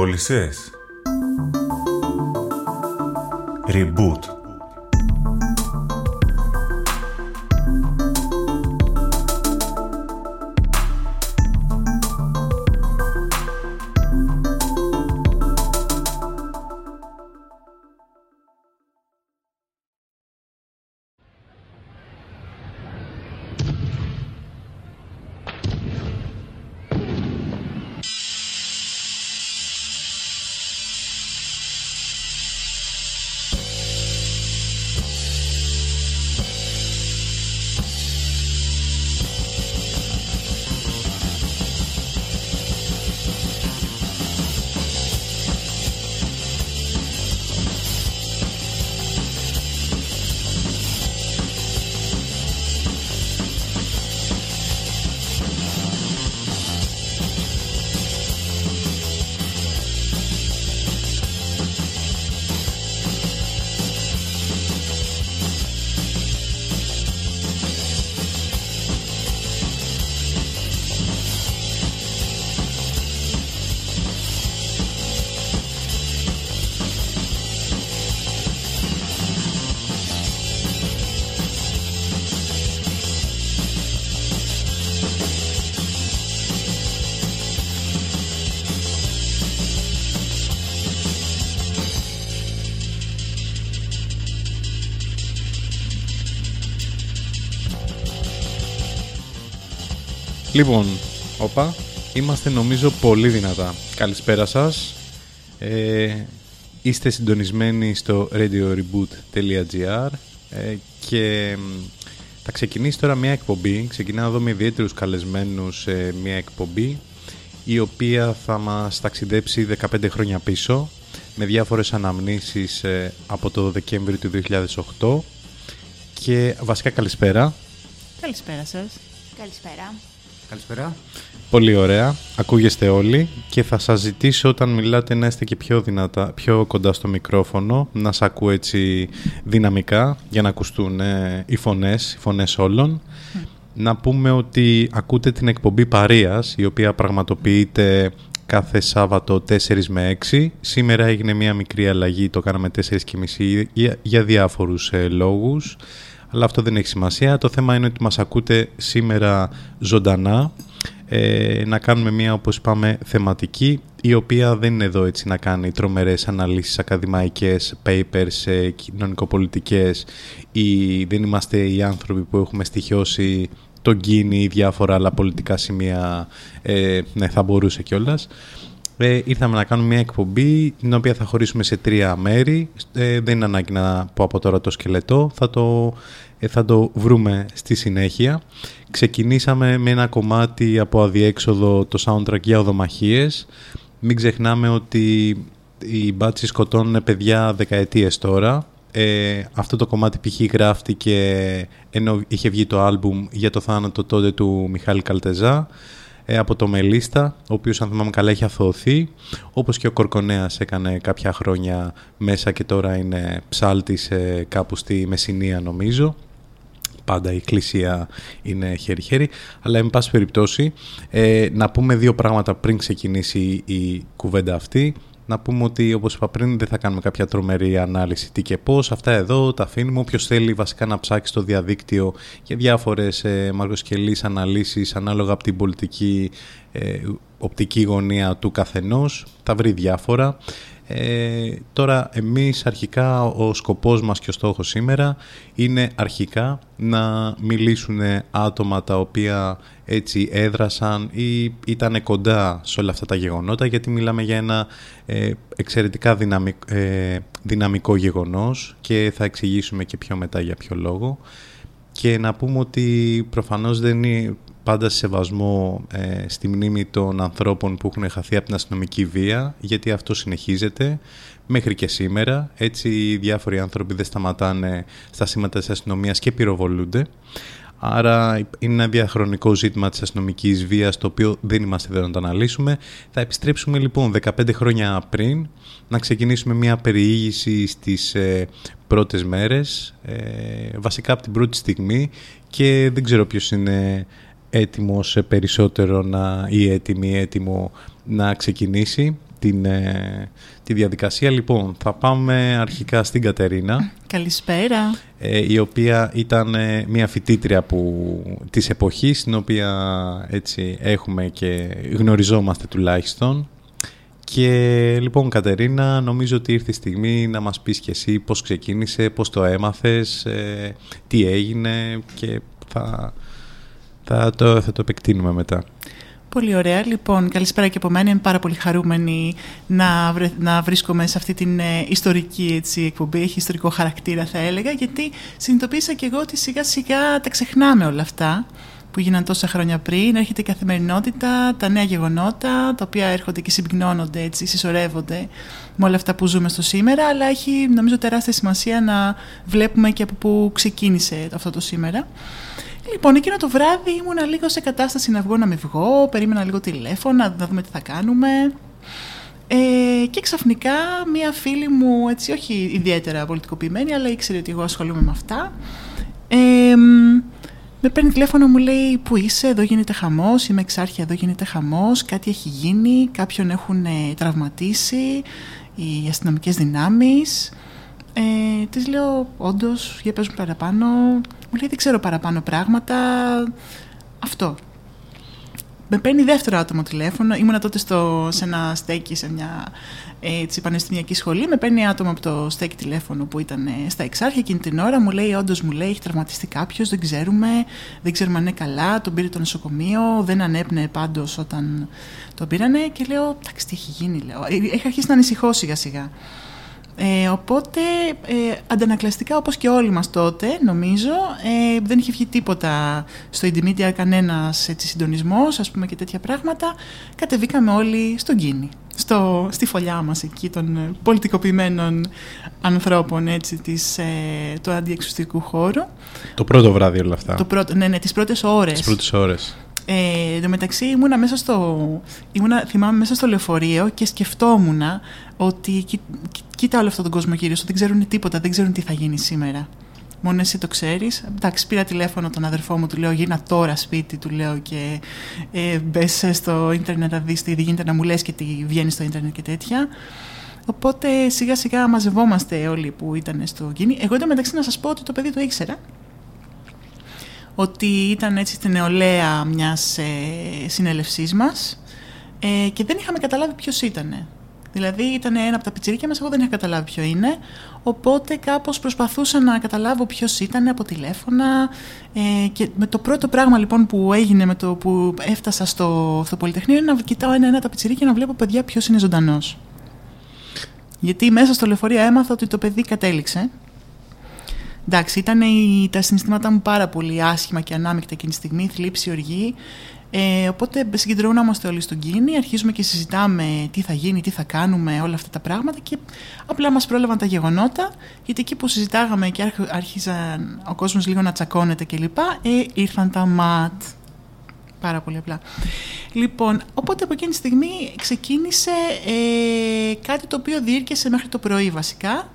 Πώλησες. Reboot. Λοιπόν, όπα, είμαστε νομίζω πολύ δυνατά. Καλησπέρα σας. Ε, είστε συντονισμένοι στο radioreboot.gr ε, και θα ξεκινήσει τώρα μια εκπομπή. Ξεκινάω εδώ με ιδιαίτερους καλεσμένους ε, μια εκπομπή η οποία θα μας ταξιδέψει 15 χρόνια πίσω με διάφορες αναμνήσεις ε, από το Δεκέμβριο του 2008 και βασικά καλησπέρα. Καλησπέρα σας. Καλησπέρα. Καλησπέρα. Πολύ ωραία. Ακούγεστε όλοι και θα σας ζητήσω όταν μιλάτε να είστε και πιο, δυνατά, πιο κοντά στο μικρόφωνο, να σας ακούω έτσι δυναμικά για να ακουστούν ε, οι φωνές, οι φωνές όλων. Να πούμε ότι ακούτε την εκπομπή Παρίας, η οποία πραγματοποιείται κάθε Σάββατο 4 με 6. Σήμερα έγινε μια μικρή αλλαγή, το κάναμε 4 και μισή για, για διάφορους ε, λόγους αλλά αυτό δεν έχει σημασία. Το θέμα είναι ότι μας ακούτε σήμερα ζωντανά, ε, να κάνουμε μια, όπως είπαμε, θεματική, η οποία δεν είναι εδώ έτσι να κάνει τρομερές αναλύσεις ακαδημαϊκές, papers, ε, κοινωνικοπολιτικές ή δεν είμαστε οι άνθρωποι που έχουμε στοιχειώσει τον κίνη ή διάφορα άλλα πολιτικά σημεία, ε, ναι, θα μπορούσε κιόλας. Ε, ήρθαμε να κάνουμε μια εκπομπή την οποία θα χωρίσουμε σε τρία μέρη. Ε, δεν είναι ανάγκη να πω από τώρα το σκελετό. Θα το, ε, θα το βρούμε στη συνέχεια. Ξεκινήσαμε με ένα κομμάτι από αδιέξοδο το soundtrack για οδομαχίες. Μην ξεχνάμε ότι οι μπάτσι σκοτώνουν παιδιά δεκαετίες τώρα. Ε, αυτό το κομμάτι π.χ. γράφτηκε ενώ είχε βγει το άλμπουμ για το θάνατο τότε του Μιχάλη Καλτεζά. Ε, από το Μελίστα, ο οποίος αν θυμάμαι καλά έχει αθωωθεί, όπως και ο Κορκονέας έκανε κάποια χρόνια μέσα και τώρα είναι ψάλτης ε, κάπου στη Μεσσηνία νομίζω. Πάντα η εκκλησία είναι χέρι-χέρι, αλλά εν πάση περιπτώσει ε, να πούμε δύο πράγματα πριν ξεκινήσει η κουβέντα αυτή να πούμε ότι όπως είπα πριν δεν θα κάνουμε κάποια τρομερή ανάλυση τι και πώς. Αυτά εδώ τα αφήνουμε. Όποιος θέλει βασικά να ψάξει στο διαδίκτυο για διάφορες ε, μαργοσκελείς αναλύσεις ανάλογα από την πολιτική ε, οπτική γωνία του καθενός θα βρει διάφορα. Ε, τώρα εμείς αρχικά ο σκοπός μας και ο στόχος σήμερα είναι αρχικά να μιλήσουν άτομα τα οποία έτσι έδρασαν ή ήταν κοντά σε όλα αυτά τα γεγονότα γιατί μιλάμε για ένα ε, εξαιρετικά δυναμικό, ε, δυναμικό γεγονός και θα εξηγήσουμε και πιο μετά για ποιο λόγο και να πούμε ότι προφανώς δεν είναι, πάντα σε σεβασμό ε, στη μνήμη των ανθρώπων που έχουν χαθεί από την αστυνομική βία, γιατί αυτό συνεχίζεται μέχρι και σήμερα. Έτσι, οι διάφοροι άνθρωποι δεν σταματάνε στα σήματα της αστυνομίας και πυροβολούνται. Άρα είναι ένα διαχρονικό ζήτημα της αστυνομικής βίας το οποίο δεν είμαστε εδώ να το αναλύσουμε. Θα επιστρέψουμε λοιπόν 15 χρόνια πριν να ξεκινήσουμε μια περιήγηση στις ε, πρώτες μέρες, ε, βασικά από την πρώτη στιγμή και δεν ξέρω ποιος είναι έτοιμος περισσότερο να, ή έτοιμη έτοιμο να ξεκινήσει. Την, ε, τη διαδικασία. Λοιπόν, θα πάμε αρχικά στην Κατερίνα. Καλησπέρα. Ε, η οποία ήταν ε, μια φοιτήτρια που, της εποχής, την οποία έτσι έχουμε και γνωριζόμαστε τουλάχιστον. Και λοιπόν Κατερίνα, νομίζω ότι ήρθε η στιγμή να μας πεις και εσύ πώς ξεκίνησε, πώς το έμαθες, τι έγινε και θα, θα, το, θα το επεκτείνουμε μετά. Πολύ ωραία. Λοιπόν, καλησπέρα και από μένα. Είμαι πάρα πολύ χαρούμενη να, να βρίσκομαι σε αυτή την ε, ιστορική έτσι, εκπομπή. Έχει ιστορικό χαρακτήρα, θα έλεγα, γιατί συνειδητοποίησα και εγώ ότι σιγά σιγά τα ξεχνάμε όλα αυτά που γίναν τόσα χρόνια πριν. Έρχεται η καθημερινότητα, τα νέα γεγονότα, τα οποία έρχονται και συμπυκνώνονται, έτσι, συσσωρεύονται με όλα αυτά που ζούμε στο σήμερα. Αλλά έχει, νομίζω, τεράστια σημασία να βλέπουμε και από πού ξεκίνησε αυτό το σήμερα. Λοιπόν, εκείνο το βράδυ ήμουν λίγο σε κατάσταση να βγω να με βγω, περίμενα λίγο τηλέφωνα, να δούμε τι θα κάνουμε. Ε, και ξαφνικά μία φίλη μου, έτσι όχι ιδιαίτερα πολιτικοποιημένη, αλλά ήξερε ότι εγώ ασχολούμαι με αυτά, ε, με παίρνει τηλέφωνο, μου λέει «Πού είσαι, εδώ γίνεται χαμός, είμαι εξάρχεια, εδώ γίνεται χαμός, κάτι έχει γίνει, κάποιον έχουν ε, τραυματίσει, οι αστυνομικές δυνάμεις». Ε, της λέω «Όντως, για πες μου παραπάνω». Μου λέει «Δεν ξέρω παραπάνω πράγματα». Αυτό. Με παίρνει δεύτερο άτομο τηλέφωνο. Ήμουνα τότε στο, σε ένα στέκι, σε μια έτσι, πανεπιστημιακή σχολή. Με παίρνει άτομο από το στέκι τηλέφωνο που ήταν ε, στα εξάρχεια εκείνη την ώρα. Μου λέει: Όντω, μου λέει, έχει τραυματιστεί κάποιο, δεν ξέρουμε. Δεν ξέρουμε αν είναι καλά. Τον πήρε το νοσοκομείο. Δεν ανέπνεε πάντω όταν τον πήρανε. Και λέω: Εντάξει, τι έχει γίνει, λέω. Ε, έχει αρχίσει να ανησυχώ σιγά-σιγά. Ε, οπότε, ε, αντανακλαστικά όπως και όλοι μας τότε, νομίζω, ε, δεν είχε βγει τίποτα στο Indymedia, κανένας έτσι, συντονισμός, ας πούμε και τέτοια πράγματα. Κατεβήκαμε όλοι στον Κίνη, στο, στη φωλιά μας εκεί των ε, πολιτικοποιημένων ανθρώπων έτσι, της, ε, του αντιεξουστικού χώρου. Το πρώτο βράδυ όλα αυτά. Το πρώτο, ναι, ναι, τις πρώτες ώρες. Τις πρώτες ώρες. Ε, εν τω μεταξύ ήμουνα μέσα στο, ήμουνα, θυμάμαι μέσα στο λεωφορείο και σκεφτόμουν ότι κοίτα όλο αυτόν τον κόσμο γύρω σου, δεν ξέρουν τίποτα, δεν ξέρουν τι θα γίνει σήμερα. Μόνο εσύ το ξέρεις. Εντάξει, πήρα τηλέφωνο τον αδερφό μου, του λέω γίνα τώρα σπίτι, του λέω και ε, μπες στο ίντερνετ να δεις τι γίνεται, να μου λες και τι βγαίνει στο ίντερνετ και τέτοια. Οπότε σιγά σιγά μαζευόμαστε όλοι που ήταν στο κίνη. Εγώ εντωμεταξύ να σας πω ότι το παιδί το ήξερα ότι ήταν έτσι στην νεολαία μιας ε, συνέλευσής μας ε, και δεν είχαμε καταλάβει ποιος ήταν. Δηλαδή ήταν ένα από τα πιτσιρίκια μας, εγώ δεν είχα καταλάβει ποιο είναι, οπότε κάπως προσπαθούσα να καταλάβω ποιος ήταν από τηλέφωνα ε, και με το πρώτο πράγμα λοιπόν που έγινε με το που έφτασα στο, στο Πολυτεχνείο είναι να κοιτάω ένα-ένα τα πιτσιρίκια να βλέπω παιδιά ποιος είναι ζωντανός. Γιατί μέσα στο λεωφορείο έμαθα ότι το παιδί κατέληξε Εντάξει, ήταν τα συναισθήματά μου πάρα πολύ άσχημα και ανάμεικτα εκείνη τη στιγμή, θλίψη, οργή. Ε, οπότε συγκεντρωνόμαστε όλοι στον κίνη, αρχίζουμε και συζητάμε τι θα γίνει, τι θα κάνουμε, όλα αυτά τα πράγματα και απλά μας πρόλαβαν τα γεγονότα, γιατί εκεί που συζητάγαμε και άρχιζαν ο κόσμος λίγο να τσακώνεται κλπ, ε, ήρθαν τα ματ. Πάρα πολύ απλά. Λοιπόν, οπότε από εκείνη τη στιγμή ξεκίνησε ε, κάτι το οποίο διήρκεσε μέχρι το πρωί βασικά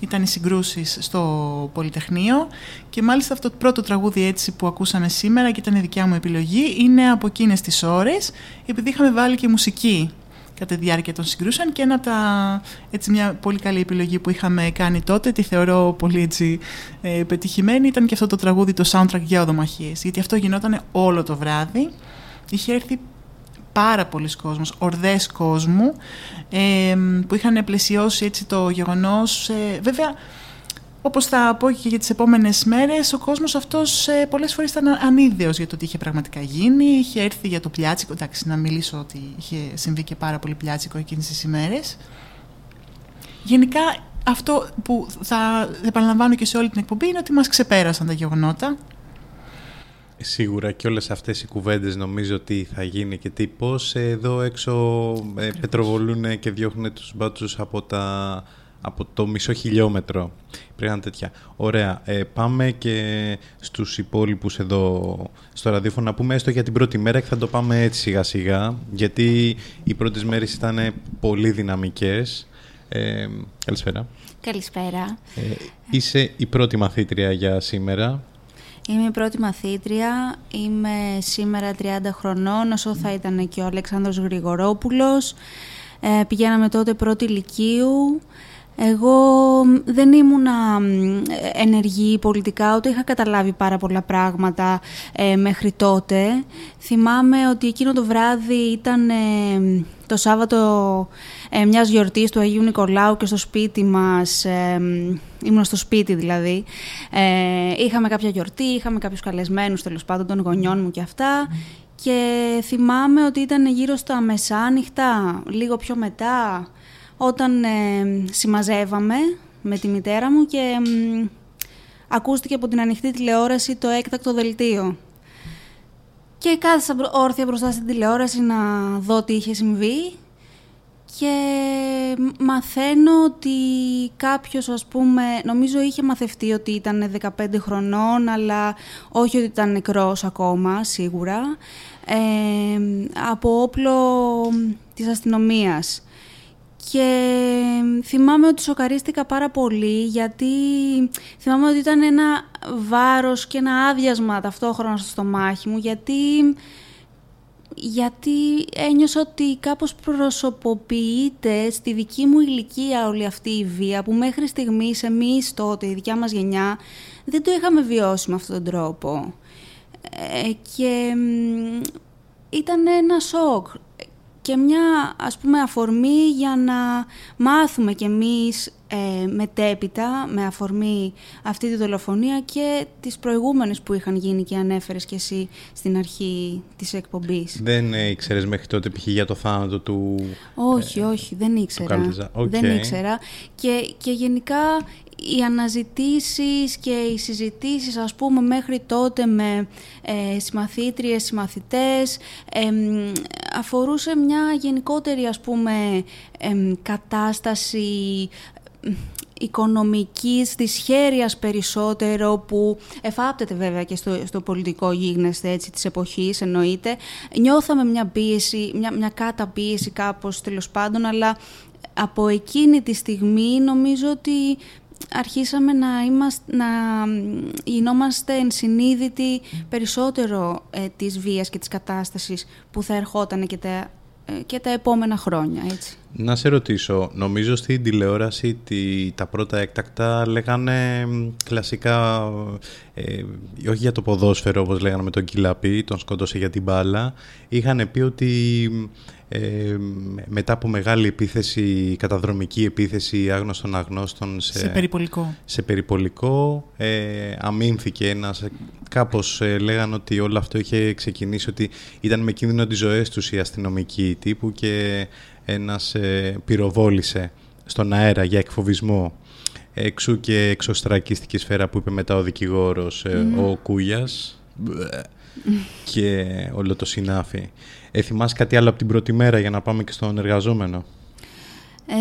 ήταν οι συγκρούσεις στο Πολυτεχνείο και μάλιστα αυτό το πρώτο τραγούδι έτσι που ακούσαμε σήμερα και ήταν η δικιά μου επιλογή είναι από εκείνες τις ώρες επειδή είχαμε βάλει και μουσική κατά τη διάρκεια των συγκρούσεων και ένα από τα, έτσι μια πολύ καλή επιλογή που είχαμε κάνει τότε, τη θεωρώ πολύ έτσι ε, πετυχημένη, ήταν και αυτό το τραγούδι, το soundtrack για οδομαχίες, γιατί αυτό γινόταν όλο το βράδυ, είχε έρθει πάρα πολλοί κόσμος, ορδές κόσμου ε, που είχαν πλαισιώσει έτσι το γεγονός. Ε, βέβαια, όπως θα πω και για τις επόμενες μέρες, ο κόσμος αυτός ε, πολλές φορές ήταν ανίδεος για το τι είχε πραγματικά γίνει. Είχε έρθει για το πλιάτσικο, εντάξει να μιλήσω ότι είχε συμβεί και πάρα πολύ πλιάτσικο εκείνες τις ημέρες. Γενικά αυτό που θα επαναλαμβάνω και σε όλη την εκπομπή είναι ότι μας ξεπέρασαν τα γεγονότα. Σίγουρα και όλες αυτές οι κουβέντες νομίζω ότι θα γίνει και τι πώς εδώ έξω ε, πετροβολούν και διώχνουν τους μπάτσους από, τα, από το μισό χιλιόμετρο. Υπήρχαν τέτοια. Ωραία. Ε, πάμε και στους υπόλοιπους εδώ στο ραδιόφωνο να πούμε έστω για την πρώτη μέρα και θα το πάμε έτσι σιγά σιγά γιατί οι πρώτες μέρες ήταν πολύ δυναμικές. Ε, καλησπέρα. Καλησπέρα. Ε, είσαι η πρώτη μαθήτρια για σήμερα. Είμαι η πρώτη μαθήτρια, είμαι σήμερα 30 χρονών, όσο θα ήταν και ο Αλέξανδρος Γρηγορόπουλος. Ε, πηγαίναμε τότε πρώτη ηλικίου. Εγώ δεν ήμουνα ενεργή πολιτικά, ούτε είχα καταλάβει πάρα πολλά πράγματα ε, μέχρι τότε. Θυμάμαι ότι εκείνο το βράδυ ήταν ε, το Σάββατο ε, μιας γιορτής του Αγίου Νικολάου και στο σπίτι μας, ε, ήμουν στο σπίτι δηλαδή, ε, είχαμε κάποια γιορτή, είχαμε κάποιους καλεσμένους τέλος πάντων των γονιών μου και αυτά και θυμάμαι ότι ήταν γύρω στα μεσάνυχτα, λίγο πιο μετά, όταν ε, συμμαζεύαμε με τη μητέρα μου και ακούστηκε από την ανοιχτή τηλεόραση το έκτακτο δελτίο. Και κάθισα όρθια μπροστά στην τηλεόραση να δω τι είχε συμβεί και μαθαίνω ότι κάποιος, ας πούμε, νομίζω είχε μαθευτεί ότι ήταν 15 χρονών, αλλά όχι ότι ήταν νεκρός ακόμα, σίγουρα, ε, από όπλο της αστυνομίας. Και θυμάμαι ότι σοκαρίστηκα πάρα πολύ γιατί θυμάμαι ότι ήταν ένα βάρος και ένα άδειασμα ταυτόχρονα στο στομάχι μου γιατί, γιατί ένιωσα ότι κάπως προσωποποιείται στη δική μου ηλικία όλη αυτή η βία που μέχρι στιγμής εμείς τότε, η δικιά μας γενιά, δεν το είχαμε βιώσει με αυτόν τον τρόπο. Ε, και ήταν ένα σοκ και μια ας πούμε αφορμή για να μάθουμε κι εμείς ε, μετέπειτα με αφορμή αυτή τη δολοφονία και τις προηγούμενες που είχαν γίνει και ανέφερες κι εσύ στην αρχή της εκπομπής. Δεν ε, ήξερες μέχρι τότε π.χ. για το θάνατο του... Όχι, ε, όχι, δεν ήξερα. Δεν ήξερα και, και γενικά οι αναζητήσεις και οι συζητήσεις ας πούμε μέχρι τότε με ε, συμμαθήτριες, συμμαθητές ε, αφορούσε μια γενικότερη ας πούμε κατάσταση οικονομικής δυσχέρειας περισσότερο που εφάπτεται βέβαια και στο, στο πολιτικό γίγνεσθε έτσι, της εποχής εννοείται. Νιώθαμε μια πίεση, μια, μια καταπίεση κάπως τέλος πάντων αλλά από εκείνη τη στιγμή νομίζω ότι αρχίσαμε να, είμαστε, να γινόμαστε ενσυνείδητοι περισσότερο ε, της βίας και της κατάστασης που θα ερχόταν και τα, ε, και τα επόμενα χρόνια. Έτσι. Να σε ρωτήσω, νομίζω στην τηλεόραση τη, τα πρώτα έκτακτα λέγανε κλασικά, ε, όχι για το ποδόσφαιρο όπως λέγανε με τον Κιλαπή, τον σκότωσε για την μπάλα, είχαν πει ότι ε, μετά από μεγάλη επίθεση, καταδρομική επίθεση άγνωστων αγνώστων σε, σε περιπολικό, σε περιπολικό ε, αμήνθηκε ένας, κάπως ε, λέγανε ότι όλο αυτό είχε ξεκινήσει ότι ήταν με κίνδυνο τις ζωές τους οι αστυνομικοί τύπου και ένας ε, πυροβόλησε στον αέρα για εκφοβισμό. Εξού και εξωστρακίστηκε σφαίρα που είπε μετά ο δικηγόρος ε, ο Κούγιας. Και όλο το συνάφι. Ε, θυμάσαι κάτι άλλο από την πρώτη μέρα για να πάμε και στον εργαζόμενο; Ε,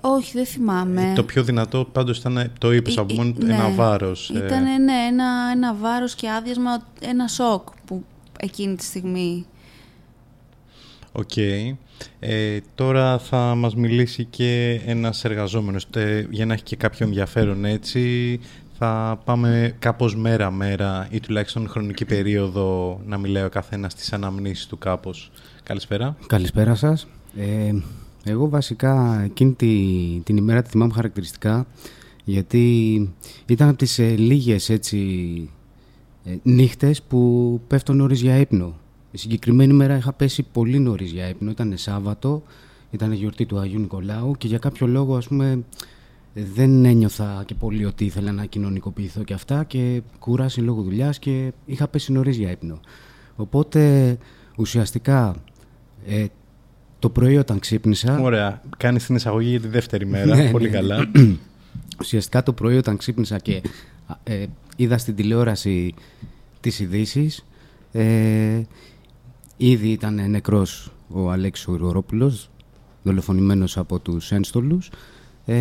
όχι, δεν θυμάμαι. Ε, το πιο δυνατό πάντως ήταν, το είπες, από μόνο ναι, ένα βάρος. Ε. Ήταν ναι, ένα, ένα βάρος και άδειασμα, ένα σοκ που εκείνη τη στιγμή. Οκ. Ε, τώρα θα μας μιλήσει και ένας εργαζόμενος. για να έχει και κάποιο ενδιαφέρον έτσι, θα πάμε κάπως μέρα-μέρα ή τουλάχιστον χρονική περίοδο να μιλάει ο καθένας στις αναμνήσεις του κάπως. Καλησπέρα. Καλησπέρα σας. Ε, εγώ βασικά εκείνη τη, την ημέρα τη θυμάμαι χαρακτηριστικά γιατί ήταν από τις ε, λίγες έτσι, ε, νύχτες που πέφτω νωρίς για ύπνο. Η συγκεκριμένη μέρα είχα πέσει πολύ νωρίς για ύπνο, ήταν Σάββατο, ήταν γιορτή του Αγίου Νικολάου και για κάποιο λόγο ας πούμε δεν ένιωθα και πολύ ότι ήθελα να κοινωνικοποιηθώ και αυτά και κούραση λόγω δουλειάς και είχα πέσει νωρίς για ύπνο. Οπότε ουσιαστικά ε, το πρωί όταν ξύπνησα. Ωραία. Κάνεις την εισαγωγή για τη δεύτερη μέρα. Ναι, πολύ ναι. καλά. ουσιαστικά το πρωί όταν ξύπνησα και ε, είδα στην τηλεόραση τις ειδήσεις. Ε, ήδη ήταν νεκρός ο Αλέξης Ουρορόπουλος, δολοφονημένος από τους ένστολους ε,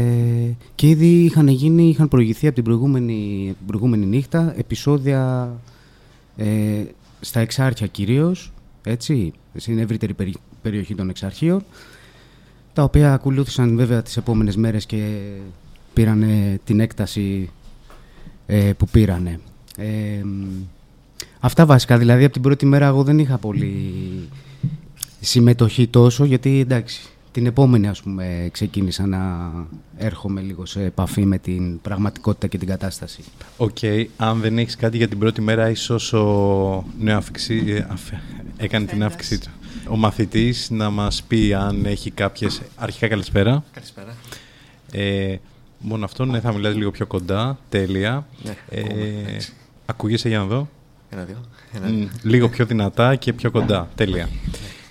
και ήδη είχαν γίνει, είχαν προηγηθεί από την προηγούμενη, προηγούμενη νύχτα επεισόδια ε, στα εξάρχεια κυρίως, έτσι, στην ευρύτερη περιοχή των εξαρχείων, τα οποία ακολούθησαν βέβαια τις επόμενες μέρες και πήραν την έκταση ε, που πήρανε. Ε, αυτά βασικά, δηλαδή από την πρώτη μέρα εγώ δεν είχα πολύ συμμετοχή τόσο, γιατί εντάξει, την επόμενη ας πούμε ξεκίνησα να έρχομαι λίγο σε επαφή με την πραγματικότητα και την κατάσταση. Οκ, αν δεν έχεις κάτι για την πρώτη μέρα ίσως ο νεοαφιχθείς ε, έκανε την άφιξή του. Ο μαθητής να μας πει αν έχει κάποιες... Αρχικά καλησπέρα. Καλησπέρα. Ε, μόνο αυτό, ναι, θα μιλάς λίγο πιο κοντά. Τέλεια. Ναι, ε, ακούμε, έτσι. ακούγεσαι για να δω; Ένα, δύο. Ένα, Μ, δύο. λίγο πιο δυνατά και πιο κοντά. Τέλεια.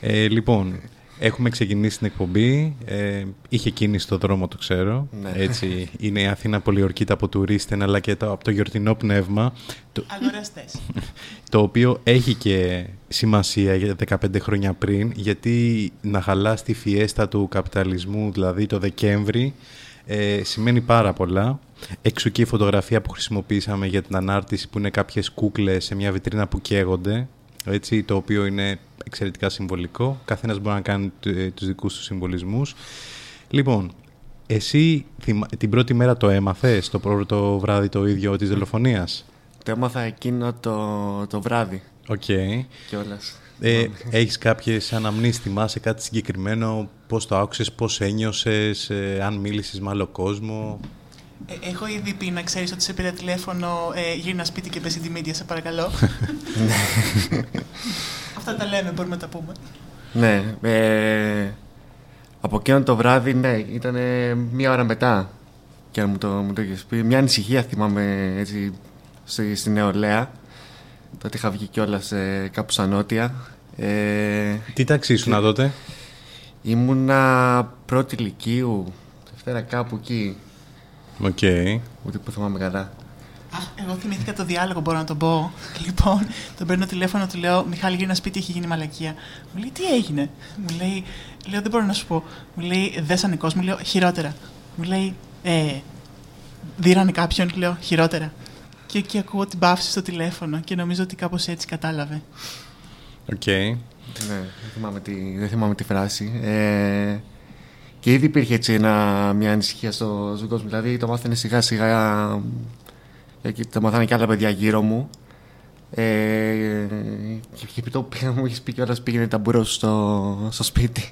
Ε, λοιπόν, έχουμε ξεκινήσει την εκπομπή. Ε, είχε κίνηση στο δρόμο, το ξέρω. Ναι. Έτσι, είναι η Αθήνα πολιορκείται από τουρίστεν, αλλά και το, από το γιορτινό πνεύμα. Το, Αγοραστές. το οποίο έχει και σημασία για 15 χρόνια πριν, γιατί να χαλάσει τη φιέστα του καπιταλισμού, δηλαδή το Δεκέμβρη, ε, σημαίνει πάρα πολλά. Εξού και η φωτογραφία που χρησιμοποίησαμε για την ανάρτηση, που είναι κάποιες κούκλες σε μια βιτρίνα που καίγονται, έτσι, το οποίο είναι εξαιρετικά συμβολικό. Καθένας μπορεί να κάνει ε, τους δικούς του συμβολισμούς. Λοιπόν, εσύ θυμα- την πρώτη μέρα το έμαθες, το πρώτο βράδυ το ίδιο της δολοφονίας; Το έμαθα εκείνο το, το βράδυ Οκ. κιόλας. Ε, έχεις κάποιες αναμνήσεις, θυμάσαι κάτι συγκεκριμένο, πώς το άκουσες, πώς ένιωσες, ε, αν μίλησες με άλλο κόσμο; Ε, έχω ήδη πει να ξέρεις ότι σε πήρα τηλέφωνο, ε, γύρνα σπίτι και πες τη media, σε παρακαλώ. Αυτά τα λέμε, μπορούμε να τα πούμε. Ναι, ε, από εκείνο το βράδυ, ναι, ήταν μία ώρα μετά και αν μου το, μου το έχεις πει. Μια ανησυχία θυμάμαι έτσι στη, στη νεολαία. Τότε είχα βγει κιόλας ε, κάπου στα νότια. Ε, Τι ταξί ήσουν τότε; ήμουνα πρώτη λυκείου, Δευτέρα κάπου εκεί, Οκ. ούτε που θυμάμαι καλά. Αχ, εγώ θυμήθηκα το διάλογο, μπορώ να τον πω. Λοιπόν, τον παίρνω τηλέφωνο, του λέω: Μιχάλη, γύρνα σπίτι, έχει γίνει μαλακία. Μου λέει: Τι έγινε; Μου λέει: Λέω: Δεν μπορώ να σου πω. Μου λέει: Δε σαν μου λέω: Χειρότερα. Μου λέει: Ε, δείρανε κάποιον, λέω: Χειρότερα. Και εκεί ακούω την παύση στο τηλέφωνο και νομίζω ότι κάπως έτσι κατάλαβε. Οκ. Ναι, δεν θυμάμαι τη, δεν θυμάμαι τη φράση. Ε, και ήδη υπήρχε έτσι ένα, μια ανησυχία στο, στον κόσμο. Δηλαδή το μάθανε σιγά σιγά. ε, και το μάθανε και άλλα παιδιά γύρω μου. Ε, και, και το πήγα, μου έχεις πει κιόλας πήγαινε ταμπούρο στο, στο σπίτι.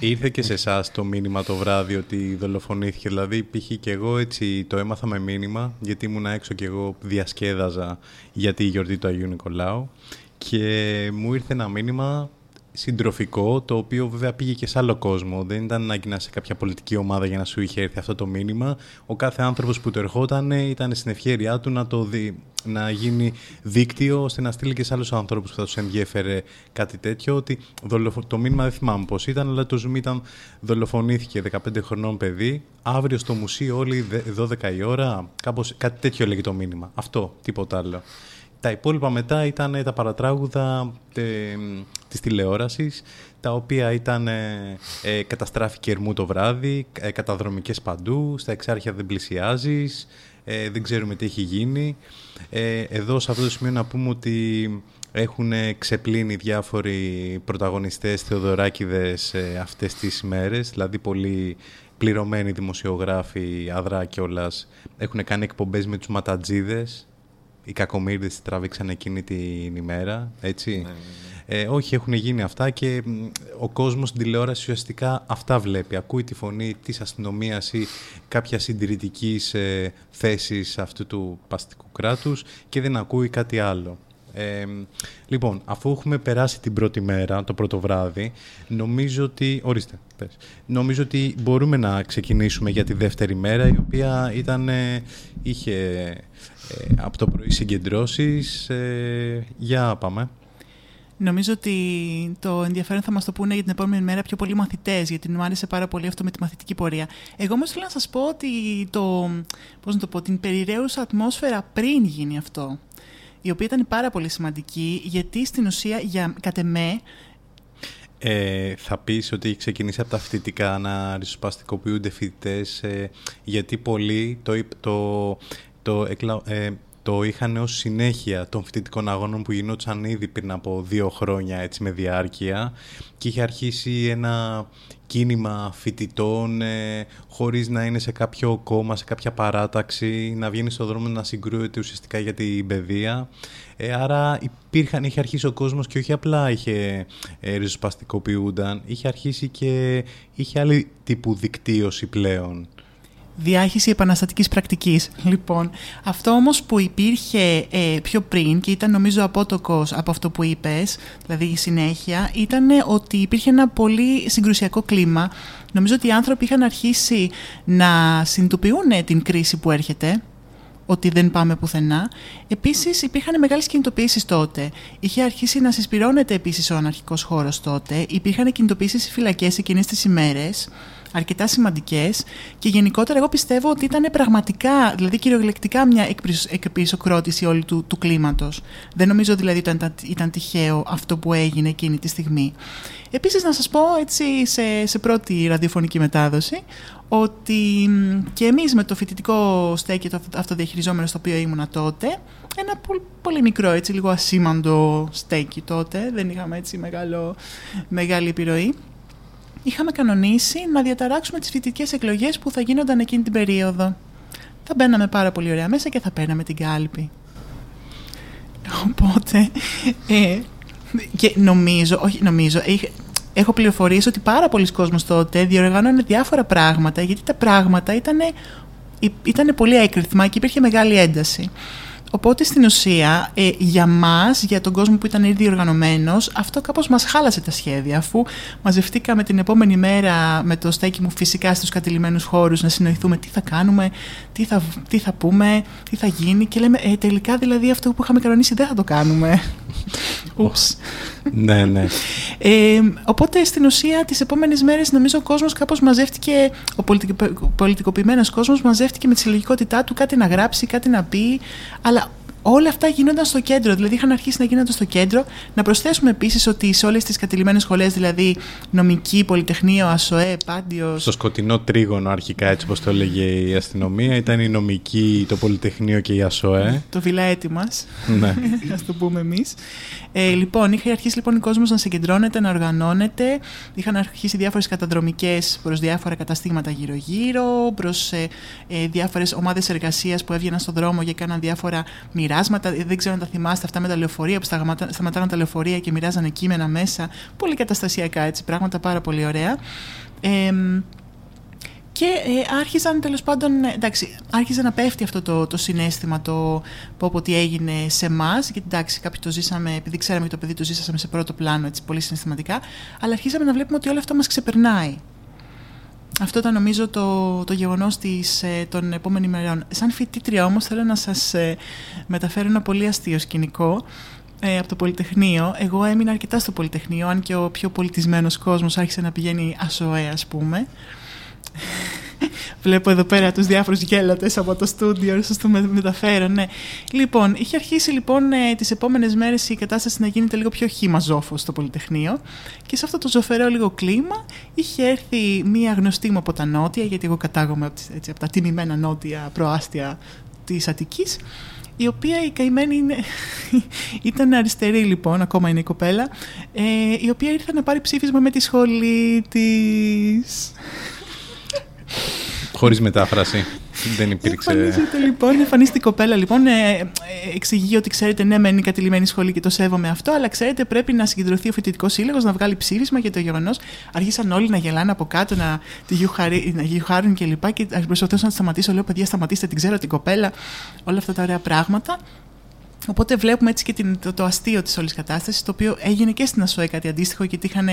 Ήρθε και σε εσάς το μήνυμα το βράδυ ότι δολοφονήθηκε. Δηλαδή, π.χ. και εγώ έτσι το έμαθα με μήνυμα, γιατί ήμουν έξω και εγώ διασκέδαζα για τη γιορτή του Αγίου Νικολάου. Και μου ήρθε ένα μήνυμα συντροφικό, το οποίο βέβαια πήγε και σε άλλο κόσμο. Δεν ήταν ανάγκη να είσαι σε κάποια πολιτική ομάδα για να σου είχε έρθει αυτό το μήνυμα. Ο κάθε άνθρωπος που το ερχόταν ήταν στην ευχαίρειά του να το δει, να γίνει δίκτυο ώστε να στείλει και σε άλλους ανθρώπους που θα τους ενδιέφερε κάτι τέτοιο ότι δολοφο... το μήνυμα δεν θυμάμαι πώς ήταν αλλά το zoom ήταν δολοφονήθηκε 15 χρονών παιδί αύριο στο μουσείο όλοι δε- 12 η ώρα κάπως, κάτι τέτοιο έλεγε το μήνυμα αυτό, τίποτα άλλο τα υπόλοιπα μετά ήταν τα παρατράγουδα τε, της τηλεόρασης, τα οποία ήταν ε, ε, καταστράφηκε ερμού το βράδυ, ε, καταδρομικές παντού, στα εξάρχεια δεν πλησιάζεις, ε, δεν ξέρουμε τι έχει γίνει. Ε, εδώ σε αυτό το σημείο να πούμε ότι έχουν ξεπλύνει διάφοροι πρωταγωνιστές θεοδωράκηδες ε, αυτές τις μέρες, δηλαδή πολλοί πληρωμένοι δημοσιογράφοι, αδρά κιόλας, έχουν κάνει εκπομπές με τους ματατζίδες, οι κακομύρδες τις τραβήξαν εκείνη την ημέρα, έτσι. Ε, όχι, έχουν γίνει αυτά και μ, ο κόσμος στην τηλεόραση ουσιαστικά αυτά βλέπει. Ακούει τη φωνή της αστυνομίας ή κάποια συντηρητικής ε, θέσης αυτού του παστικού κράτους και δεν ακούει κάτι άλλο. Ε, λοιπόν, αφού έχουμε περάσει την πρώτη μέρα, το πρώτο βράδυ, νομίζω ότι... Ορίστε, πες. Νομίζω ότι μπορούμε να ξεκινήσουμε για τη δεύτερη μέρα, η οποία ήταν, ε, είχε ε, από το πρωί συγκεντρώσεις. Ε, για πάμε. Νομίζω ότι το ενδιαφέρον θα μας το πούνε για την επόμενη μέρα πιο πολλοί μαθητές, γιατί μου άρεσε πάρα πολύ αυτό με τη μαθητική πορεία. Εγώ όμως θέλω να σας πω ότι το, πώς να το πω, την περιραίουσα ατμόσφαιρα πριν γίνει αυτό, η οποία ήταν πάρα πολύ σημαντική, γιατί στην ουσία, για, κατ' εμέ, Ε, θα πεις ότι έχει ξεκινήσει από τα φοιτητικά να ριζοσπαστικοποιούνται φοιτητές, ε, γιατί πολλοί το, υπ- το, το, εκλα- ε, το είχαν ως συνέχεια των φοιτητικών αγώνων που γινόταν ήδη πριν από δύο χρόνια έτσι με διάρκεια και είχε αρχίσει ένα κίνημα φοιτητών ε, χωρίς να είναι σε κάποιο κόμμα, σε κάποια παράταξη, να βγαίνει στον δρόμο να συγκρούεται ουσιαστικά για την παιδεία. Ε, άρα υπήρχαν, είχε αρχίσει ο κόσμος και όχι απλά είχε ε, ριζοσπαστικοποιούνταν, είχε αρχίσει και είχε άλλη τύπου δικτύωση πλέον. Διάχυση επαναστατικής πρακτικής. Λοιπόν, αυτό όμως που υπήρχε ε, πιο πριν και ήταν νομίζω απότοκος από αυτό που είπες, δηλαδή η συνέχεια, ήταν ότι υπήρχε ένα πολύ συγκρουσιακό κλίμα. Νομίζω ότι οι άνθρωποι είχαν αρχίσει να συνειδητοποιούν την κρίση που έρχεται, ότι δεν πάμε πουθενά. Επίσης, υπήρχαν μεγάλες κινητοποιήσει τότε. Είχε αρχίσει να συσπηρώνεται επίσης ο αναρχικός χώρος τότε. Υπήρχαν κινητοποιήσει στι φυλακές εκείνες τις ημέρες αρκετά σημαντικές και γενικότερα εγώ πιστεύω ότι ήταν πραγματικά, δηλαδή κυριολεκτικά μια εκπισοκρότηση όλη του, του κλίματος. Δεν νομίζω δηλαδή ότι ήταν, ήταν τυχαίο αυτό που έγινε εκείνη τη στιγμή. Επίσης να σας πω έτσι σε, σε πρώτη ραδιοφωνική μετάδοση ότι και εμείς με το φοιτητικό στέκι το αυτοδιαχειριζόμενο στο οποίο ήμουνα τότε ένα πολύ, πολύ μικρό έτσι λίγο ασήμαντο στέκι τότε δεν είχαμε έτσι μεγάλο, μεγάλη επιρροή είχαμε κανονίσει να διαταράξουμε τις φοιτητικές εκλογές που θα γίνονταν εκείνη την περίοδο. Θα μπαίναμε πάρα πολύ ωραία μέσα και θα παίρναμε την κάλπη. Οπότε, ε, και νομίζω, όχι νομίζω, έχω πληροφορίες ότι πάρα πολλοί κόσμος τότε διοργανώνε διάφορα πράγματα, γιατί τα πράγματα ήταν, ήταν πολύ έκριθμα και υπήρχε μεγάλη ένταση. Οπότε στην ουσία ε, για μας, για τον κόσμο που ήταν ήδη οργανωμένος, αυτό κάπως μας χάλασε τα σχέδια αφού μαζευτήκαμε την επόμενη μέρα με το στέκι μου φυσικά στους κατηλημένους χώρους να συνοηθούμε τι θα κάνουμε, τι θα, τι θα πούμε, τι θα γίνει και λέμε ε, τελικά δηλαδή αυτό που είχαμε κανονίσει δεν θα το κάνουμε. Ούψ. ναι, ναι. Ε, οπότε στην ουσία τις επόμενες μέρες νομίζω ο κόσμος κάπως μαζεύτηκε, ο πολιτικοποιημένος κόσμος μαζεύτηκε με τη συλλογικότητά του κάτι να γράψει, κάτι να πει, αλλά όλα αυτά γίνονταν στο κέντρο, δηλαδή είχαν αρχίσει να γίνονται στο κέντρο. Να προσθέσουμε επίσης ότι σε όλες τις κατηλημένες σχολές, δηλαδή νομική, πολυτεχνείο, ΑΣΟΕ, πάντιο. Στο σκοτεινό τρίγωνο, αρχικά έτσι όπως το έλεγε η αστυνομία, ήταν η νομική, το πολυτεχνείο και η ΑΣΟΕ. Το βιλαέτη μα. Ναι. Α το πούμε εμείς. Ε, λοιπόν, είχε αρχίσει λοιπόν ο κόσμος να συγκεντρώνεται, να οργανώνεται. Είχαν αρχίσει διάφορες καταδρομικές προς διάφορα καταστήματα γύρω-γύρω, προς ε, ε, διάφορες ομάδες εργασίας που έβγαιναν στον δρόμο και έκαναν διάφορα μοιράσματα. Δεν ξέρω αν τα θυμάστε αυτά με τα λεωφορεία που σταματάνε τα λεωφορεία και μοιράζανε κείμενα μέσα. Πολύ καταστασιακά έτσι, πράγματα πάρα πολύ ωραία. Ε, και ε, άρχισαν τέλος πάντων, ε, εντάξει, άρχισε να πέφτει αυτό το, το συνέστημα το πω ότι έγινε σε εμά. Γιατί εντάξει, κάποιοι το ζήσαμε, επειδή ξέραμε ότι το παιδί το ζήσαμε σε πρώτο πλάνο, έτσι πολύ συναισθηματικά. Αλλά αρχίσαμε να βλέπουμε ότι όλο αυτό μας ξεπερνάει. Αυτό ήταν νομίζω το, το γεγονός της, ε, των επόμενων ημερών. Σαν φοιτήτρια όμως θέλω να σας ε, μεταφέρω ένα πολύ αστείο σκηνικό ε, από το Πολυτεχνείο. Εγώ έμεινα αρκετά στο Πολυτεχνείο, αν και ο πιο πολιτισμένος κόσμος άρχισε να πηγαίνει ασοέ ας πούμε. Βλέπω εδώ πέρα τους διάφορους γέλατες από το στούντιο, σας το μεταφέρω, ναι. Λοιπόν, είχε αρχίσει λοιπόν ε, τις επόμενες μέρες η κατάσταση να γίνεται λίγο πιο χήμα ζόφο στο Πολυτεχνείο και σε αυτό το ζωφερό λίγο κλίμα είχε έρθει μία γνωστή μου από τα νότια, γιατί εγώ κατάγομαι έτσι, από τα τιμημένα νότια προάστια της Αττικής, η οποία η καημένη είναι, ήταν αριστερή λοιπόν, ακόμα είναι η κοπέλα, ε, η οποία ήρθε να πάρει ψήφισμα με τη σχολή της. Χωρίς μετάφραση. Δεν υπήρξε. Εμφανίζεται λοιπόν, εμφανίζεται η κοπέλα λοιπόν. Ε, ε, εξηγεί ότι ξέρετε, ναι, μένει κατηλημένη σχολή και το σέβομαι αυτό, αλλά ξέρετε, πρέπει να συγκεντρωθεί ο φοιτητικός σύλλογος, να βγάλει ψήφισμα για το γεγονός. Άρχισαν όλοι να γελάνε από κάτω, να τη γιουχάρουν κλπ. Και, και προσπαθούσα να τη σταματήσω. Λέω, παιδιά, σταματήστε, την ξέρω την κοπέλα. Όλα αυτά τα ωραία πράγματα. Οπότε βλέπουμε έτσι και την, το, το αστείο της όλης κατάστασης, το οποίο έγινε και στην ΑΣΟΕ κάτι αντίστοιχο, γιατί είχαν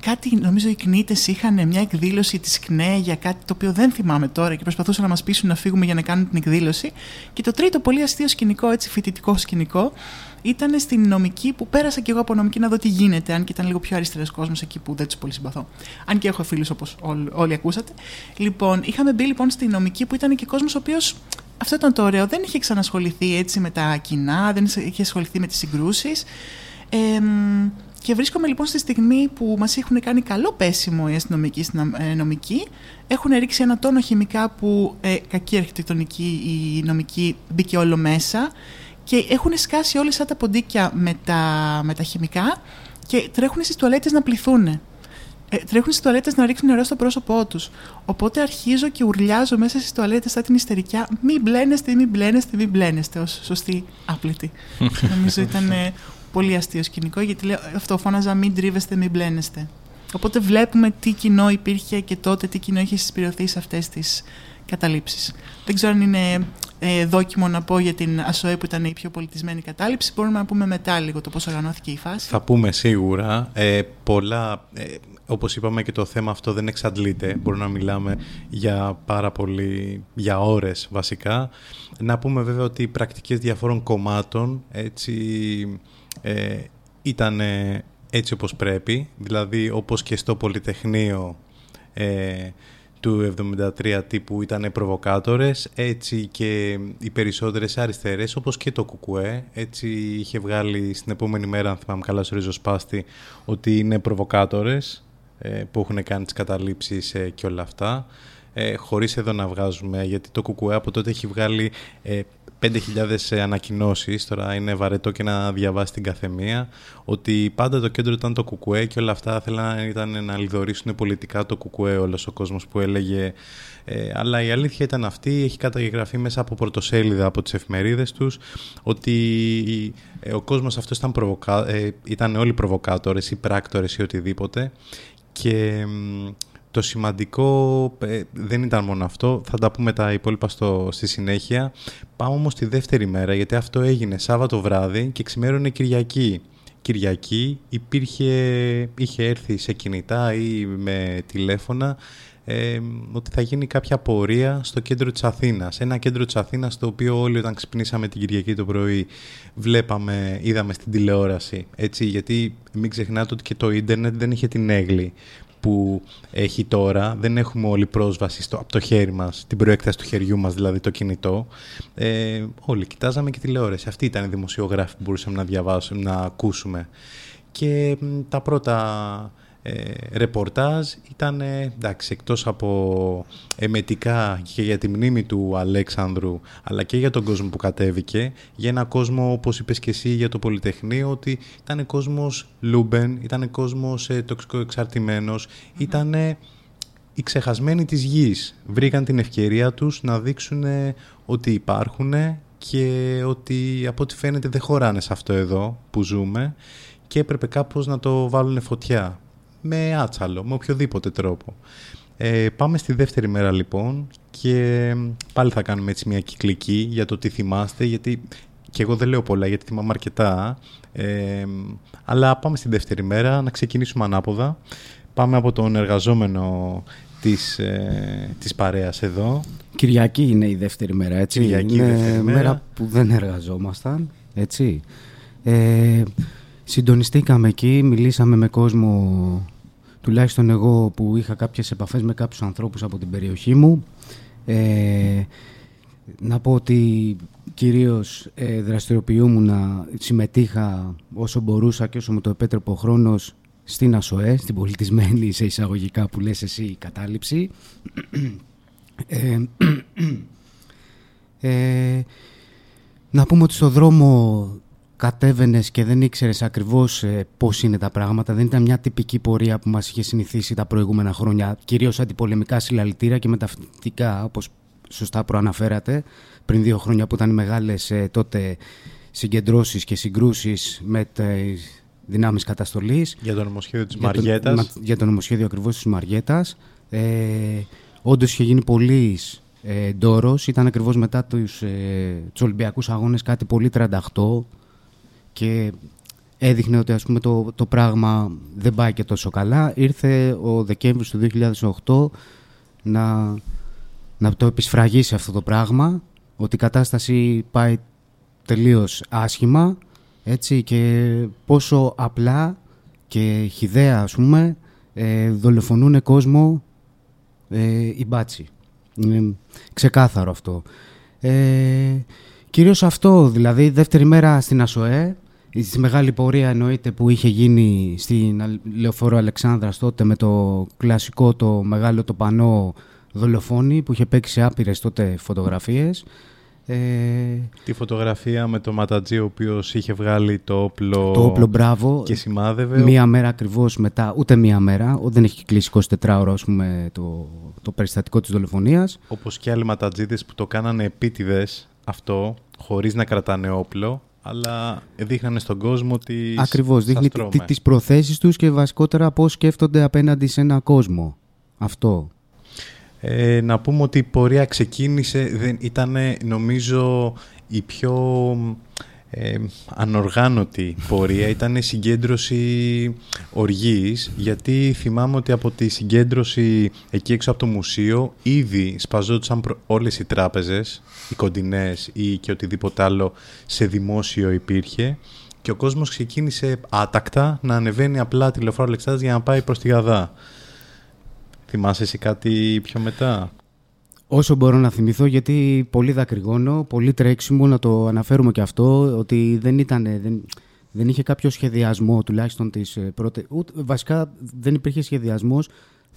κάτι, νομίζω οι κνήτες είχαν μια εκδήλωση της ΚΝΕ για κάτι το οποίο δεν θυμάμαι τώρα και προσπαθούσαν να μας πείσουν να φύγουμε για να κάνουν την εκδήλωση. Και το τρίτο πολύ αστείο σκηνικό, έτσι φοιτητικό σκηνικό, ήταν στην νομική που πέρασα και εγώ από νομική να δω τι γίνεται, αν και ήταν λίγο πιο αριστερός κόσμος εκεί που δεν τους πολύ συμπαθώ. Αν και έχω φίλους όπως όλοι, όλοι ακούσατε. Λοιπόν, είχαμε μπει λοιπόν στη νομική που ήταν και κόσμος ο οποίος αυτό ήταν το ωραίο. Δεν είχε ξανασχοληθεί έτσι με τα κοινά, δεν είχε ασχοληθεί με τις συγκρούσεις. Ε, και βρίσκομαι λοιπόν στη στιγμή που μας έχουν κάνει καλό πέσιμο οι αστυνομικοί στην ε, νομική. Έχουν ρίξει ένα τόνο χημικά που ε, κακή αρχιτεκτονική η νομική μπήκε όλο μέσα και έχουν σκάσει όλες τα ποντίκια με τα, με τα χημικά και τρέχουν στις τουαλέτες να πληθούν. Ε, τρέχουν στις τουαλέτες να ρίξουν νερό στο πρόσωπό τους. Οπότε αρχίζω και ουρλιάζω μέσα στις τουαλέτες σαν την ιστερικιά «Μην μπλένεστε, μην μπλένεστε, μην μπλένεστε» ως σωστή άπλητη. Νομίζω ήταν πολύ αστείο σκηνικό, γιατί λέω, αυτό φώναζα μην τρίβεστε, μην μπλένεστε. Οπότε βλέπουμε τι κοινό υπήρχε και τότε, τι κοινό είχε συσπηρωθεί σε αυτές τις καταλήψεις. Δεν ξέρω αν είναι ε, δόκιμο να πω για την ΑΣΟΕ που ήταν η πιο πολιτισμένη κατάληψη. Μπορούμε να πούμε μετά λίγο το πώς οργανώθηκε η φάση. Θα πούμε σίγουρα. Ε, πολλά, ε, όπως είπαμε και το θέμα αυτό δεν εξαντλείται. Μπορούμε να μιλάμε για πάρα πολύ, για ώρες βασικά. Να πούμε βέβαια ότι οι πρακτικές διαφόρων κομμάτων έτσι ε, ήταν έτσι όπως πρέπει, δηλαδή όπως και στο Πολυτεχνείο ε, του 73 τύπου ήταν προβοκάτορες, έτσι και οι περισσότερες αριστερές, όπως και το Κουκουέ, έτσι είχε βγάλει στην επόμενη μέρα, αν θυμάμαι καλά στο ριζοσπάστη, ότι είναι προβοκάτορες ε, που έχουν κάνει τις καταλήψεις ε, και όλα αυτά. Ε, χωρίς εδώ να βγάζουμε, γιατί το Κουκουέ από τότε έχει βγάλει ε, 5.000 ανακοινώσεις, τώρα είναι βαρετό και να διαβάσει την καθεμία, ότι πάντα το κέντρο ήταν το κουκουέ και όλα αυτά θέλαν ήταν να λιδωρήσουν πολιτικά το κουκουέ όλος ο κόσμος που έλεγε ε, αλλά η αλήθεια ήταν αυτή, έχει καταγεγραφεί μέσα από πρωτοσέλιδα από τις εφημερίδες τους ότι ε, ο κόσμος αυτός ήταν, προβοκα... ε, ήταν όλοι προβοκάτορες ή πράκτορες ή οτιδήποτε και το σημαντικό ε, δεν ήταν μόνο αυτό, θα τα πούμε τα υπόλοιπα στο, στη συνέχεια. Πάμε όμως τη δεύτερη μέρα, γιατί αυτό έγινε Σάββατο βράδυ και ξημέρωνε Κυριακή. Κυριακή υπήρχε, είχε έρθει σε κινητά ή με τηλέφωνα ε, ότι θα γίνει κάποια πορεία στο κέντρο της Αθήνας. Ένα κέντρο της Αθήνας το οποίο όλοι όταν ξυπνήσαμε την Κυριακή το πρωί βλέπαμε, είδαμε στην τηλεόραση. Έτσι, γιατί μην ξεχνάτε ότι και το ίντερνετ δεν είχε την έγκλη που έχει τώρα, δεν έχουμε όλοι πρόσβαση στο, από το χέρι μας, την προέκταση του χεριού μας, δηλαδή το κινητό. Ε, όλοι κοιτάζαμε και τηλεόραση. Αυτή ήταν η δημοσιογράφη που μπορούσαμε να διαβάσουμε, να ακούσουμε. Και τα πρώτα ε, ρεπορτάζ ήταν εντάξει, εκτός από εμετικά και για τη μνήμη του Αλέξανδρου αλλά και για τον κόσμο που κατέβηκε για ένα κόσμο όπως είπες και εσύ για το Πολυτεχνείο ότι ήταν κόσμος λούμπεν, ήταν κόσμος ε, τοξικοεξαρτημένος, ήταν οι ξεχασμένοι της γης. Βρήκαν την ευκαιρία τους να δείξουν ότι υπάρχουν και ότι από ό,τι φαίνεται δεν χωράνε σε αυτό εδώ που ζούμε και έπρεπε κάπως να το βάλουν φωτιά με άτσαλο, με οποιοδήποτε τρόπο. Ε, πάμε στη δεύτερη μέρα λοιπόν και πάλι θα κάνουμε έτσι μια κυκλική για το τι θυμάστε γιατί και εγώ δεν λέω πολλά γιατί θυμάμαι αρκετά ε, αλλά πάμε στη δεύτερη μέρα να ξεκινήσουμε ανάποδα πάμε από τον εργαζόμενο της, ε, της παρέας εδώ Κυριακή είναι η δεύτερη μέρα έτσι Κυριακή είναι δεύτερη μέρα. μέρα που δεν εργαζόμασταν έτσι ε, Συντονιστήκαμε εκεί, μιλήσαμε με κόσμο, τουλάχιστον εγώ που είχα κάποιες επαφές με κάποιους ανθρώπους από την περιοχή μου. Ε, να πω ότι κυρίως ε, δραστηριοποιούμουν, συμμετείχα όσο μπορούσα και όσο μου το επέτρεπε ο χρόνος στην ΑΣΟΕ, στην πολιτισμένη σε εισαγωγικά που λες εσύ κατάληψη. Ε, ε, να πούμε ότι στο δρόμο κατέβαινες και δεν ήξερες ακριβώς ε, πώς είναι τα πράγματα. Δεν ήταν μια τυπική πορεία που μας είχε συνηθίσει τα προηγούμενα χρόνια. Κυρίως αντιπολεμικά συλλαλητήρια και μεταυτικά, όπως σωστά προαναφέρατε, πριν δύο χρόνια που ήταν μεγάλες ε, τότε συγκεντρώσεις και συγκρούσεις με τις δυνάμεις καταστολής. για το νομοσχέδιο της Για το- Μαριέτας. μα- Για το νομοσχέδιο ακριβώς της Μαριέτας. Ε, Όντως είχε γίνει πολύς ε, ντόρος. Ήταν ακριβώς μετά τους ε, τους Ολυμπιακούς Αγώνες κάτι πολύ 38 και έδειχνε ότι ας πούμε το, το πράγμα δεν πάει και τόσο καλά. Ήρθε ο Δεκέμβρης του 2008 να, να το επισφραγίσει αυτό το πράγμα, ότι η κατάσταση πάει τελείως άσχημα έτσι, και πόσο απλά και χιδέα ας πούμε ε, δολοφονούν κόσμο ε, οι μπάτσι. Είναι ξεκάθαρο αυτό. Ε, κυρίως αυτό, δηλαδή δεύτερη μέρα στην ΑΣΟΕ Στη μεγάλη πορεία εννοείται που είχε γίνει στην Λεωφόρο Αλεξάνδρας τότε με το κλασικό το μεγάλο το πανό δολοφόνη που είχε παίξει σε άπειρες τότε φωτογραφίες. Ε, Τη φωτογραφία με το Ματατζή ο οποίος είχε βγάλει το όπλο, το όπλο μπράβο, και σημάδευε. Μία μέρα ακριβώς μετά, ούτε μία μέρα, δεν έχει κλείσει 24 ώρα πούμε, το, το περιστατικό της δολοφονίας. Όπως και άλλοι ματατζίδες που το κάνανε επίτηδες αυτό, χωρίς να κρατάνε όπλο, αλλά δείχνανε στον κόσμο ότι. Ακριβώς, δείχνει τις προθέσεις τους και βασικότερα πώς σκέφτονται απέναντι σε ένα κόσμο. Αυτό. Ε, να πούμε ότι η πορεία ξεκίνησε, δεν, ήταν νομίζω η πιο ε, ανοργάνωτη πορεία, ήταν συγκέντρωση οργής, γιατί θυμάμαι ότι από τη συγκέντρωση εκεί έξω από το μουσείο ήδη σπαζόντουσαν όλες οι τράπεζες, οι κοντινές ή και οτιδήποτε άλλο σε δημόσιο υπήρχε και ο κόσμος ξεκίνησε άτακτα να ανεβαίνει απλά τηλεφόρο Αλεξάνδρας για να πάει προς τη Γαδά. Θυμάσαι εσύ κάτι πιο μετά; Όσο μπορώ να θυμηθώ, γιατί πολύ δακρυγόνο, πολύ τρέξιμο, να το αναφέρουμε και αυτό, ότι δεν ήταν... Δεν, δεν είχε κάποιο σχεδιασμό τουλάχιστον της ε, πρώτη. βασικά δεν υπήρχε σχεδιασμός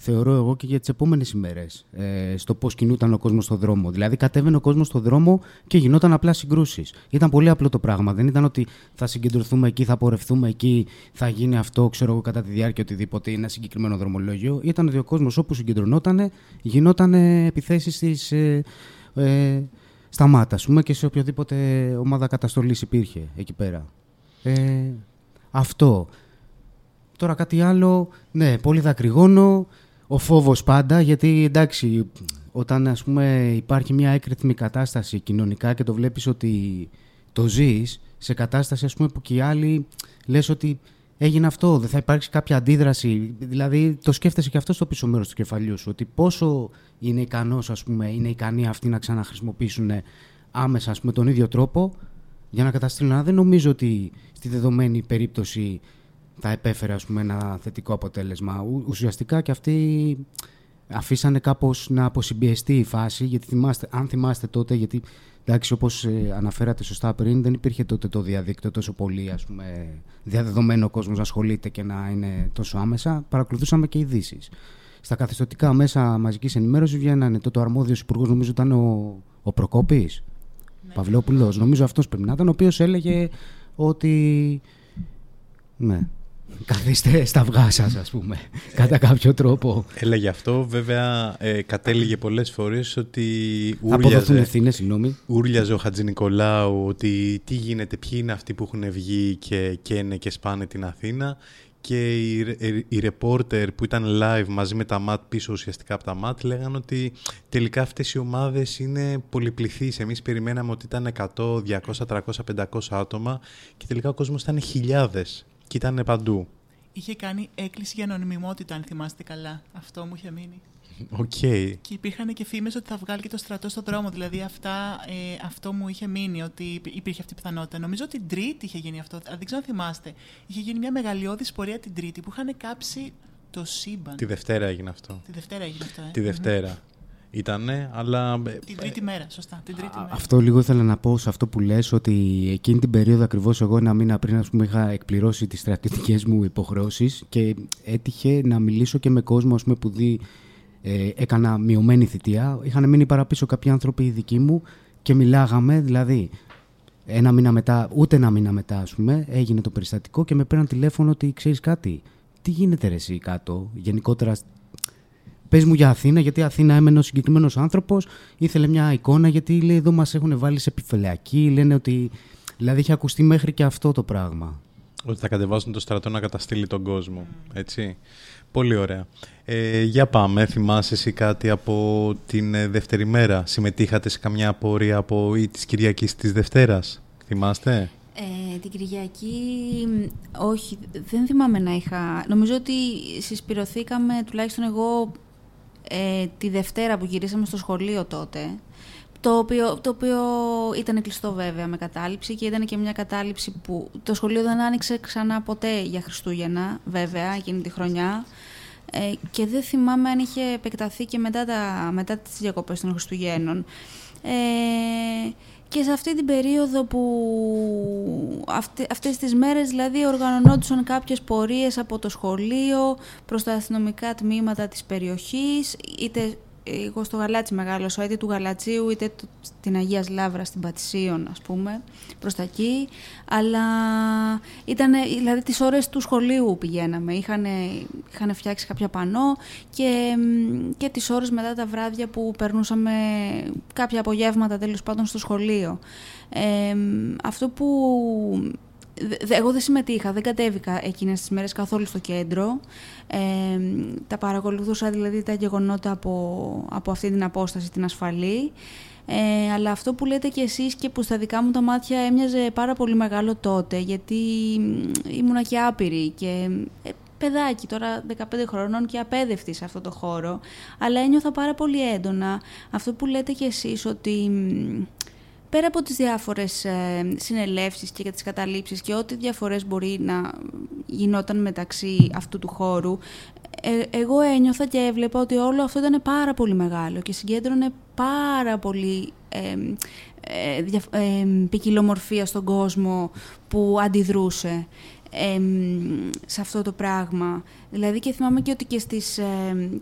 θεωρώ εγώ και για τις επόμενες ημέρες ε, στο πώς κινούταν ο κόσμος στον δρόμο. Δηλαδή, κατέβαινε ο κόσμος στον δρόμο και γινόταν απλά συγκρούσεις. Ήταν πολύ απλό το πράγμα. Δεν ήταν ότι θα συγκεντρωθούμε εκεί, θα πορευτούμε εκεί, θα γίνει αυτό, ξέρω εγώ, κατά τη διάρκεια οτιδήποτε, ένα συγκεκριμένο δρομολόγιο. Ήταν ότι ο κόσμος όπου συγκεντρωνόταν, γινόταν επιθέσεις ε, ε, στα μάτα, πούμε, και σε οποιοδήποτε ομάδα καταστολής υπήρχε εκεί πέρα. Ε, αυτό. Τώρα κάτι άλλο, ναι, πολύ δακρυγόνο ο φόβος πάντα, γιατί εντάξει, όταν ας πούμε υπάρχει μια έκρηθμη κατάσταση κοινωνικά και το βλέπεις ότι το ζεις σε κατάσταση ας πούμε που και οι άλλοι λες ότι έγινε αυτό, δεν θα υπάρξει κάποια αντίδραση. Δηλαδή το σκέφτεσαι και αυτό στο πίσω μέρος του κεφαλιού σου, ότι πόσο είναι ικανός ας πούμε, είναι ικανοί αυτοί να ξαναχρησιμοποιήσουν άμεσα ας πούμε, τον ίδιο τρόπο για να καταστήλουν. Δεν νομίζω ότι στη δεδομένη περίπτωση θα επέφερε ας πούμε, ένα θετικό αποτέλεσμα. Ουσιαστικά και αυτοί αφήσανε κάπως να αποσυμπιεστεί η φάση, γιατί θυμάστε, αν θυμάστε τότε, γιατί εντάξει, όπως ε, αναφέρατε σωστά πριν, δεν υπήρχε τότε το διαδίκτυο τόσο πολύ, ας πούμε, διαδεδομένο ο κόσμος να ασχολείται και να είναι τόσο άμεσα, παρακολουθούσαμε και ειδήσεις. Στα καθεστωτικά μέσα μαζικής ενημέρωσης βγαίνανε τότε ο αρμόδιος υπουργός, νομίζω ήταν ο, ο Προκόπης. Ναι. Παυλόπουλος. Νομίζω αυτός πρέπει να ήταν, ο οποίος έλεγε ότι. Ναι, καθίστε στα αυγά σας, ας πούμε, κατά κάποιο τρόπο. Έλεγε αυτό. Βέβαια, ε, κατέληγε πολλές φορές ότι. Αποδοθούν ευθύνες, συγγνώμη. Ούρλιαζε ο Χατζη Νικολάου ότι τι γίνεται, ποιοι είναι αυτοί που έχουν βγει και καίνε και σπάνε την Αθήνα. Και οι, οι ρεπόρτερ που ήταν live μαζί με τα ΜΑΤ πίσω ουσιαστικά από τα ΜΑΤ λέγανε ότι τελικά αυτές οι ομάδες είναι πολυπληθείς. Εμείς περιμέναμε ότι ήταν 100, 200, 300, 500 άτομα και τελικά ο κόσμος ήταν χιλιάδες και ήταν παντού. Είχε κάνει έκκληση για ανωνυμότητα, αν θυμάστε καλά. Αυτό μου είχε μείνει. OK. Okay. Και υπήρχαν και φήμες ότι θα βγάλει και το στρατό στον δρόμο. Δηλαδή αυτά, ε, αυτό μου είχε μείνει, ότι υπήρχε αυτή η πιθανότητα. Νομίζω ότι την Τρίτη είχε γίνει αυτό. Δεν ξέρω αν θυμάστε. Είχε γίνει μια μεγαλειώδης πορεία την Τρίτη που είχαν κάψει το σύμπαν. Τη Δευτέρα έγινε αυτό. Τη Δευτέρα έγινε αυτό, ε. Τη Δευτέρα ήτανε, αλλά... Την τρίτη μέρα, σωστά. Την τρίτη μέρα. Αυτό λίγο ήθελα να πω σε αυτό που λες, ότι εκείνη την περίοδο ακριβώς εγώ ένα μήνα πριν ας πούμε, είχα εκπληρώσει τις στρατιωτικές μου υποχρεώσεις και έτυχε να μιλήσω και με κόσμο ας πούμε, που δει, ε, έκανα μειωμένη θητεία. Είχαν μείνει παραπίσω κάποιοι άνθρωποι δικοί μου και μιλάγαμε, δηλαδή ένα μήνα μετά, ούτε ένα μήνα μετά, ας πούμε, έγινε το περιστατικό και με πέραν τηλέφωνο ότι ξέρεις κάτι. Τι γίνεται ρε εσύ κάτω, γενικότερα Πες μου για Αθήνα, γιατί Αθήνα έμενε ο συγκεκριμένος άνθρωπος. Ήθελε μια εικόνα, γιατί λέει εδώ μας έχουν βάλει σε επιφυλακή. Λένε ότι. Δηλαδή είχε ακουστεί μέχρι και αυτό το πράγμα. Ότι θα κατεβάσουν το στρατό να καταστήλει τον κόσμο. Έτσι. Πολύ ωραία. Ε, για πάμε. Θυμάσαι εσύ κάτι από την ε, δεύτερη μέρα; Συμμετείχατε σε καμιά απορία από ή της Κυριακής της Δευτέρας; Θυμάστε; Ε, την Κυριακή, όχι, δεν θυμάμαι να είχα. Νομίζω ότι συσπηρωθήκαμε, τουλάχιστον εγώ, ε, τη Δευτέρα που γυρίσαμε στο σχολείο τότε, το οποίο, το οποίο ήταν κλειστό βέβαια με κατάληψη και ήταν και μια κατάληψη που το σχολείο δεν άνοιξε ξανά ποτέ για Χριστούγεννα, βέβαια, εκείνη τη χρονιά. Ε, και δεν θυμάμαι αν είχε επεκταθεί και μετά, τα, μετά τις διακοπές των Χριστουγέννων. Ε, και σε αυτή την περίοδο που αυτέ, αυτές τις μέρες δηλαδή οργανωνόντουσαν κάποιες πορείες από το σχολείο προς τα αστυνομικά τμήματα της περιοχής είτε εγώ στο Γαλάτσι μεγάλωσα, είτε του Γαλατσίου είτε την Αγίας Λάβρα στην Πατησίων ας πούμε, προς τα εκεί. Αλλά ήταν, δηλαδή τις ώρες του σχολείου πηγαίναμε, είχαν, είχαν φτιάξει κάποια πανό και, και τις ώρες μετά τα βράδια που περνούσαμε κάποια απογεύματα τέλος πάντων στο σχολείο. Ε, αυτό που εγώ δεν συμμετείχα, δεν κατέβηκα εκείνες τις μέρες καθόλου στο κέντρο. Ε, τα παρακολουθούσα δηλαδή τα γεγονότα από, από αυτή την απόσταση, την ασφαλή. Ε, αλλά αυτό που λέτε κι εσείς και που στα δικά μου τα μάτια έμοιαζε πάρα πολύ μεγάλο τότε, γιατί ήμουνα και άπειρη και ε, παιδάκι τώρα 15 χρονών και απέδευτη σε αυτό το χώρο, αλλά ένιωθα πάρα πολύ έντονα αυτό που λέτε κι εσείς ότι πέρα από τις διάφορες ε, συνελεύσεις και για τις καταλήψεις και ό,τι διαφορές μπορεί να γινόταν μεταξύ αυτού του χώρου, ε, εγώ ένιωθα και έβλεπα ότι όλο αυτό ήταν πάρα πολύ μεγάλο και συγκέντρωνε πάρα πολύ ε, ε, ποικιλομορφία στον κόσμο που αντιδρούσε σε αυτό το πράγμα. Δηλαδή και θυμάμαι και ότι και, στις,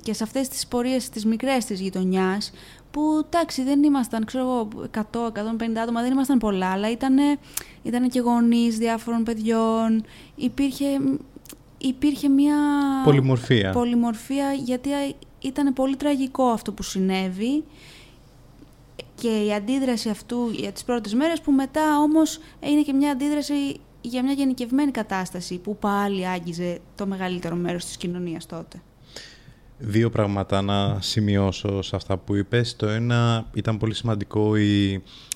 και σε αυτές τις πορείες τις μικρές της γειτονιάς που εντάξει δεν ήμασταν ξέρω εγώ 100-150 άτομα δεν ήμασταν πολλά αλλά ήταν ήτανε και γονείς διάφορων παιδιών υπήρχε, υπήρχε μια πολυμορφία. πολυμορφία γιατί ήταν πολύ τραγικό αυτό που συνέβη και η αντίδραση αυτού για τις πρώτες μέρες που μετά όμως είναι και μια αντίδραση για μια γενικευμένη κατάσταση που πάλι άγγιζε το μεγαλύτερο μέρος της κοινωνίας τότε. Δύο πράγματα να σημειώσω σε αυτά που είπες. Το ένα ήταν πολύ σημαντικό η,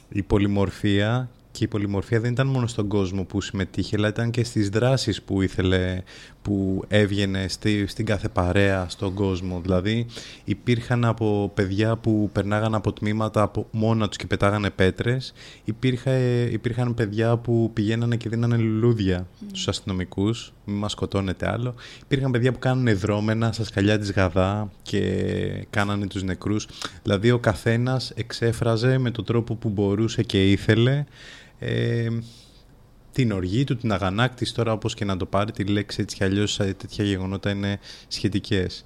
η πολυμορφία και η πολυμορφία δεν ήταν μόνο στον κόσμο που συμμετείχε, αλλά ήταν και στις δράσεις που ήθελε, που έβγαινε στη, στην κάθε παρέα στον κόσμο. Δηλαδή υπήρχαν από παιδιά που περνάγαν από τμήματα από μόνα τους και πετάγανε πέτρες. Υπήρχε, υπήρχαν παιδιά που πηγαίνανε και δίνανε λουλούδια mm. στους αστυνομικούς, μην μας σκοτώνετε άλλο. Υπήρχαν παιδιά που κάνανε δρόμενα στα σκαλιά της Γαδά και κάνανε τους νεκρούς. Δηλαδή ο καθένας εξέφραζε με τον τρόπο που μπορούσε και ήθελε ε, την οργή του, την αγανάκτηση τώρα όπως και να το πάρει τη λέξη έτσι κι αλλιώς ε, τέτοια γεγονότα είναι σχετικές.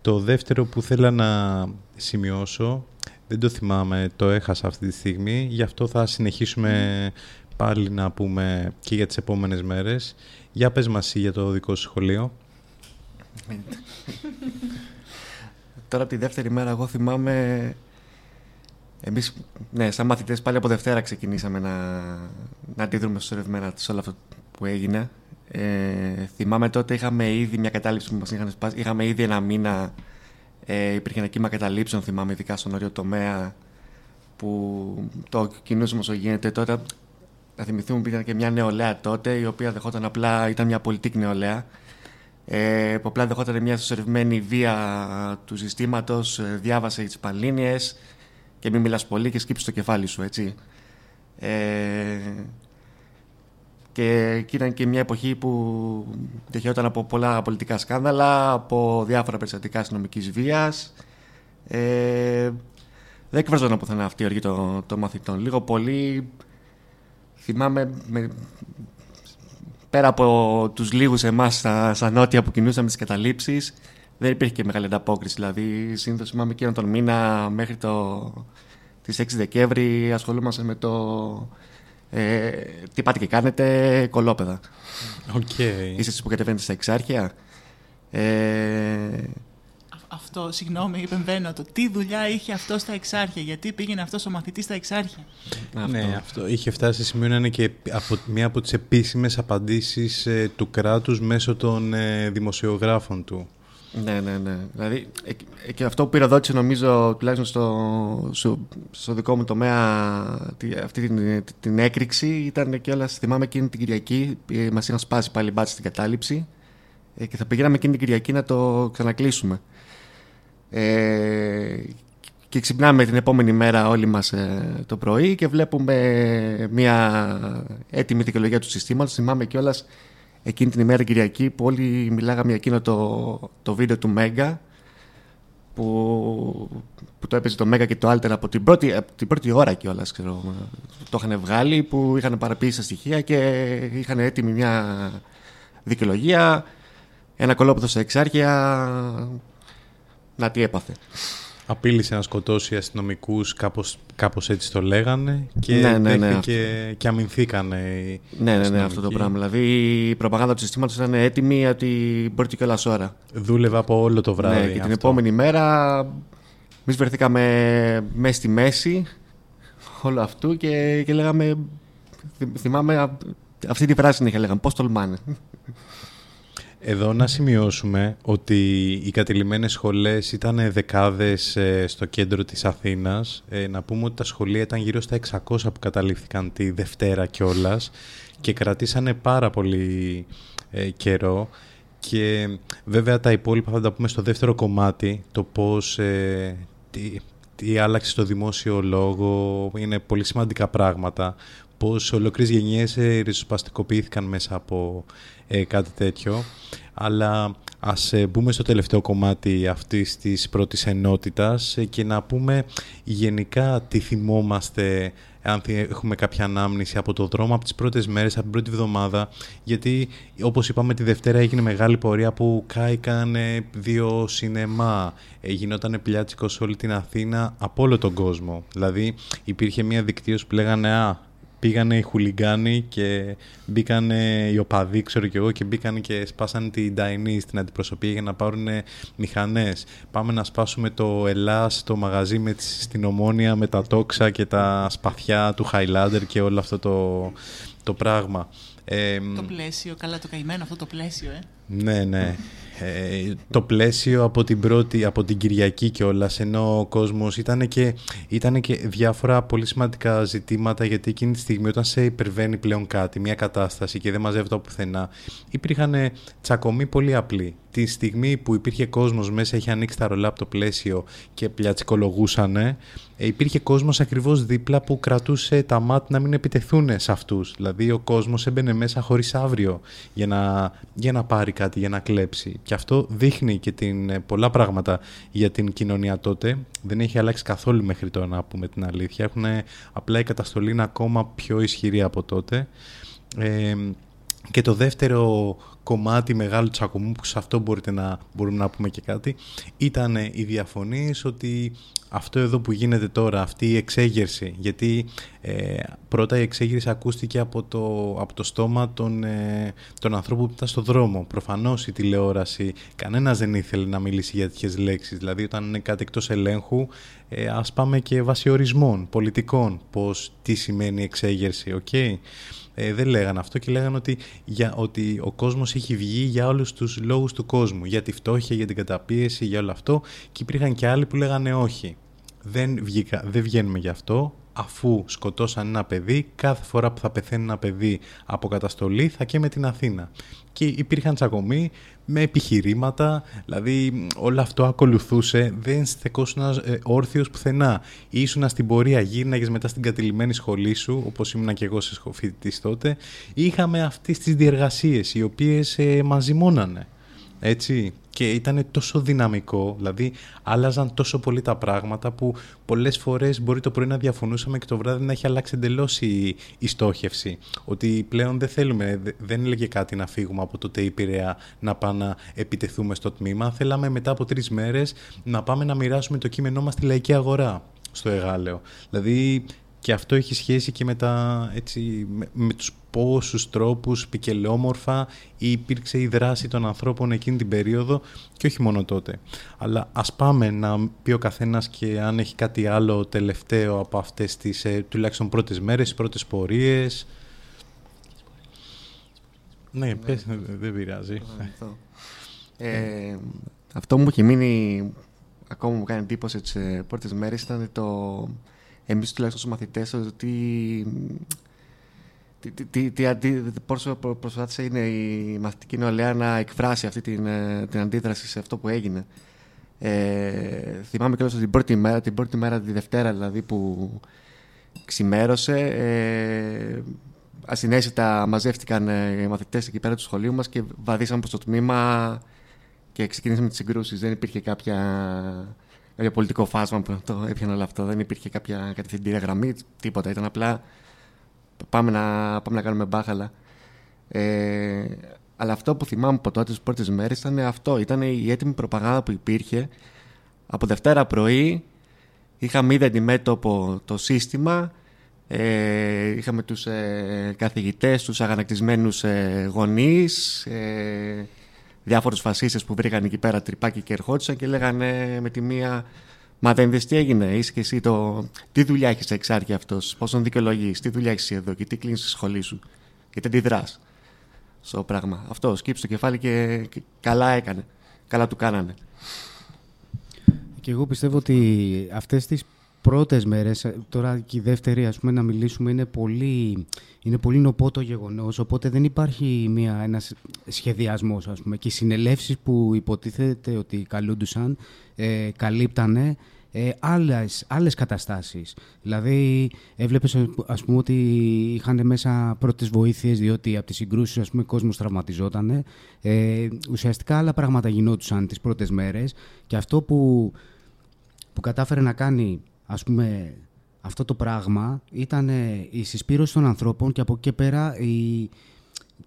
Το δεύτερο που θέλω να σημειώσω, δεν το θυμάμαι, το έχασα αυτή τη στιγμή, γι' αυτό θα συνεχίσουμε πάλι να πούμε και για τις επόμενες μέρες. Για πες μας για το δικό σου σχολείο. Τώρα από τη δεύτερη μέρα εγώ θυμάμαι Εμείς, ναι, σαν μαθητές, πάλι από Δευτέρα ξεκινήσαμε να, να αντιδρούμε σωρευμένα σε όλο αυτό που έγινε. Ε, θυμάμαι τότε είχαμε ήδη μια κατάληψη που μας είχαν σπάσει. Είχαμε ήδη ένα μήνα. Ε, υπήρχε ένα κύμα καταλήψεων, θυμάμαι, ειδικά στον όριο τομέα που το κινούσαμε όσο γίνεται. Τότε, να θυμηθούμε που ήταν και μια νεολαία τότε, η οποία δεχόταν απλά, ήταν μια πολιτική νεολαία. Ε, που απλά δεχόταν μια συσσωρευμένη βία του συστήματος, ε, διάβασε τις πανλίνιε, και μην μιλάς πολύ και σκύψεις το κεφάλι σου, έτσι. Ε, και ήταν και μια εποχή που διαχειόταν από πολλά πολιτικά σκάνδαλα, από διάφορα περιστατικά αστυνομικής βίας. Ε, δεν εκφραζόταν πουθενά αυτή η οργή των, το μαθητών. Λίγο πολύ θυμάμαι με, πέρα από τους λίγους εμάς στα, στα νότια που κινούσαμε τις καταλήψεις δεν υπήρχε και μεγάλη ανταπόκριση. Δηλαδή, συνήθως θυμάμαι εκείνον τον μήνα μέχρι το, τις 6 Δεκέμβρη ασχολούμαστε με το ε, τι πάτε και κάνετε, κολόπεδα. Okay. Είστε εσείς που κατεβαίνετε στα εξάρχεια. Ε, αυτό, συγγνώμη, επεμβαίνω το. Τι δουλειά είχε αυτό στα εξάρχεια, γιατί πήγαινε αυτός ο μαθητής στα εξάρχεια; Αυτό. Ναι, αυτό είχε φτάσει σε σημείο να είναι και από, μία από τις επίσημες απαντήσεις ε, του κράτους μέσω των ε, δημοσιογράφων του. Ναι, ναι, ναι. Δηλαδή, ε, και αυτό που πυροδότησε νομίζω τουλάχιστον στο, στο, δικό μου τομέα αυτή την, την έκρηξη ήταν και όλα, θυμάμαι εκείνη την Κυριακή, ε, μας είχαν σπάσει πάλι μπάτση στην κατάληψη ε, και θα πηγαίναμε εκείνη την Κυριακή να το ξανακλείσουμε. Ε, και ξυπνάμε την επόμενη μέρα όλοι μας το πρωί και βλέπουμε μια έτοιμη δικαιολογία του συστήματος. Θυμάμαι κιόλας εκείνη την ημέρα Κυριακή που όλοι μιλάγαμε για εκείνο το, το βίντεο του Μέγκα που, που το έπαιζε το Μέγα και το Alter από την πρώτη, από την πρώτη ώρα κιόλας. Το είχαν βγάλει, που είχαν παραποιήσει τα στοιχεία και είχαν έτοιμη μια δικαιολογία. Ένα κολόπεδο σε εξάρχεια. Να τι έπαθε. Απείλησε να σκοτώσει αστυνομικούς, κάπως, κάπως έτσι το λέγανε και, Ναι, ναι, ναι, και, και αμυνθήκανε. οι Ναι, ναι, ναι, αυτό το αστυνομικοί. πράγμα. Δηλαδή η προπαγάνδα του συστήματος ήταν έτοιμη από την πρώτη κιόλας ώρα. Δούλευε από όλο το βράδυ. ναι, και την αυτό. επόμενη μέρα εμείς βρεθήκαμε μέσα στη μέση όλο αυτού και, και λέγαμε. θυ- Θυμάμαι α- αυτή τη φράση συνέχεια λέγαμε. Πώς τολμάνε. Εδώ να σημειώσουμε ότι οι κατηλημένες σχολές ήταν δεκάδες ε, στο κέντρο της Αθήνας. Ε, να πούμε ότι τα σχολεία ήταν γύρω στα 600 που καταλήφθηκαν τη Δευτέρα κιόλας και κρατήσανε πάρα πολύ ε, καιρό. Και βέβαια τα υπόλοιπα θα τα πούμε στο δεύτερο κομμάτι, το πώς ε, τι, τι άλλαξε στο δημόσιο λόγο, είναι πολύ σημαντικά πράγματα. Πώς ολοκλήρες γενιές ε, ριζοσπαστικοποιήθηκαν μέσα από ε, κάτι τέτοιο. Αλλά ας ε, μπούμε στο τελευταίο κομμάτι αυτής της πρώτης ενότητας ε, και να πούμε γενικά τι θυμόμαστε αν θυ- έχουμε κάποια ανάμνηση από το δρόμο, από τις πρώτες μέρες, από την πρώτη εβδομάδα, γιατί όπως είπαμε τη Δευτέρα έγινε μεγάλη πορεία που κάηκαν ε, δύο σινεμά, ε, γινόταν πλιάτσικος σε όλη την Αθήνα από όλο τον κόσμο. Δηλαδή υπήρχε μια δικτύωση που λέγανε «Α, πήγανε οι χουλιγκάνοι και μπήκαν οι οπαδοί, ξέρω κι εγώ, και μπήκαν και σπάσανε την Νταϊνή στην αντιπροσωπεία για να πάρουν μηχανές. Πάμε να σπάσουμε το Ελλάς, το μαγαζί με τις, στην Ομόνια με τα τόξα και τα σπαθιά του Highlander και όλο αυτό το, το πράγμα. Ε, Το πλαίσιο, καλά το καημένο αυτό το πλαίσιο, ε. ναι, ναι. Ε, το πλαίσιο από την πρώτη, από την Κυριακή κιόλας, ενώ ο κόσμος ήταν και, ήτανε και διάφορα πολύ σημαντικά ζητήματα, γιατί εκείνη τη στιγμή όταν σε υπερβαίνει πλέον κάτι, μια κατάσταση και δεν μαζεύεται από πουθενά, υπήρχαν ε, τσακωμοί πολύ απλοί. Τη στιγμή που υπήρχε κόσμος μέσα, είχε ανοίξει τα ρολά από το πλαίσιο και πλιατσικολογούσανε, ε, υπήρχε κόσμος ακριβώς δίπλα που κρατούσε τα μάτια να μην επιτεθούν σε αυτούς. Δηλαδή ο κόσμος έμπαινε μέσα χωρίς αύριο για να, για να πάρει κάτι, για να κλέψει. Και αυτό δείχνει και την, ε, πολλά πράγματα για την κοινωνία τότε. Δεν έχει αλλάξει καθόλου μέχρι τώρα να πούμε την αλήθεια. Έχουν απλά η καταστολή είναι ακόμα πιο ισχυρή από τότε. Ε, και το δεύτερο κομμάτι μεγάλου τσακωμού, που σε αυτό μπορείτε να, μπορούμε να πούμε και κάτι, ήταν οι διαφωνίες ότι αυτό εδώ που γίνεται τώρα, αυτή η εξέγερση, γιατί ε, πρώτα η εξέγερση ακούστηκε από το, από το στόμα των, ε, των ανθρώπων που ήταν στο δρόμο. Προφανώς η τηλεόραση, κανένας δεν ήθελε να μιλήσει για τέτοιες λέξεις. Δηλαδή όταν είναι κάτι εκτός ελέγχου, ε, ας πάμε και βάσει ορισμών, πολιτικών, πώς, τι σημαίνει εξέγερση, οκ ε, δεν λέγανε αυτό και λέγανε ότι, για, ότι ο κόσμος έχει βγει για όλους τους λόγους του κόσμου. Για τη φτώχεια, για την καταπίεση, για όλο αυτό. Και υπήρχαν και άλλοι που λέγανε όχι. Δεν, βγήκα, δεν βγαίνουμε γι' αυτό. Αφού σκοτώσαν ένα παιδί, κάθε φορά που θα πεθαίνει ένα παιδί από καταστολή θα καίμε την Αθήνα. Και υπήρχαν τσακωμοί με επιχειρήματα, δηλαδή όλο αυτό ακολουθούσε, δεν στεκόσουν ε, όρθιος πουθενά. Ήσουνα στην πορεία, γύρναγες μετά στην κατηλημένη σχολή σου, όπως ήμουνα και εγώ σε φοιτητής τότε, είχαμε αυτές τις διεργασίες οι οποίες ε, μας ζυμώνανε. Έτσι. Και ήταν τόσο δυναμικό, δηλαδή άλλαζαν τόσο πολύ τα πράγματα που πολλές φορές μπορεί το πρωί να διαφωνούσαμε και το βράδυ να έχει αλλάξει εντελώς η, η στόχευση. Ότι πλέον δεν θέλουμε, δε- δεν έλεγε κάτι να φύγουμε από το ΤΕΙ Πειραιά να πάμε να επιτεθούμε στο τμήμα. Θέλαμε μετά από τρεις μέρες να πάμε να μοιράσουμε το κείμενό μας στη λαϊκή αγορά στο Εγάλεο. Δηλαδή και αυτό έχει σχέση και με, τα, έτσι, με, με τους πόσους τρόπους ποικελόμορφα υπήρξε η δράση των ανθρώπων εκείνη την περίοδο και όχι μόνο τότε. Αλλά ας πάμε να πει ο καθένας και αν έχει κάτι άλλο τελευταίο από αυτές τις ε, τουλάχιστον πρώτες μέρες, πρώτες πορείες. Ναι, πες, ε, δεν πειράζει. Αυτό. Ε, αυτό μου έχει μείνει ακόμα μου κάνει εντύπωση τις πρώτες μέρες ήταν το. Εμείς τουλάχιστον ω μαθητές, το τι. Τι, τι, τι, τι αντί, πόσο προ- προσπάθησε είναι η μαθητική νεολαία να εκφράσει αυτή την, ε, την αντίδραση σε αυτό που έγινε. Ε, θυμάμαι κιόλας ότι την πρώτη μέρα, την πρώτη μέρα, τη Δευτέρα δηλαδή που ξημέρωσε, ε, ασυναίσθητα μαζεύτηκαν ε, οι μαθητές εκεί πέρα του σχολείου μας και βαδίσαμε προς το τμήμα και ξεκινήσαμε τις συγκρούσεις. Δεν υπήρχε κάποια κάποιο πολιτικό φάσμα που το έπιανε όλο αυτό. Δεν υπήρχε κάποια κατευθυντήρια γραμμή, τίποτα. Ήταν απλά πάμε να, πάμε να κάνουμε μπάχαλα. Ε, αλλά αυτό που θυμάμαι από τότε, τις πρώτες μέρες, ήταν αυτό. Ήταν η έτοιμη προπαγάνδα που υπήρχε. Από Δευτέρα πρωί είχαμε ήδη αντιμέτωπο το σύστημα. Ε, είχαμε τους ε, καθηγητές, τους αγανακτισμένους ε, γονείς, ε, διάφορους φασίστες που βρήκαν εκεί πέρα τρυπάκι και ερχόντουσαν και λέγανε με τη μία Μα δεν είδες τι έγινε, είσαι και εσύ το... Τι δουλειά έχεις εξάρτητα αυτός, πώς τον δικαιολογείς, τι δουλειά έχεις εδώ και τι κλείνεις στη σχολή σου και τι δράς στο πράγμα. Αυτό, σκύψε το κεφάλι και, και καλά έκανε, καλά του κάνανε. Και εγώ πιστεύω ότι αυτές τις πρώτες μέρες, ε, τώρα και η δεύτερη ας πούμε να μιλήσουμε είναι πολύ, είναι πολύ νοπό το γεγονός, οπότε δεν υπάρχει μια, ένας σχεδιασμός ας πούμε και οι συνελεύσεις που υποτίθεται ότι καλούντουσαν ε, καλύπτανε ε, άλλες, άλλες καταστάσεις. Δηλαδή, έβλεπες ας πούμε ότι είχαν μέσα πρώτες βοήθειες διότι από τις συγκρούσεις ας πούμε κόσμος τραυματιζόταν. Ε, ουσιαστικά άλλα πράγματα γινόντουσαν τις πρώτες μέρες και αυτό που, που κατάφερε να κάνει ας πούμε, αυτό το πράγμα ήταν η συσπείρωση των ανθρώπων και από εκεί και πέρα η,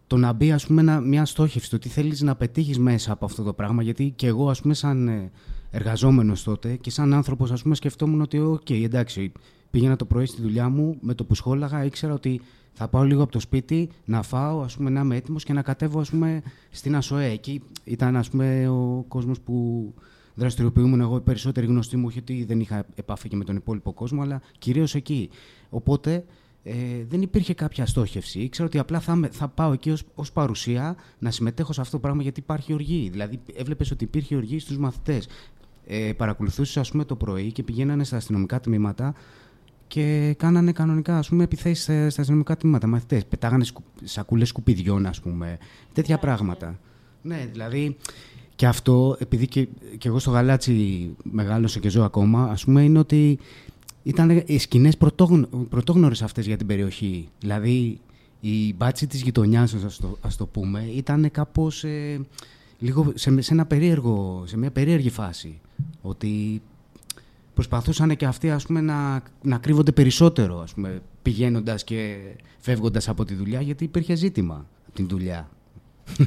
το να μπει ας πούμε, μια στόχευση, το τι θέλεις να πετύχεις μέσα από αυτό το πράγμα. Γιατί και εγώ, ας πούμε, σαν ε, εργαζόμενος τότε και σαν άνθρωπος, ας πούμε, σκεφτόμουν ότι, οκ, εντάξει, πήγαινα το πρωί στη δουλειά μου, με το που σχόλαγα ήξερα ότι θα πάω λίγο από το σπίτι να φάω, ας πούμε, να είμαι έτοιμος και να κατέβω, ας πούμε, στην ΑΣΟΕ. Εκεί ήταν, ας πούμε, ο κόσμος που δραστηριοποιούμουν εγώ, οι περισσότεροι γνωστοί μου, όχι ότι δεν είχα επαφή και με τον υπόλοιπο κόσμο, αλλά κυρίως εκεί. Οπότε ε, δεν υπήρχε κάποια στόχευση. Ήξερα ότι απλά θα, θα πάω εκεί ως παρουσία να συμμετέχω σε αυτό το πράγμα γιατί υπάρχει οργή. Δηλαδή, έβλεπες ότι υπήρχε οργή στους μαθητές. Ε, Παρακολουθούσες, ας πούμε, το πρωί και πηγαίνανε στα αστυνομικά τμήματα και κάνανε κανονικά ας πούμε, επιθέσεις στα αστυνομικά τμήματα μαθητές. Πετάγανε σκου, σακούλες σκουπιδιών, ας πούμε, τέτοια πράγματα. Ναι, δηλαδή και αυτό, επειδή και, και εγώ στο γαλάτσι μεγάλωσα και ζω ακόμα, ας πούμε, είναι ότι ήταν οι σκηνές πρωτόγνω, πρωτόγνωρες αυτές για την περιοχή. Δηλαδή, η μπάτση της γειτονιάς, ας το, ας το πούμε, ήταν κάπως ε, λίγο σε, σε, ένα περίεργο, σε μια περίεργη φάση. Ότι προσπαθούσαν και αυτοί ας πούμε, να, να κρύβονται περισσότερο, ας πούμε, πηγαίνοντας και φεύγοντας από τη δουλειά, γιατί υπήρχε ζήτημα από την δουλειά.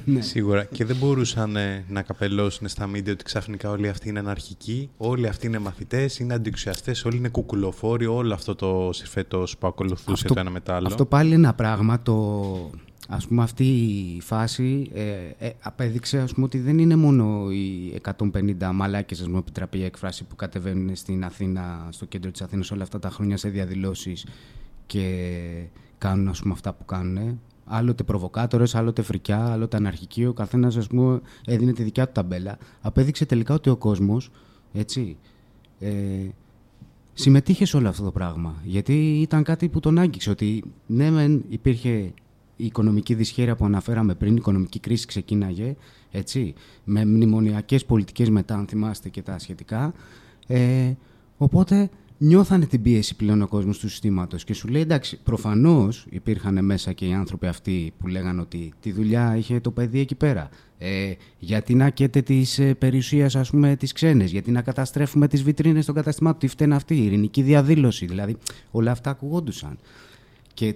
Ναι. Σίγουρα. Και δεν μπορούσαν ε, να καπελώσουν στα μίντια ότι ξαφνικά όλοι αυτοί είναι αναρχικοί, όλοι αυτοί είναι μαθητές, είναι αντιξιαστέ, όλοι είναι κουκουλοφόροι, όλο αυτό το συμφέτο που ακολουθούσε αυτό, το ένα μετά άλλο. Αυτό πάλι είναι ένα πράγμα. Το, ας πούμε αυτή η φάση ε, ε, απέδειξε ας πούμε, ότι δεν είναι μόνο οι 150 μαλάκες ας πούμε, επιτραπεί η έκφραση που κατεβαίνουν στην Αθήνα, στο κέντρο της Αθήνας όλα αυτά τα χρόνια σε διαδηλώσεις και κάνουν ας πούμε, αυτά που κάνουν άλλοτε προβοκάτορες, άλλοτε φρικιά, άλλοτε αναρχική. Ο καθένας, έδινε τη δικιά του ταμπέλα. Απέδειξε τελικά ότι ο κόσμος, έτσι, ε, συμμετείχε σε όλο αυτό το πράγμα. Γιατί ήταν κάτι που τον άγγιξε. Ότι ναι, μεν υπήρχε η οικονομική δυσχέρεια που αναφέραμε πριν, η οικονομική κρίση ξεκίναγε, έτσι, με μνημονιακές πολιτικές μετά, αν θυμάστε και τα σχετικά. Ε, οπότε νιώθανε την πίεση πλέον ο κόσμος του συστήματος και σου λέει εντάξει, προφανώς υπήρχαν μέσα και οι άνθρωποι αυτοί που λέγανε ότι τη δουλειά είχε το παιδί εκεί πέρα; Ε, γιατί να καίτε της ε, περιουσίας, ας πούμε, τις ξένες, γιατί να καταστρέφουμε τις βιτρίνες των καταστημάτων, τι φταίνε αυτή, η ειρηνική διαδήλωση. Δηλαδή, όλα αυτά ακουγόντουσαν. Και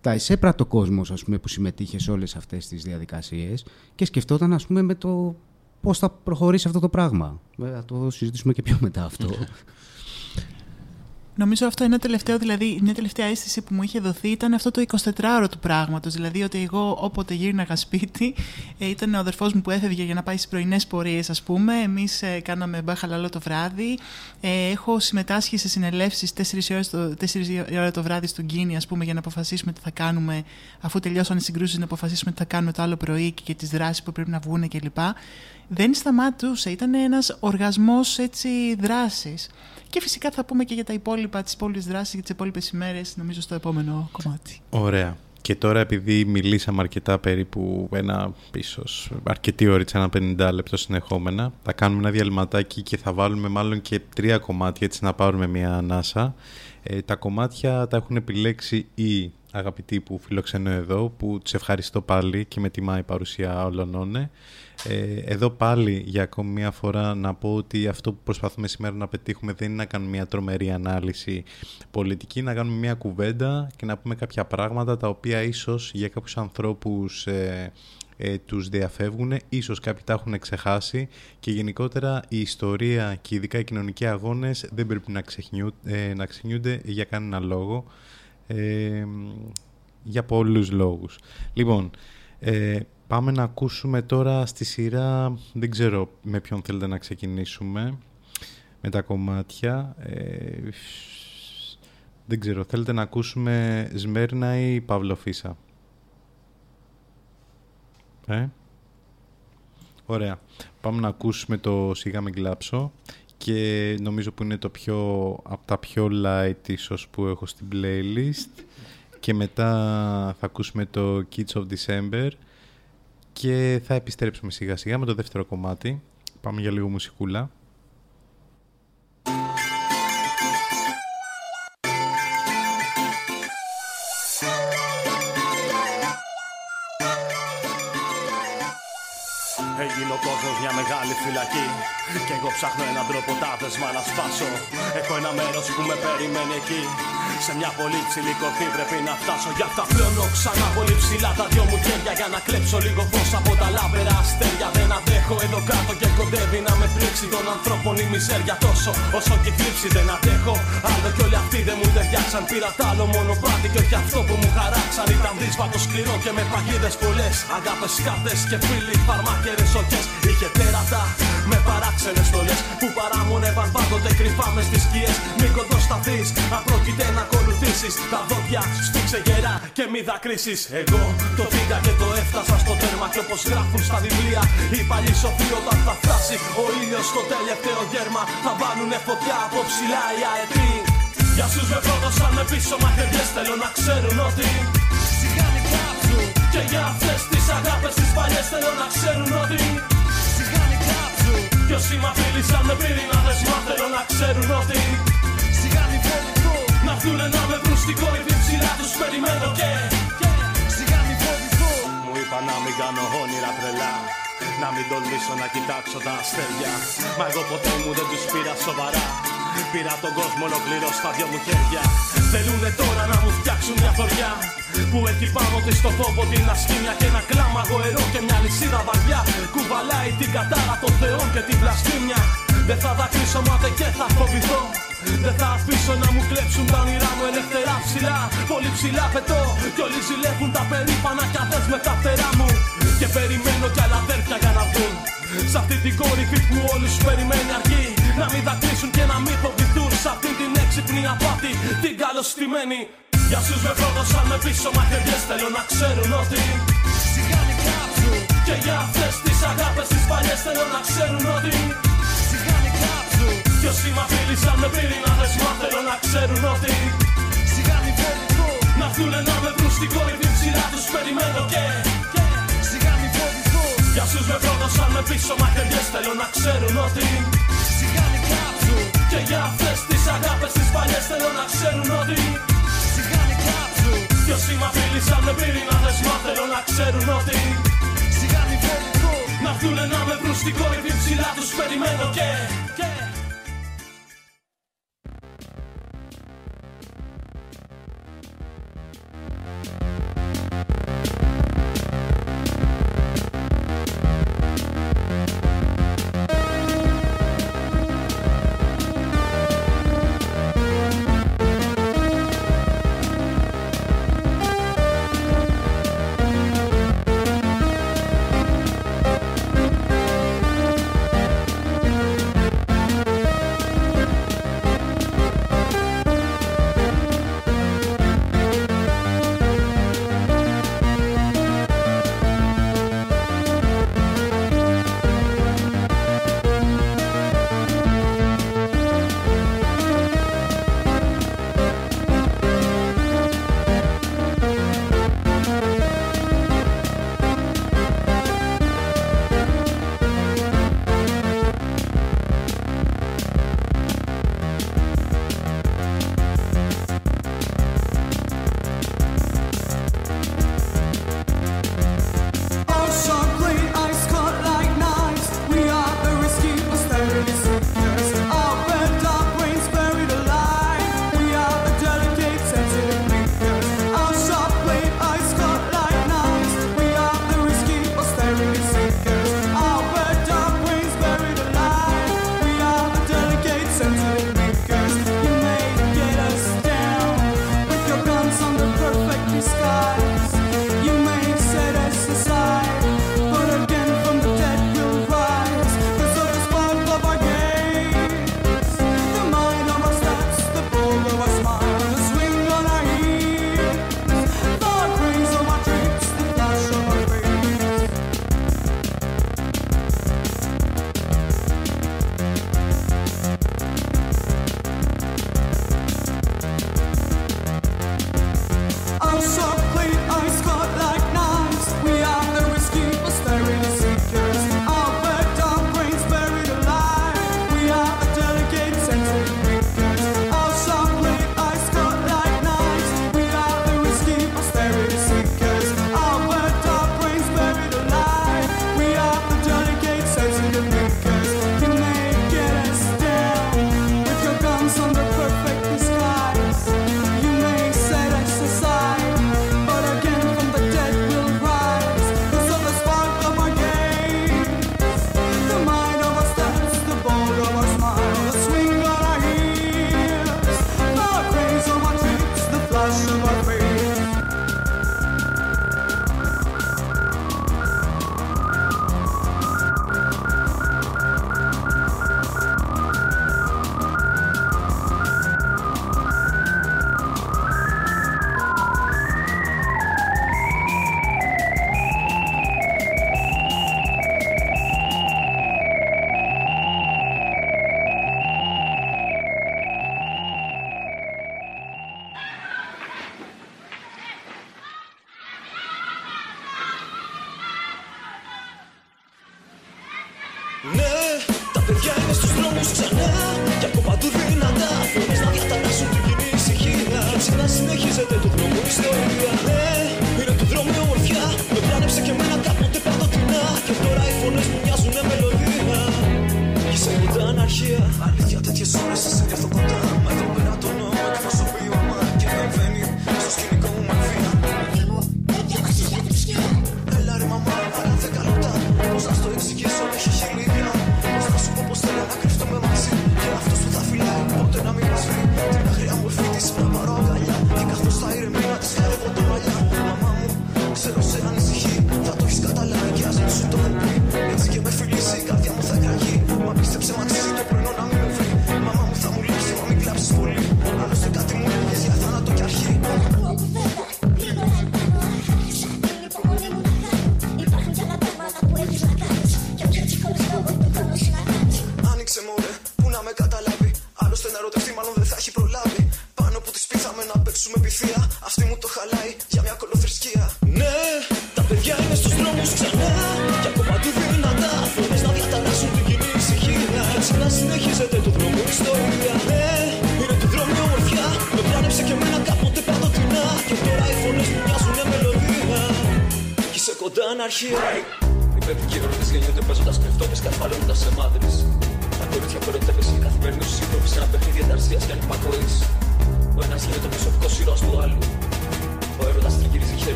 τα εισέπρατο ο κόσμος που συμμετείχε σε όλες αυτές τις διαδικασίες και σκεφτόταν ας πούμε, με το πώς θα προχωρήσει αυτό το πράγμα. Θα το συζητήσουμε και πιο μετά αυτό. Νομίζω αυτό είναι τελευταίο, δηλαδή μια τελευταία αίσθηση που μου είχε δοθεί ήταν αυτό το 24ωρο του πράγματος. Δηλαδή ότι εγώ όποτε γύρναγα σπίτι, ε, ήταν ο αδερφός μου που έφευγε για να πάει στις πρωινές πορείες, ας πούμε. Εμείς ε, κάναμε μπάχαλαλό το βράδυ. Ε, έχω συμμετάσχει σε συνελεύσεις 4 ώρε το, 4 το βράδυ στον Κίνη, ας πούμε, για να αποφασίσουμε τι θα κάνουμε, αφού τελειώσαν οι συγκρούσεις, να αποφασίσουμε τι θα κάνουμε το άλλο πρωί και, και τις δράσεις που πρέπει να βγουν κλπ. Δεν σταμάτουσε. Ήταν ένας οργασμός δράσης. Και φυσικά θα πούμε και για τα υπόλοιπα, τις υπόλοιπες δράσεις και τις υπόλοιπες ημέρες, νομίζω στο επόμενο κομμάτι. Ωραία. Και τώρα επειδή μιλήσαμε αρκετά περίπου ένα πίσω, αρκετή ώρα, ένα 50 λεπτό συνεχόμενα, θα κάνουμε ένα διαλυματάκι και θα βάλουμε μάλλον και τρία κομμάτια έτσι να πάρουμε μια ανάσα. Ε, τα κομμάτια τα έχουν επιλέξει οι αγαπητοί που φιλοξενώ εδώ, που τους ευχαριστώ πάλι και με τιμά η παρουσία όλων ε, εδώ πάλι για ακόμη μια φορά να πω ότι αυτό που προσπαθούμε σήμερα να πετύχουμε δεν είναι να κάνουμε μια τρομερή ανάλυση πολιτική, να κάνουμε μια κουβέντα και να πούμε κάποια πράγματα τα οποία ίσως για κάποιους ανθρώπους ε, ε, τους διαφεύγουν, ίσως κάποιοι τα έχουν ξεχάσει και γενικότερα η ιστορία και ειδικά οι κοινωνικοί αγώνες δεν πρέπει να, ε, να ξεχνιούνται για κανένα λόγο ε, για πολλούς λόγους. Λοιπόν, ε, πάμε να ακούσουμε τώρα στη σειρά, δεν ξέρω με ποιον θέλετε να ξεκινήσουμε με τα κομμάτια. Ε, δεν ξέρω, θέλετε να ακούσουμε Σμέρνα ή Παυλοφίσα; Ε; Ωραία. Πάμε να ακούσουμε το «Σιγά μην κλάψω» και νομίζω που είναι το πιο, από τα πιο light ίσως που έχω στην playlist και μετά θα ακούσουμε το Kids of December και θα επιστρέψουμε σιγά σιγά με το δεύτερο κομμάτι. Πάμε για λίγο μουσικούλα. Έγινε ο κόσμο μια μεγάλη φυλακή. Και εγώ ψάχνω έναν τρόπο τα δεσμά να σπάσω. Έχω ένα μέρος που με περιμένει εκεί. Σε μια πολύ ψηλή κορφή πρέπει να φτάσω. Γι' αυτά πλώνω ξανά πολύ ψηλά τα δυο μου χέρια. Για να κλέψω λίγο φως από τα λάμπερα αστέρια. Δεν αντέχω εδώ κάτω και κοντεύει να με πλήξει των ανθρώπων η μιζέρια τόσο. Όσο και θλίψη δεν αντέχω. Άλλο κι όλοι αυτοί δεν μου ταιριάξαν. Πήρα τ' άλλο μονοπάτι και όχι αυτό που μου χαράξαν. Ήταν δύσβατο σκληρό και με παγίδες πολλές. Αγάπες κάρτες και φίλοι φαρμάκερες σοκέ. Κρυφά με στις σκιές. Μην κοντοσταθείς, αν πρόκειται να ακολουθήσεις. Τα δόντια σφίξε γερά και μη δακρύσεις. Εγώ το πήγα και το έφτασα στο τέρμα. Και όπως γράφουν στα βιβλία, οι παλιοί σοφοί όταν θα φτάσει ο ήλιος στο τελευταίο γέρμα. Θα βάλουνε φωτιά από ψηλά οι αετοί. Για σου με πρόδωσαν με πίσω μαχαιριές θέλω να ξέρουν ότι Σιγά μην κάψουν Και για αυτές τις αγάπες τις παλιές θέλω να ξέρουν ότι Σιγά μην κάψουν Κι όσοι μ' αφήλησαν με πυρηνάδες μα θέλω να ξέρουν ότι Σιγά μην φοβηθώ Να έρθουνε να με βρουν στην κορυφή ψηλά τους περιμένω και Σιγά μην φοβηθώ Μου είπα να μην κάνω όνειρα τρελά να μην τολμήσω να κοιτάξω τα αστέρια. Μα εγώ ποτέ μου δεν τους πήρα σοβαρά Πήρα τον κόσμο ολοκληρώ στα δυο μου χέρια. Θέλουνε τώρα να μου φτιάξουν μια θωριά Που έχει πάνω της το φόβο την ασκήμια Και ένα κλάμα γοερό και μια λυσίδα βαριά. Κουβαλάει την κατάρα των θεών και την βλαστήμια. Δεν θα δακρύσω μάται και θα φοβηθώ. Δεν θα αφήσω να μου κλέψουν τα όνειρά μου ελευθερά ψηλά. Πολύ ψηλά πετώ Κι όλοι ζηλεύουν τα περήφανα κι αδές με τα φτερά μου. Και περιμένω κι άλλα αδέρφια για να βγουν Σ' αυτή την κορυφή που όλους περιμένει αργή. Να μην δακρύσουν και να μην φοβηθούν. Σ' αυτή την έξυπνη απάτη την καλωστημένη. Για σους με πρόδωσαν με πίσω μαχαιριές θέλω να ξέρουν ότι Σιγά μην κάψουν. Και για αυτές τις αγάπες τις παλιές θέλω να ξέρουν ότι Σιγά μην κάψουν. Κι όσοι μ' αφήλησαν με πυρηνάδες μα θέλω να ξέρουν ότι Σιγά μην φοβηθώ Να έρθουνε να με βρουν στην κορυφή ψηλά τους περιμένω και Σιγά μην για σους με πρόδωσαν με πίσω μαχαιριές θέλω να ξέρουν ότι Σιγάνι κάψου Και για αυτές τις αγάπες τις παλιές θέλω να ξέρουν ότι σιγά κάψου Κι όσοι μ' με πύρινα δεσμά θέλω να ξέρουν ότι Σιγάνι φωνικό Να έρθουνε να με βρουν στην κόρη ψηλά τους περιμένω και, και...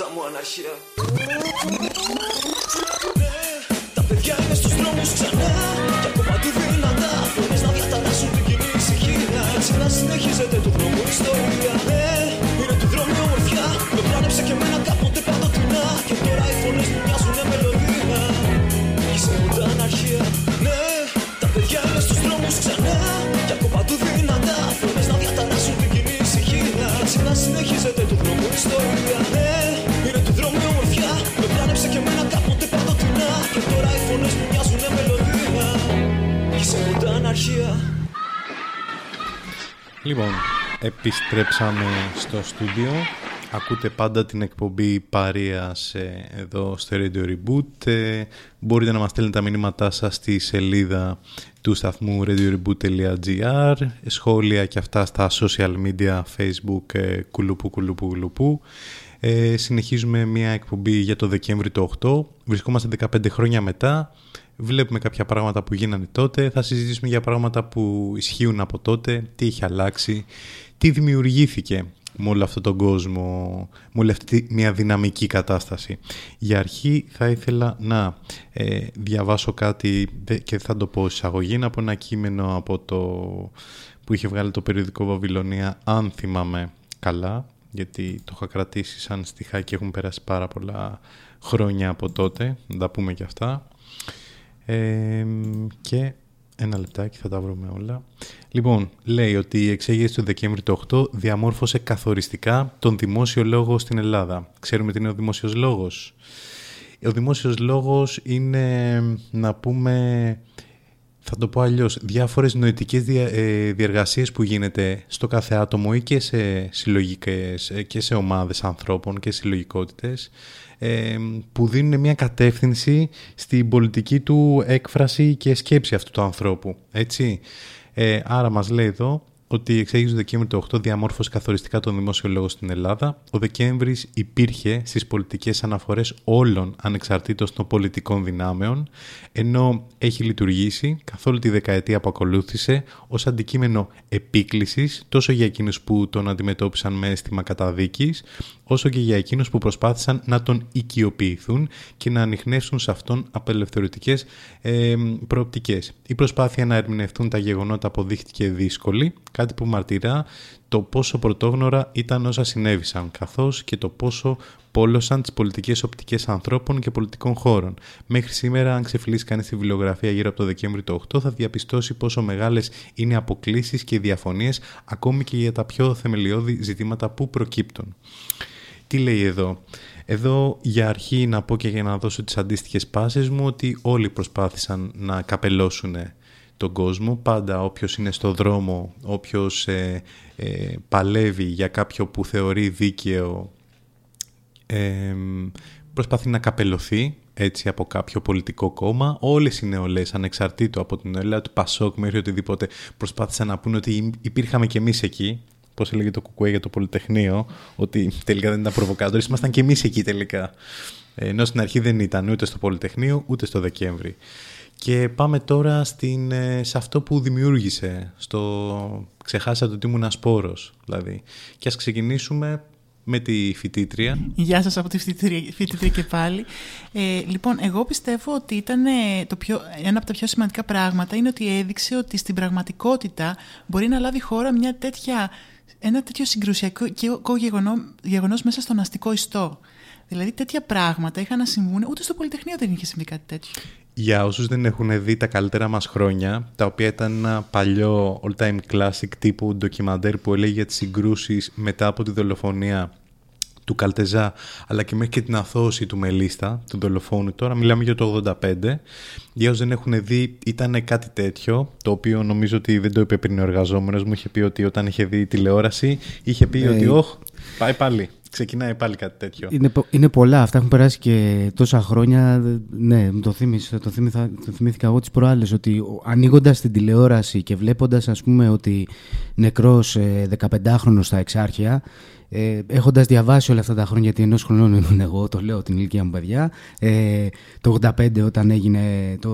Puta I share. Λοιπόν, επιστρέψαμε στο στούντιο. Ακούτε πάντα την εκπομπή Παρίας εδώ στο Radio Reboot. Ε, μπορείτε να μας στέλνετε τα μηνύματά σας στη σελίδα του σταθμού radioreboot.gr Σχόλια και αυτά στα social media, facebook, ε, κουλουπού, κουλουπού, κουλουπού. Ε, συνεχίζουμε μια εκπομπή για το Δεκέμβρη του 8. Βρισκόμαστε 15 χρόνια μετά. Βλέπουμε κάποια πράγματα που γίνανε τότε, θα συζητήσουμε για πράγματα που ισχύουν από τότε, τι έχει αλλάξει, τι δημιουργήθηκε με όλο αυτόν τον κόσμο, με όλη αυτή μια δυναμική κατάσταση. Για αρχή θα ήθελα να ε, διαβάσω κάτι και θα το πω εισαγωγή από ένα κείμενο από το, που είχε βγάλει το περιοδικό Βαβυλωνία, αν θυμάμαι καλά, γιατί το είχα κρατήσει σαν στοιχά και έχουν περάσει πάρα πολλά χρόνια από τότε, να τα πούμε και αυτά. Και ένα λεπτάκι, θα τα βρούμε όλα. Λοιπόν, λέει ότι η εξέγερση του Δεκέμβρη του 8 διαμόρφωσε καθοριστικά τον δημόσιο λόγο στην Ελλάδα. Ξέρουμε τι είναι ο δημόσιος λόγος; Ο δημόσιος λόγος είναι, να πούμε, θα το πω αλλιώς, διάφορες νοητικές δια, ε, διεργασίες που γίνεται στο κάθε άτομο ή και σε συλλογικές ε, και σε ομάδες ανθρώπων και συλλογικότητες που δίνουν μια κατεύθυνση στην πολιτική του έκφραση και σκέψη αυτού του ανθρώπου. Έτσι. Ε, άρα μας λέει εδώ ότι η εξέγηση του Δεκέμβρη του 8 διαμόρφωσε καθοριστικά τον δημόσιο λόγο στην Ελλάδα. Ο Δεκέμβρης υπήρχε στις πολιτικές αναφορές όλων ανεξαρτήτως των πολιτικών δυνάμεων, ενώ έχει λειτουργήσει καθ' όλη τη δεκαετία που ακολούθησε ως αντικείμενο επίκλησης τόσο για εκείνους που τον αντιμετώπισαν με αίσθημα καταδίκης, όσο και για εκείνους που προσπάθησαν να τον οικειοποιηθούν και να ανοιχνεύσουν σε αυτόν απελευθερωτικές ε, προοπτικές. Η προσπάθεια να ερμηνευτούν τα γεγονότα αποδείχτηκε δύσκολη, κάτι που μαρτυρά το πόσο πρωτόγνωρα ήταν όσα συνέβησαν, καθώς και το πόσο πόλωσαν τις πολιτικές οπτικές ανθρώπων και πολιτικών χώρων. Μέχρι σήμερα, αν ξεφυλίσει κανείς τη βιβλιογραφία γύρω από το Δεκέμβρη το 8, θα διαπιστώσει πόσο μεγάλες είναι οι αποκλήσεις και οι διαφωνίες, ακόμη και για τα πιο θεμελιώδη ζητήματα που προκύπτουν. Τι λέει εδώ; Εδώ για αρχή να πω και για να δώσω τις αντίστοιχες πάσες μου ότι όλοι προσπάθησαν να καπελώσουν τον κόσμο. Πάντα όποιος είναι στο δρόμο, όποιος ε, ε, παλεύει για κάποιο που θεωρεί δίκαιο ε, προσπαθεί να καπελωθεί έτσι από κάποιο πολιτικό κόμμα. Όλες οι νεολαίες, ανεξαρτήτως από την νεολαία του Πασόκ μέχρι οτιδήποτε, προσπάθησαν να πούνε ότι υπήρχαμε κι εμείς εκεί πώς έλεγε το Κουκουέ για το Πολυτεχνείο, ότι τελικά δεν ήταν προβοκάτορες. Ήμασταν και εμείς εκεί τελικά. Ενώ στην αρχή δεν ήταν ούτε στο Πολυτεχνείο ούτε στο Δεκέμβρη. Και πάμε τώρα στην, ε, σε αυτό που δημιούργησε, στο ξεχάσατε ότι ήμουν σπόρος, δηλαδή. Και ας ξεκινήσουμε με τη φοιτήτρια. Γεια σας από τη φοιτήτρια, φοιτήτρια και πάλι. Ε, λοιπόν, εγώ πιστεύω ότι ήταν το πιο, ένα από τα πιο σημαντικά πράγματα είναι ότι έδειξε ότι στην πραγματικότητα μπορεί να λάβει χώρα μια τέτοια ένα τέτοιο συγκρουσιακό γεγονό, γεγονός μέσα στον αστικό ιστό. Δηλαδή τέτοια πράγματα είχαν να συμβούν, ούτε στο Πολυτεχνείο δεν είχε συμβεί κάτι τέτοιο. Για όσους δεν έχουν δει τα καλύτερα μας χρόνια, τα οποία ήταν ένα παλιό all-time classic τύπου ντοκιμαντέρ που έλεγε για τις συγκρούσεις μετά από τη δολοφονία του Καλτεζά, αλλά και μέχρι και την αθώωση του Μελίστα, του δολοφόνου. Τώρα μιλάμε για το 85. Για όσοι δεν έχουν δει, ήταν κάτι τέτοιο, το οποίο νομίζω ότι δεν το είπε πριν ο εργαζόμενος μου. Είχε πει ότι όταν είχε δει τηλεόραση, είχε πει ότι, όχ, πάει πάλι. Ξεκινάει πάλι κάτι τέτοιο. Είναι, είναι πολλά. Αυτά έχουν περάσει και τόσα χρόνια. Ναι, το, θύμισα, το, θυμήθα, το θυμήθηκα εγώ τις προάλλες. Ότι ανοίγοντας την τηλεόραση και βλέποντας, ας πούμε, ότι νεκρός 15χρονο στα εξάρχεια, ε, έχοντας διαβάσει όλα αυτά τα χρόνια, γιατί ενός χρονών ήμουν εγώ, το λέω την ηλικία μου παιδιά, ε, το 85 όταν έγινε το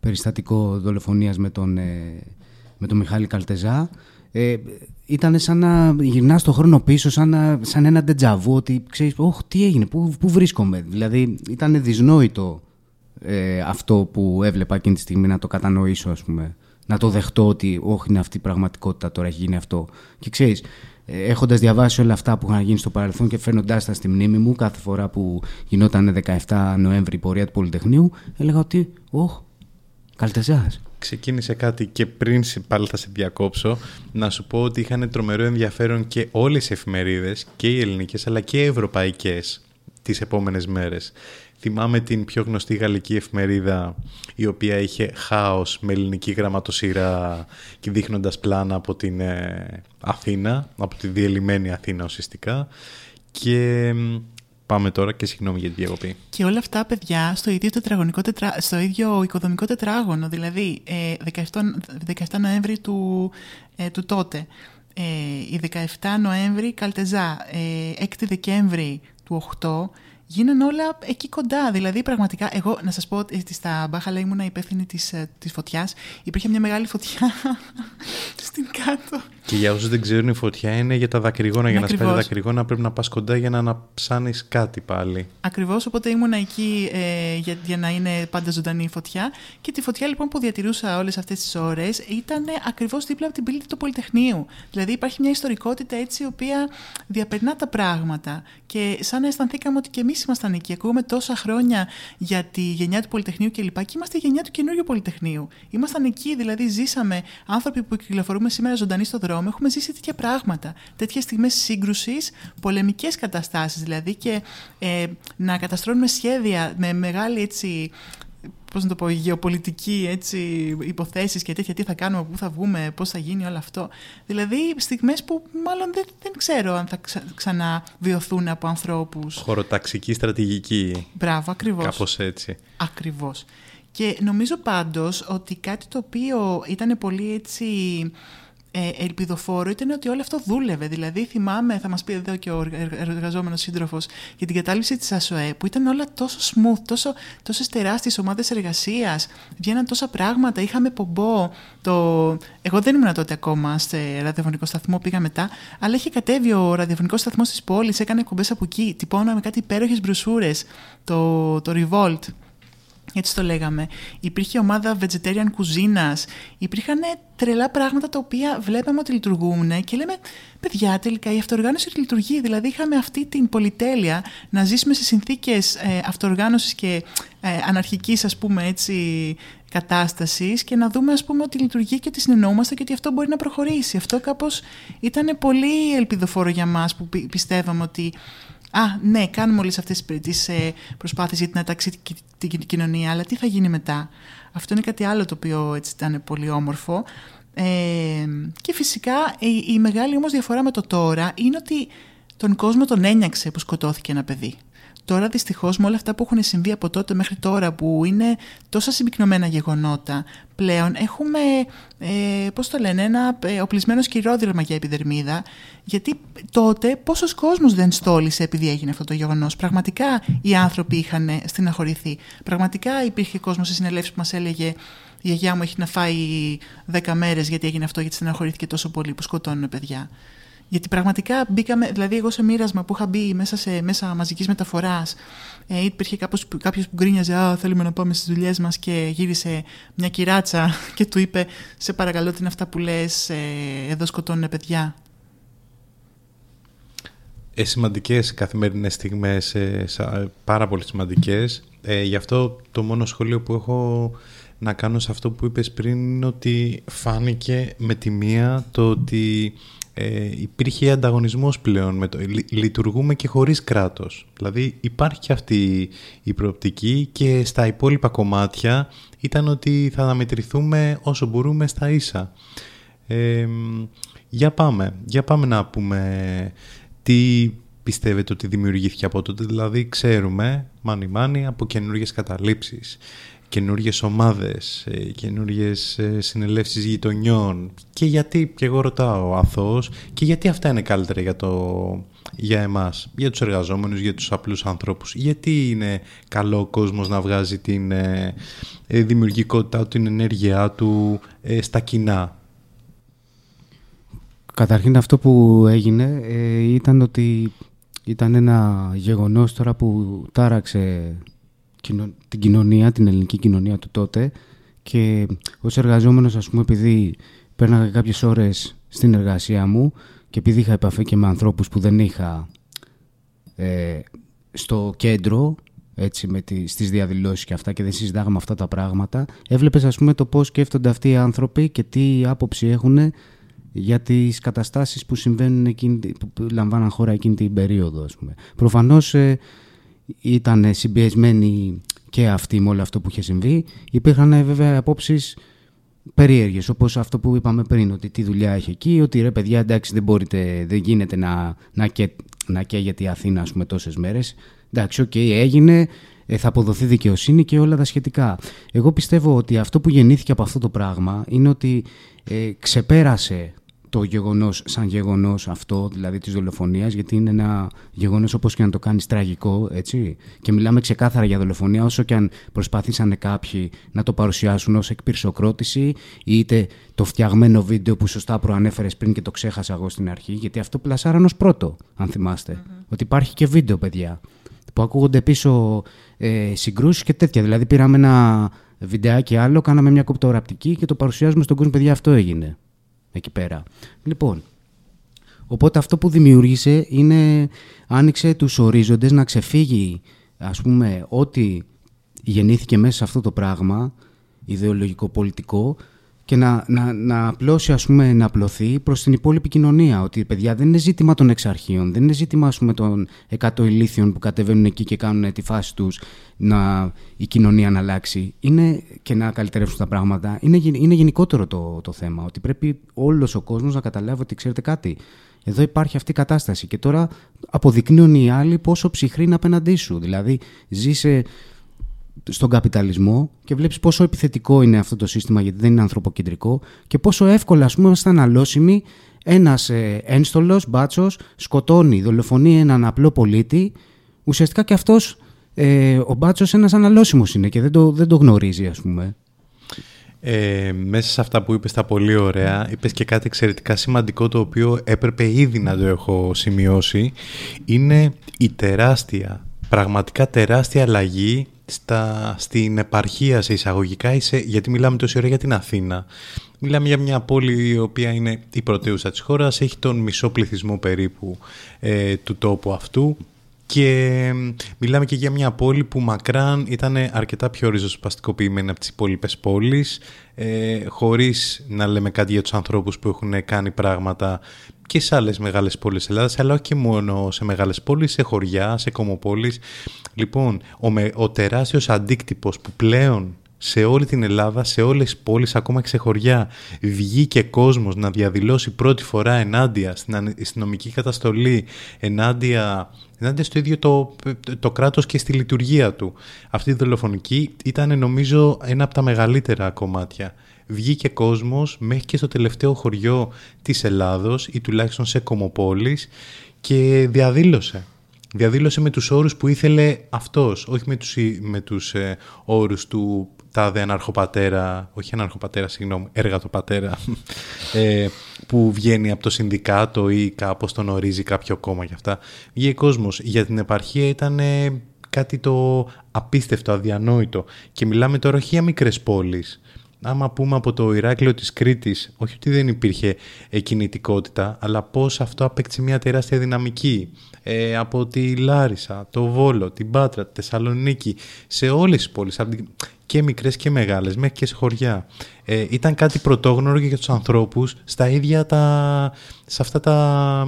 περιστατικό δολοφονίας με τον, ε, με τον Μιχάλη Καλτεζά, ε, ήταν σαν να γυρνάς το χρόνο πίσω, σαν, σαν ένα ντετζαβού, ότι ξέρεις, όχι, τι έγινε, πού, πού βρίσκομαι. Δηλαδή, ήταν δυσνόητο ε, αυτό που έβλεπα εκείνη τη στιγμή να το κατανοήσω, ας πούμε. Να το δεχτώ ότι όχι είναι αυτή η πραγματικότητα, τώρα έχει γίνει αυτό. Και ξέρεις, έχοντας διαβάσει όλα αυτά που είχαν γίνει στο παρελθόν και φέρνοντά τα στη μνήμη μου κάθε φορά που γινόταν 17 Νοέμβρη η πορεία του Πολυτεχνείου, έλεγα ότι, Ωχ, Καλτεζάς. Ξεκίνησε κάτι και πριν πάλι θα σε διακόψω να σου πω ότι είχαν τρομερό ενδιαφέρον και όλες οι εφημερίδες και οι ελληνικές αλλά και οι ευρωπαϊκές τις επόμενες μέρες. Θυμάμαι την πιο γνωστή γαλλική εφημερίδα η οποία είχε χάος με ελληνική γραμματοσύρα και δείχνοντας πλάνα από την ε, Αθήνα, από τη διελειμμένη Αθήνα ουσιαστικά και Πάμε τώρα και συγγνώμη για τη διακοπή. Και όλα αυτά, παιδιά, στο ίδιο, τετραγωνικό τετρα... στο ίδιο οικοδομικό τετράγωνο, δηλαδή ε, 17, 17 Νοέμβρη του, ε, του τότε, ε, η 17 Νοέμβρη Καλτεζά, ε, 6 Δεκέμβρη του 8, γίνανε όλα εκεί κοντά. Δηλαδή, πραγματικά, εγώ να σας πω ότι στα Μπάχαλα ήμουνα υπεύθυνη της της ε, φωτιάς. Υπήρχε μια μεγάλη φωτιά στην κάτω. Και για όσους δεν ξέρουν, η φωτιά είναι για τα δακρυγόνα. Για να σπάει δακρυγόνα πρέπει να πας κοντά για να αναψάνεις κάτι πάλι. Ακριβώς. Οπότε ήμουνα εκεί ε, για, για να είναι πάντα ζωντανή η φωτιά. Και τη φωτιά λοιπόν που διατηρούσα όλες αυτές τις ώρες ήταν ακριβώς δίπλα από την πύλη του Πολυτεχνείου. Δηλαδή υπάρχει μια ιστορικότητα έτσι η οποία διαπερνά τα πράγματα. Και σαν να αισθανθήκαμε ότι και εμείς ήμασταν εκεί. Ακούμε τόσα χρόνια για τη γενιά του Πολυτεχνείου κλπ. Και είμαστε η γενιά του καινούριου Πολυτεχνείου. Ήμασταν εκεί, δηλαδή ζήσαμε άνθρωποι που κυκλοφορούμε σήμερα ζωντανοί στο δρόμο δρόμο έχουμε ζήσει τέτοια πράγματα. Τέτοιες στιγμές σύγκρουσης, πολεμικές καταστάσεις δηλαδή και ε, να καταστρώνουμε σχέδια με μεγάλη έτσι πώς να το πω, γεωπολιτική έτσι, υποθέσεις και τέτοια, τι θα κάνουμε, πού θα βγούμε, πώς θα γίνει όλο αυτό. Δηλαδή στιγμές που μάλλον δεν, δεν ξέρω αν θα ξα, ξαναβιωθούν από ανθρώπους. Χωροταξική στρατηγική. Μπράβο, ακριβώς. Κάπως έτσι. Ακριβώς. Και νομίζω πάντως ότι κάτι το οποίο ήταν πολύ έτσι ε, ελπιδοφόρο ήταν ότι όλο αυτό δούλευε. Δηλαδή, θυμάμαι, θα μας πει εδώ και ο εργαζόμενος σύντροφος, για την κατάληψη της ΑΣΟΕ, που ήταν όλα τόσο smooth, τόσο, τόσες τεράστιες ομάδες εργασίας, βγαίναν τόσα πράγματα, είχαμε πομπό. Το... Εγώ δεν ήμουν τότε ακόμα σε ραδιοφωνικό σταθμό, πήγα μετά, αλλά είχε κατέβει ο ραδιοφωνικός σταθμός της πόλης, έκανε εκπομπέ από εκεί, τυπώναμε κάτι υπέροχες μπροσούρε, το, το Revolt έτσι το λέγαμε. Υπήρχε ομάδα vegetarian κουζίνας, υπήρχαν τρελά πράγματα τα οποία βλέπαμε ότι λειτουργούν και λέμε, παιδιά, τελικά η αυτοργάνωση λειτουργεί. Δηλαδή, είχαμε αυτή την πολυτέλεια να ζήσουμε σε συνθήκες ε, αυτοργάνωσης και ε, αναρχικής, ας πούμε, έτσι, κατάστασης και να δούμε, ας πούμε, ότι λειτουργεί και ότι συνεννοούμαστε και ότι αυτό μπορεί να προχωρήσει. Αυτό κάπως ήταν πολύ ελπιδοφόρο για μας που πιστεύαμε ότι Α, ναι, κάνουμε όλες αυτές τις ε, προσπάθειες για την αταξή την κοινωνία, αλλά τι θα γίνει μετά; Αυτό είναι κάτι άλλο το οποίο έτσι ήταν πολύ όμορφο. Ε, και φυσικά η, η μεγάλη όμως διαφορά με το τώρα είναι ότι τον κόσμο τον ένιαξε που σκοτώθηκε ένα παιδί. Τώρα δυστυχώς με όλα αυτά που έχουν συμβεί από τότε μέχρι τώρα που είναι τόσα συμπυκνωμένα γεγονότα πλέον έχουμε, ε, πώς το λένε, ένα ε, οπλισμένο σκυρόδρυμα για επιδερμίδα γιατί τότε πόσος κόσμος δεν στόλισε επειδή έγινε αυτό το γεγονός. Πραγματικά οι άνθρωποι είχαν στεναχωρηθεί. Πραγματικά υπήρχε κόσμος σε συνελεύσεις που μας έλεγε η γιαγιά μου έχει να φάει 10 μέρες γιατί έγινε αυτό γιατί στεναχωρήθηκε τόσο πολύ που σκοτώνουν παιδιά. Γιατί πραγματικά μπήκαμε, δηλαδή εγώ σε μοίρασμα που είχα μπει μέσα σε μέσα μαζικής μεταφοράς ε, υπήρχε κάποιος που γκρίνιαζε «Α, θέλουμε να πάμε στις δουλειές μας» και γύρισε μια κυράτσα και του είπε «Σε παρακαλώ, τι είναι αυτά που λες, ε, εδώ σκοτώνουν παιδιά». Ε, σημαντικές καθημερινές στιγμές, ε, πάρα πολύ σημαντικές. Ε, γι' αυτό το μόνο σχόλιο που έχω να κάνω σε αυτό που είπες πριν είναι ότι φάνηκε με τη μία το ότι ε, υπήρχε ανταγωνισμός πλέον. Με το, λειτουργούμε και χωρίς κράτος. Δηλαδή υπάρχει και αυτή η προοπτική και στα υπόλοιπα κομμάτια ήταν ότι θα αναμετρηθούμε όσο μπορούμε στα ίσα. Ε, για πάμε. Για πάμε να πούμε τι πιστεύετε ότι δημιουργήθηκε από τότε. Δηλαδή ξέρουμε, μάνι μάνι, από καινούργιες καταλήψεις καινούριε ομάδες, ε, καινούριε ε, συνελεύσεις γειτονιών και γιατί, και εγώ ρωτάω αθώος, και γιατί αυτά είναι καλύτερα για, το, για εμάς, για τους εργαζόμενους, για τους απλούς ανθρώπους. Γιατί είναι καλό ο κόσμος να βγάζει την ε, δημιουργικότητά του, την ενέργειά του στα κοινά; Καταρχήν αυτό που έγινε ήταν ότι ήταν ένα γεγονός τώρα που τάραξε την κοινωνία, την ελληνική κοινωνία του τότε και ως εργαζόμενος ας πούμε επειδή πέρναγα κάποιες ώρες στην εργασία μου και επειδή είχα επαφή και με ανθρώπους που δεν είχα ε, στο κέντρο έτσι, με τι, στις διαδηλώσεις και αυτά και δεν συζητάγαμε αυτά τα πράγματα έβλεπες ας πούμε το πώς σκέφτονται αυτοί οι άνθρωποι και τι άποψη έχουν για τις καταστάσεις που συμβαίνουν εκείνη, που λαμβάναν χώρα εκείνη την περίοδο ας πούμε. Προφανώς ε, ήταν συμπιεσμένοι και αυτοί με όλο αυτό που είχε συμβεί. Υπήρχαν ε, βέβαια απόψεις περίεργες, όπως αυτό που είπαμε πριν, ότι τι δουλειά έχει εκεί, ότι ρε παιδιά, εντάξει, δεν, μπορείτε, δεν γίνεται να, να, και, να καίγεται η Αθήνα, ας πούμε, τόσες μέρες. Εντάξει, OK, okay, έγινε, ε, θα αποδοθεί δικαιοσύνη και όλα τα σχετικά. Εγώ πιστεύω ότι αυτό που γεννήθηκε από αυτό το πράγμα είναι ότι ε, ξεπέρασε το γεγονός σαν γεγονός αυτό, δηλαδή της δολοφονίας, γιατί είναι ένα γεγονός όπως και να το κάνεις τραγικό, έτσι. Και μιλάμε ξεκάθαρα για δολοφονία, όσο και αν προσπαθήσανε κάποιοι να το παρουσιάσουν ως εκπυρσοκρότηση, είτε το φτιαγμένο βίντεο που σωστά προανέφερες πριν και το ξέχασα εγώ στην αρχή, γιατί αυτό πλασάραν ως πρώτο, αν θυμάστε Ότι υπάρχει και βίντεο, παιδιά, που ακούγονται πίσω ε, συγκρούσεις και τέτοια. Δηλαδή πήραμε ένα βιντεάκι άλλο, κάναμε μια κοπτοραπτική και το παρουσιάζουμε στον κόσμο, παιδιά, αυτό έγινε εκεί πέρα. Λοιπόν, οπότε αυτό που δημιούργησε είναι, άνοιξε τους ορίζοντες να ξεφύγει, ας πούμε, ό,τι γεννήθηκε μέσα σε αυτό το πράγμα, ιδεολογικό-πολιτικό, και να, να, να απλώσει, ας πούμε, να απλωθεί προς την υπόλοιπη κοινωνία. Ότι, παιδιά, δεν είναι ζήτημα των εξαρχείων, δεν είναι ζήτημα, ας πούμε, των εκατό ηλίθιων που κατεβαίνουν εκεί και κάνουν τη φάση τους να η κοινωνία να αλλάξει. Είναι και να καλυτερεύσουν τα πράγματα. Είναι, είναι γενικότερο το, το θέμα. Ότι πρέπει όλος ο κόσμος να καταλάβει ότι ξέρετε κάτι. Εδώ υπάρχει αυτή η κατάσταση και τώρα αποδεικνύουν οι άλλοι πόσο ψυχρή είναι απέναντί σου. Δηλαδή, ζει στον καπιταλισμό και βλέπεις πόσο επιθετικό είναι αυτό το σύστημα γιατί δεν είναι ανθρωποκεντρικό και πόσο εύκολα ας πούμε είμαστε αναλώσιμοι ένας ε, ένστολος, μπάτσος, σκοτώνει, δολοφονεί έναν απλό πολίτη ουσιαστικά και αυτός ε, ο μπάτσος ένας αναλώσιμος είναι και δεν το, δεν το γνωρίζει ας πούμε. Ε, μέσα σε αυτά που είπες τα πολύ ωραία, είπες και κάτι εξαιρετικά σημαντικό το οποίο έπρεπε ήδη να το έχω σημειώσει. Είναι η τεράστια, πραγματικά τεράστια αλλαγή στα, στην επαρχία σε εισαγωγικά, γιατί μιλάμε τόση ώρα για την Αθήνα. Μιλάμε για μια πόλη η οποία είναι η πρωτεύουσα της χώρας, έχει τον μισό πληθυσμό περίπου ε, του τόπου αυτού και μιλάμε και για μια πόλη που μακράν ήταν αρκετά πιο ριζοσπαστικοποιημένη από τις υπόλοιπες πόλεις, ε, χωρίς να λέμε κάτι για τους ανθρώπους που έχουν κάνει πράγματα και σε άλλες μεγάλες πόλεις της Ελλάδας, αλλά όχι και μόνο σε μεγάλες πόλεις, σε χωριά, σε κομοπόλεις. Λοιπόν, ο, ο τεράστιος αντίκτυπος που πλέον σε όλη την Ελλάδα, σε όλες τις πόλεις, ακόμα και σε χωριά, βγήκε κόσμος να διαδηλώσει πρώτη φορά ενάντια στην αστυνομική καταστολή, ενάντια, ενάντια στο ίδιο το, το κράτος και στη λειτουργία του. Αυτή η δολοφονική ήταν νομίζω ένα από τα μεγαλύτερα κομμάτια. Βγήκε κόσμος μέχρι και στο τελευταίο χωριό της Ελλάδος ή τουλάχιστον σε κομοπόλεις και διαδήλωσε διαδήλωσε με τους όρους που ήθελε αυτός, όχι με τους, με τους ε, όρους του τάδε αναρχοπατέρα, όχι αναρχοπατέρα, συγγνώμη, πατέρα, ε, που βγαίνει από το συνδικάτο ή κάπως τον ορίζει κάποιο κόμμα και αυτά. Βγήκε κόσμος. Για την επαρχία ήταν κάτι το απίστευτο, αδιανόητο. Και μιλάμε τώρα όχι για μικρές πόλεις. Άμα πούμε από το Ηράκλειο της Κρήτης, όχι ότι δεν υπήρχε κινητικότητα, αλλά πώς αυτό απέκτησε μια τεράστια δυναμική. Ε, από τη Λάρισα, το Βόλο, την Πάτρα, τη Θεσσαλονίκη, σε όλες τις πόλεις και μικρές και μεγάλες, μέχρι και σε χωριά. Ε, ήταν κάτι πρωτόγνωρο για τους ανθρώπους στα ίδια τα, σε αυτά τα,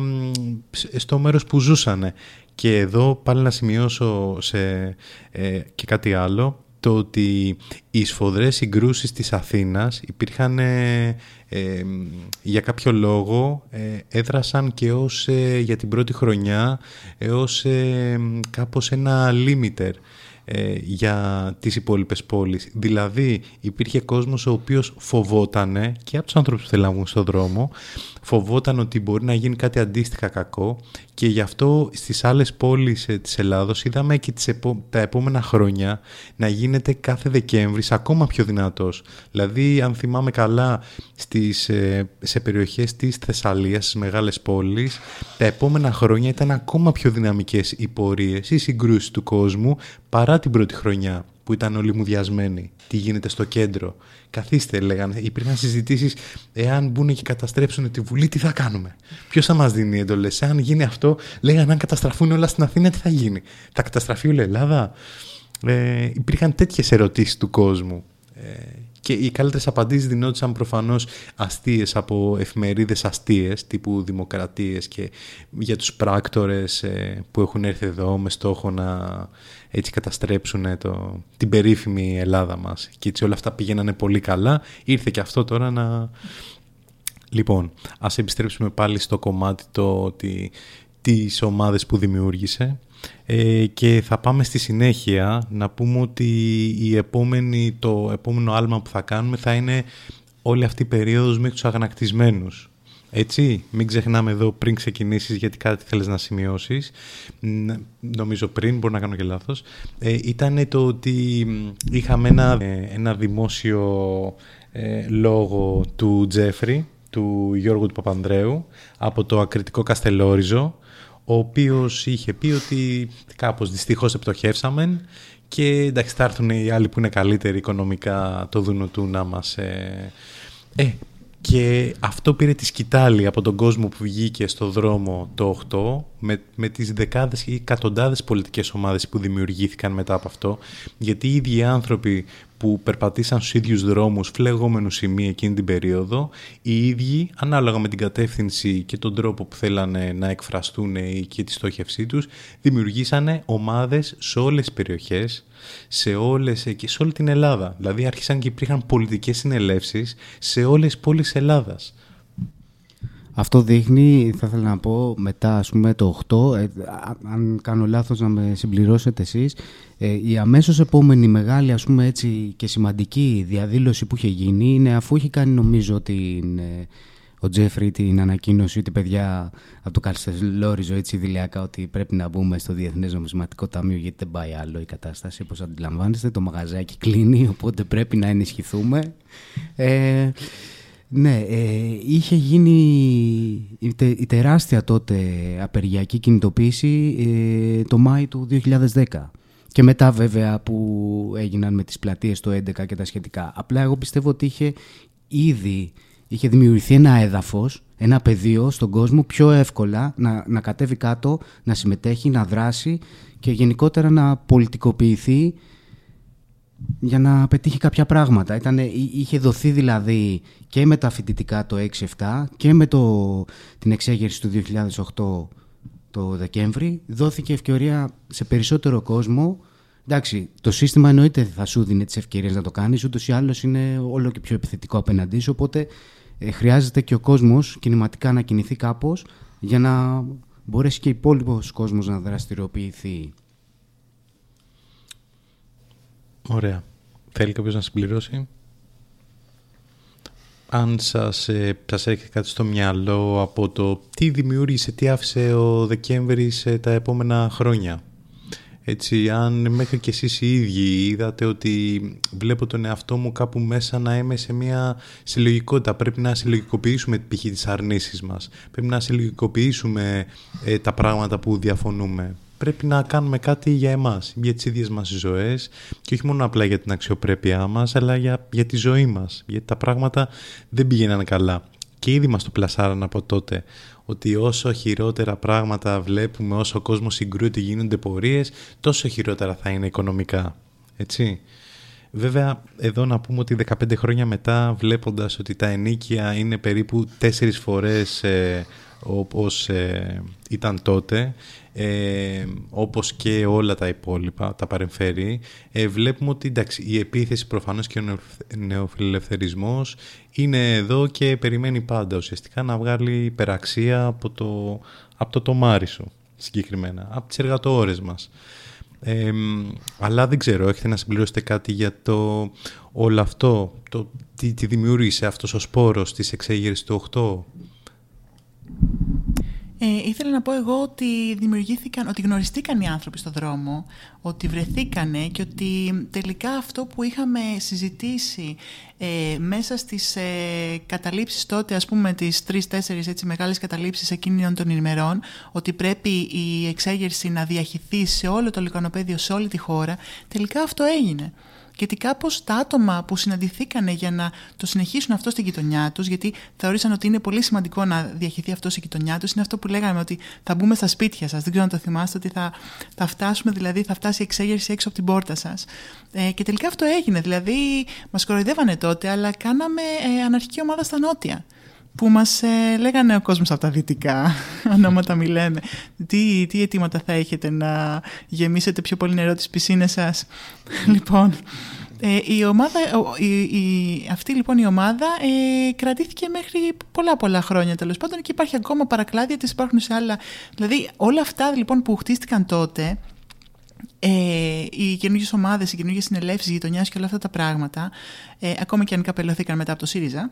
στο μέρος που ζούσανε. Και εδώ πάλι να σημειώσω σε, ε, και κάτι άλλο, το ότι οι σφοδρές συγκρούσεις της Αθήνας υπήρχαν ε, για κάποιο λόγο ε, έδρασαν και ως για την πρώτη χρονιά έως κάπως ένα limiter ε, για τις υπόλοιπες πόλεις. Δηλαδή υπήρχε κόσμος ο οποίος φοβότανε και από τους άνθρωπους που θέλουν στον δρόμο φοβόταν ότι μπορεί να γίνει κάτι αντίστοιχα κακό και γι' αυτό στις άλλες πόλεις ε, της Ελλάδος είδαμε και τις τα επόμενα χρόνια να γίνεται κάθε Δεκέμβρη ακόμα πιο δυνατός. Δηλαδή αν θυμάμαι καλά στις, ε, σε περιοχές της Θεσσαλίας, στις μεγάλες πόλεις τα επόμενα χρόνια ήταν ακόμα πιο δυναμικές οι πορείες, οι συγκρούσεις του κόσμου παρά την πρώτη χρονιά που ήταν όλοι μουδιασμένοι. Τι γίνεται στο κέντρο. Καθίστε, λέγανε. Υπήρχαν συζητήσεις. Εάν μπουν και καταστρέψουν τη Βουλή, τι θα κάνουμε. Ποιος θα μας δίνει εντολές; Εάν γίνει αυτό, λέγανε αν καταστραφούν όλα στην Αθήνα, τι θα γίνει; Θα καταστραφεί όλη η Ελλάδα; Ε, υπήρχαν τέτοιες ερωτήσεις του κόσμου. Ε, και οι καλύτερες απαντήσεις δινόντουσαν προφανώς αστείες από εφημερίδες αστείες τύπου Δημοκρατίες και για τους πράκτορες ε, που έχουν έρθει εδώ με στόχο να έτσι καταστρέψουν το, την περίφημη Ελλάδα μας. Και έτσι όλα αυτά πήγαιναν πολύ καλά. Ήρθε και αυτό τώρα να... Λοιπόν, ας επιστρέψουμε πάλι στο κομμάτι το ότι τις ομάδες που δημιούργησε ε, και θα πάμε στη συνέχεια να πούμε ότι η επόμενη, το επόμενο άλμα που θα κάνουμε θα είναι όλη αυτή η περίοδος μέχρι τους αγανακτισμένους. Έτσι, μην ξεχνάμε εδώ πριν ξεκινήσεις γιατί κάτι θέλεις να σημειώσεις, νομίζω πριν, μπορώ να κάνω και λάθος, ε, ήταν το ότι είχαμε ένα, ε, ένα δημόσιο ε, λόγο του Τζέφρι, του Γιώργου του Παπανδρέου, από το ακριτικό Καστελόριζο, ο οποίος είχε πει ότι κάπως δυστυχώς επιτοχεύσαμε και εντάξει θα έρθουν οι άλλοι που είναι καλύτεροι οικονομικά το δούνο να μας... Ε, ε και αυτό πήρε τη σκητάλη από τον κόσμο που βγήκε στο δρόμο το 8 με, με τις δεκάδες ή εκατοντάδες πολιτικές ομάδες που δημιουργήθηκαν μετά από αυτό γιατί οι ίδιοι άνθρωποι που περπατήσαν στους ίδιους δρόμους φλεγόμενους σημεία εκείνη την περίοδο οι ίδιοι ανάλογα με την κατεύθυνση και τον τρόπο που θέλανε να εκφραστούν και τη στόχευσή τους δημιουργήσανε ομάδες σε όλες τις περιοχές σε, όλες, και σε όλη την Ελλάδα. Δηλαδή άρχισαν και υπήρχαν πολιτικές συνελεύσεις σε όλες τις πόλεις Ελλάδας. Αυτό δείχνει, θα ήθελα να πω, μετά ας πούμε το 8, ε, αν κάνω λάθος να με συμπληρώσετε εσείς, ε, η αμέσως επόμενη μεγάλη ας πούμε έτσι και σημαντική διαδήλωση που είχε γίνει είναι αφού είχε κάνει νομίζω την, ε, ο Τζέφρι την ανακοίνωση ότι παιδιά από το Καλστελόριζο έτσι δηλιακά ότι πρέπει να μπούμε στο Διεθνές Νομισματικό Ταμείο γιατί δεν πάει άλλο η κατάσταση όπως αντιλαμβάνεστε το μαγαζάκι κλείνει οπότε πρέπει να ενισχυθούμε. Ε, ναι, ε, είχε γίνει η, η τεράστια τότε απεργιακή κινητοποίηση ε, το Μάη του 2010 και μετά βέβαια που έγιναν με τις πλατείες το 11 και τα σχετικά. Απλά εγώ πιστεύω ότι είχε ήδη είχε δημιουργηθεί ένα έδαφος, ένα πεδίο στον κόσμο πιο εύκολα να, να κατέβει κάτω, να συμμετέχει, να δράσει και γενικότερα να πολιτικοποιηθεί για να πετύχει κάποια πράγματα. Ήτανε, είχε δοθεί δηλαδή και με τα φοιτητικά το 6-7 και με το, την εξέγερση του 2008 το Δεκέμβρη δόθηκε ευκαιρία σε περισσότερο κόσμο Εντάξει, το σύστημα εννοείται θα σου δίνει τις ευκαιρίες να το κάνεις, ούτως ή άλλως είναι όλο και πιο επιθετικό απέναντί σου. Οπότε ε, χρειάζεται και ο κόσμος κινηματικά να κινηθεί κάπως για να μπορέσει και ο υπόλοιπος κόσμος να δραστηριοποιηθεί. Ωραία. Θέλει κάποιος να συμπληρώσει; Αν σας, ε, σας έρχεται κάτι στο μυαλό από το τι δημιούργησε, τι άφησε ο Δεκέμβρης τα επόμενα χρόνια; Έτσι, αν μέχρι και εσείς οι ίδιοι είδατε ότι βλέπω τον εαυτό μου κάπου μέσα να είμαι σε μια συλλογικότητα. Πρέπει να συλλογικοποιήσουμε π.χ. τις αρνήσεις μας. Πρέπει να συλλογικοποιήσουμε ε, τα πράγματα που διαφωνούμε πρέπει να κάνουμε κάτι για εμάς, για τις ίδιες μας ζωές και όχι μόνο απλά για την αξιοπρέπειά μας, αλλά για, για τη ζωή μας, γιατί τα πράγματα δεν πήγαιναν καλά. Και ήδη μας το πλασάραν από τότε, ότι όσο χειρότερα πράγματα βλέπουμε, όσο ο κόσμος συγκρούεται, γίνονται πορείες, τόσο χειρότερα θα είναι οικονομικά. Έτσι. Βέβαια, εδώ να πούμε ότι 15 χρόνια μετά, βλέποντας ότι τα ενίκια είναι περίπου τέσσερις φορές ε, όπως ε, ήταν τότε, ε, όπως και όλα τα υπόλοιπα, τα παρεμφέρει, ε, βλέπουμε ότι εντάξει, η επίθεση προφανώς και ο νεοφιλελευθερισμός είναι εδώ και περιμένει πάντα ουσιαστικά να βγάλει υπεραξία από το, από το τομάρι σου συγκεκριμένα, από τις εργατόρες μας. Ε, αλλά δεν ξέρω, έχετε να συμπληρώσετε κάτι για το όλο αυτό, το, τι, τι δημιούργησε αυτός ο σπόρος της εξέγερσης του 8. Ε, ήθελα να πω εγώ ότι δημιουργήθηκαν, ότι γνωριστήκαν οι άνθρωποι στον δρόμο, ότι βρεθήκανε και ότι τελικά αυτό που είχαμε συζητήσει ε, μέσα στις ε, καταλήψεις τότε, ας πούμε τις τρεις-τέσσερις έτσι μεγάλες καταλήψεις εκείνων των ημερών, ότι πρέπει η εξέγερση να διαχυθεί σε όλο το λικανοπέδιο, σε όλη τη χώρα, τελικά αυτό έγινε γιατί κάπως τα άτομα που συναντηθήκανε για να το συνεχίσουν αυτό στην γειτονιά τους, γιατί θεώρησαν ότι είναι πολύ σημαντικό να διαχειριστεί αυτό στην γειτονιά τους, είναι αυτό που λέγαμε ότι θα μπούμε στα σπίτια σας. Δεν ξέρω αν το θυμάστε, ότι θα, θα φτάσουμε, δηλαδή θα φτάσει η εξέγερση έξω από την πόρτα σας. Ε, και τελικά αυτό έγινε. Δηλαδή, μας κοροϊδεύανε τότε, αλλά κάναμε ε, αναρχική ομάδα στα νότια που μας ε, λέγανε ο κόσμος από τα δυτικά, ονόματα μη λέμε. Τι, τι αιτήματα θα έχετε να γεμίσετε πιο πολύ νερό τις πισίνες σας; λοιπόν, ε, η ομάδα, η, η, αυτή λοιπόν η ομάδα ε, κρατήθηκε μέχρι πολλά πολλά χρόνια τέλος πάντων και υπάρχει ακόμα παρακλάδια της υπάρχουν σε άλλα. Δηλαδή όλα αυτά λοιπόν που χτίστηκαν τότε ε, οι καινούργιες ομάδες, οι καινούργιες συνελεύσεις γειτονιάς και όλα αυτά τα πράγματα, ε, ακόμα και αν καπελωθήκαν μετά από το ΣΥΡΙΖΑ.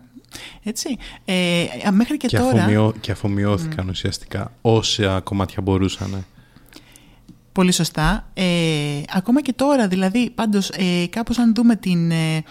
Έτσι, ε, μέχρι και, και τώρα. Αφομοιώ, και αφομοιώθηκαν mm. ουσιαστικά όσα κομμάτια μπορούσαν. Πολύ σωστά. Ε, ακόμα και τώρα, δηλαδή, πάντως, ε, κάπως αν δούμε την, ε,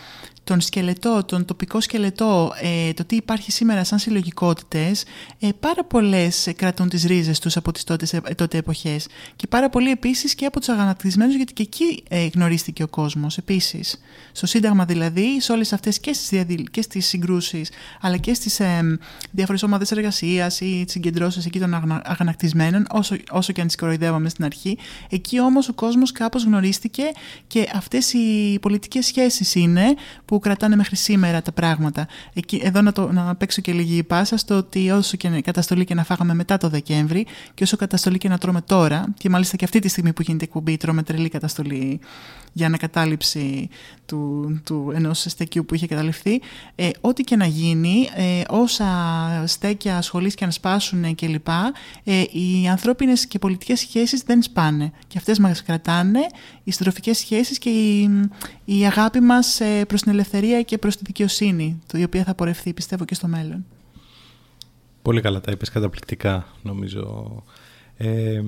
τον σκελετό, τον τοπικό σκελετό, ε, το τι υπάρχει σήμερα σαν συλλογικότητες, ε, πάρα πολλές κρατούν τις ρίζες τους από τις τότες, ε, τότε εποχές. Και πάρα πολλοί επίσης και από τους αγανακτισμένους, γιατί και εκεί ε, γνωρίστηκε ο κόσμος επίσης. Στο Σύνταγμα δηλαδή, σε όλες αυτές και στις και στις συγκρούσεις, αλλά και στις ε, διάφορες ομάδες εργασίας ή τις συγκεντρώσεις εκεί των αγανακτισμένων, όσο, όσο και αν τις κοροϊδεύαμε στην αρχή, εκεί όμως ο κόσμος κάπως γνωρίστηκε και αυτές οι πολιτικές σχέσεις είναι που που κρατάνε μέχρι σήμερα τα πράγματα. Εκεί, εδώ να, το, να παίξω και λίγη πάσα στο ότι όσο και καταστολή και να φάγαμε μετά το Δεκέμβρη και όσο καταστολή και να τρώμε τώρα, και μάλιστα και αυτή τη στιγμή που γίνεται εκπομπή, τρώμε τρελή καταστολή για ανακατάληψη του, του ενός στεκιού που είχε καταληφθεί, ε, ό,τι και να γίνει, ε, όσα στέκια σχολείς και αν σπάσουν κλπ, ε, οι ανθρώπινες και πολιτικές σχέσεις δεν σπάνε. Και αυτές μας κρατάνε, οι συντροφικές σχέσεις και η, η αγάπη μας ε, προς την ελευθερία και προς τη δικαιοσύνη, η οποία θα πορευθεί πιστεύω και στο μέλλον. Πολύ καλά τα είπες καταπληκτικά νομίζω. Ε,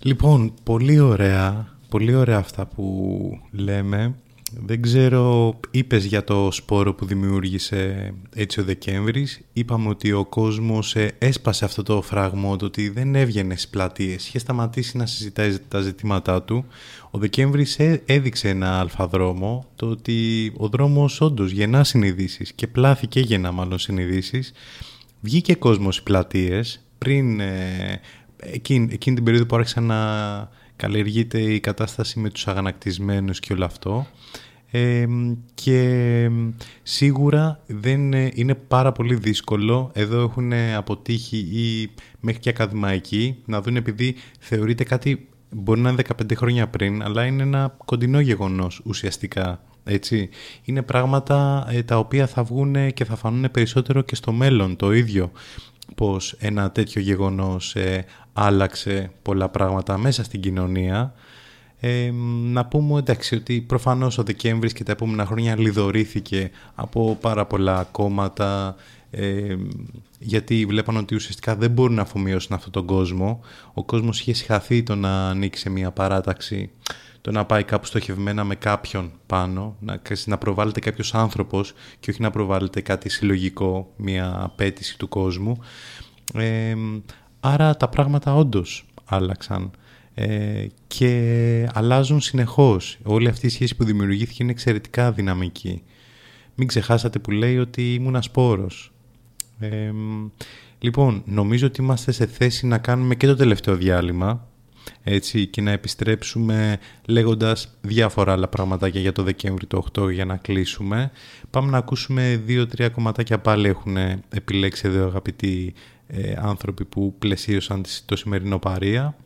λοιπόν, πολύ ωραία, πολύ ωραία αυτά που λέμε. Δεν ξέρω, είπες για το σπόρο που δημιούργησε έτσι ο Δεκέμβρης. Είπαμε ότι ο κόσμος ε, έσπασε αυτό το φράγμο, το ότι δεν έβγαινε στις πλατείες. Είχε σταματήσει να συζητάει τα ζητήματά του. Ο Δεκέμβρης ε, έδειξε ένα αλφαδρόμο, το ότι ο δρόμος όντως γεννά συνειδήσεις και πλάθη και γεννά μάλλον συνειδήσεις. Βγήκε κόσμος στις πλατείες πριν ε, εκείνη, εκείνη την περίοδο που άρχισαν να καλλιεργείται η κατάσταση με τους αγανακτισμένους και όλο αυτό. και σίγουρα δεν είναι πάρα πολύ δύσκολο εδώ έχουν αποτύχει ή μέχρι και ακαδημαϊκοί να δουν επειδή θεωρείται κάτι μπορεί να είναι 15 χρόνια πριν αλλά είναι ένα κοντινό γεγονός ουσιαστικά έτσι. Είναι πράγματα ε, τα οποία θα βγουν και θα φανούν περισσότερο και στο μέλλον το ίδιο πως ένα τέτοιο γεγονός ε, άλλαξε πολλά πράγματα μέσα στην κοινωνία. Ε, να πούμε εντάξει ότι προφανώς ο Δεκέμβρης και τα επόμενα χρόνια λιδωρήθηκε από πάρα πολλά κόμματα ε, γιατί βλέπαν ότι ουσιαστικά δεν μπορούν να αφομοιώσουν αυτόν τον κόσμο. Ο κόσμος είχε συγχαθεί το να ανοίξει μια παράταξη, το να πάει κάπου στοχευμένα με κάποιον πάνω, να, να προβάλλεται κάποιος άνθρωπος και όχι να προβάλλεται κάτι συλλογικό, μια απέτηση του κόσμου. Ε, Άρα τα πράγματα όντως άλλαξαν ε, και αλλάζουν συνεχώς. Όλη αυτή η σχέση που δημιουργήθηκε είναι εξαιρετικά δυναμική. Μην ξεχάσατε που λέει ότι ήμουν σπόρος. Ε, λοιπόν, νομίζω ότι είμαστε σε θέση να κάνουμε και το τελευταίο διάλειμμα έτσι, και να επιστρέψουμε λέγοντας διάφορα άλλα πραγματάκια για το Δεκέμβρη το 8 για να κλείσουμε. Πάμε να ακούσουμε δύο-τρία κομματάκια πάλι έχουν επιλέξει εδώ αγαπητοί ε, άνθρωποι που πλαισίωσαν το σημερινό παρία.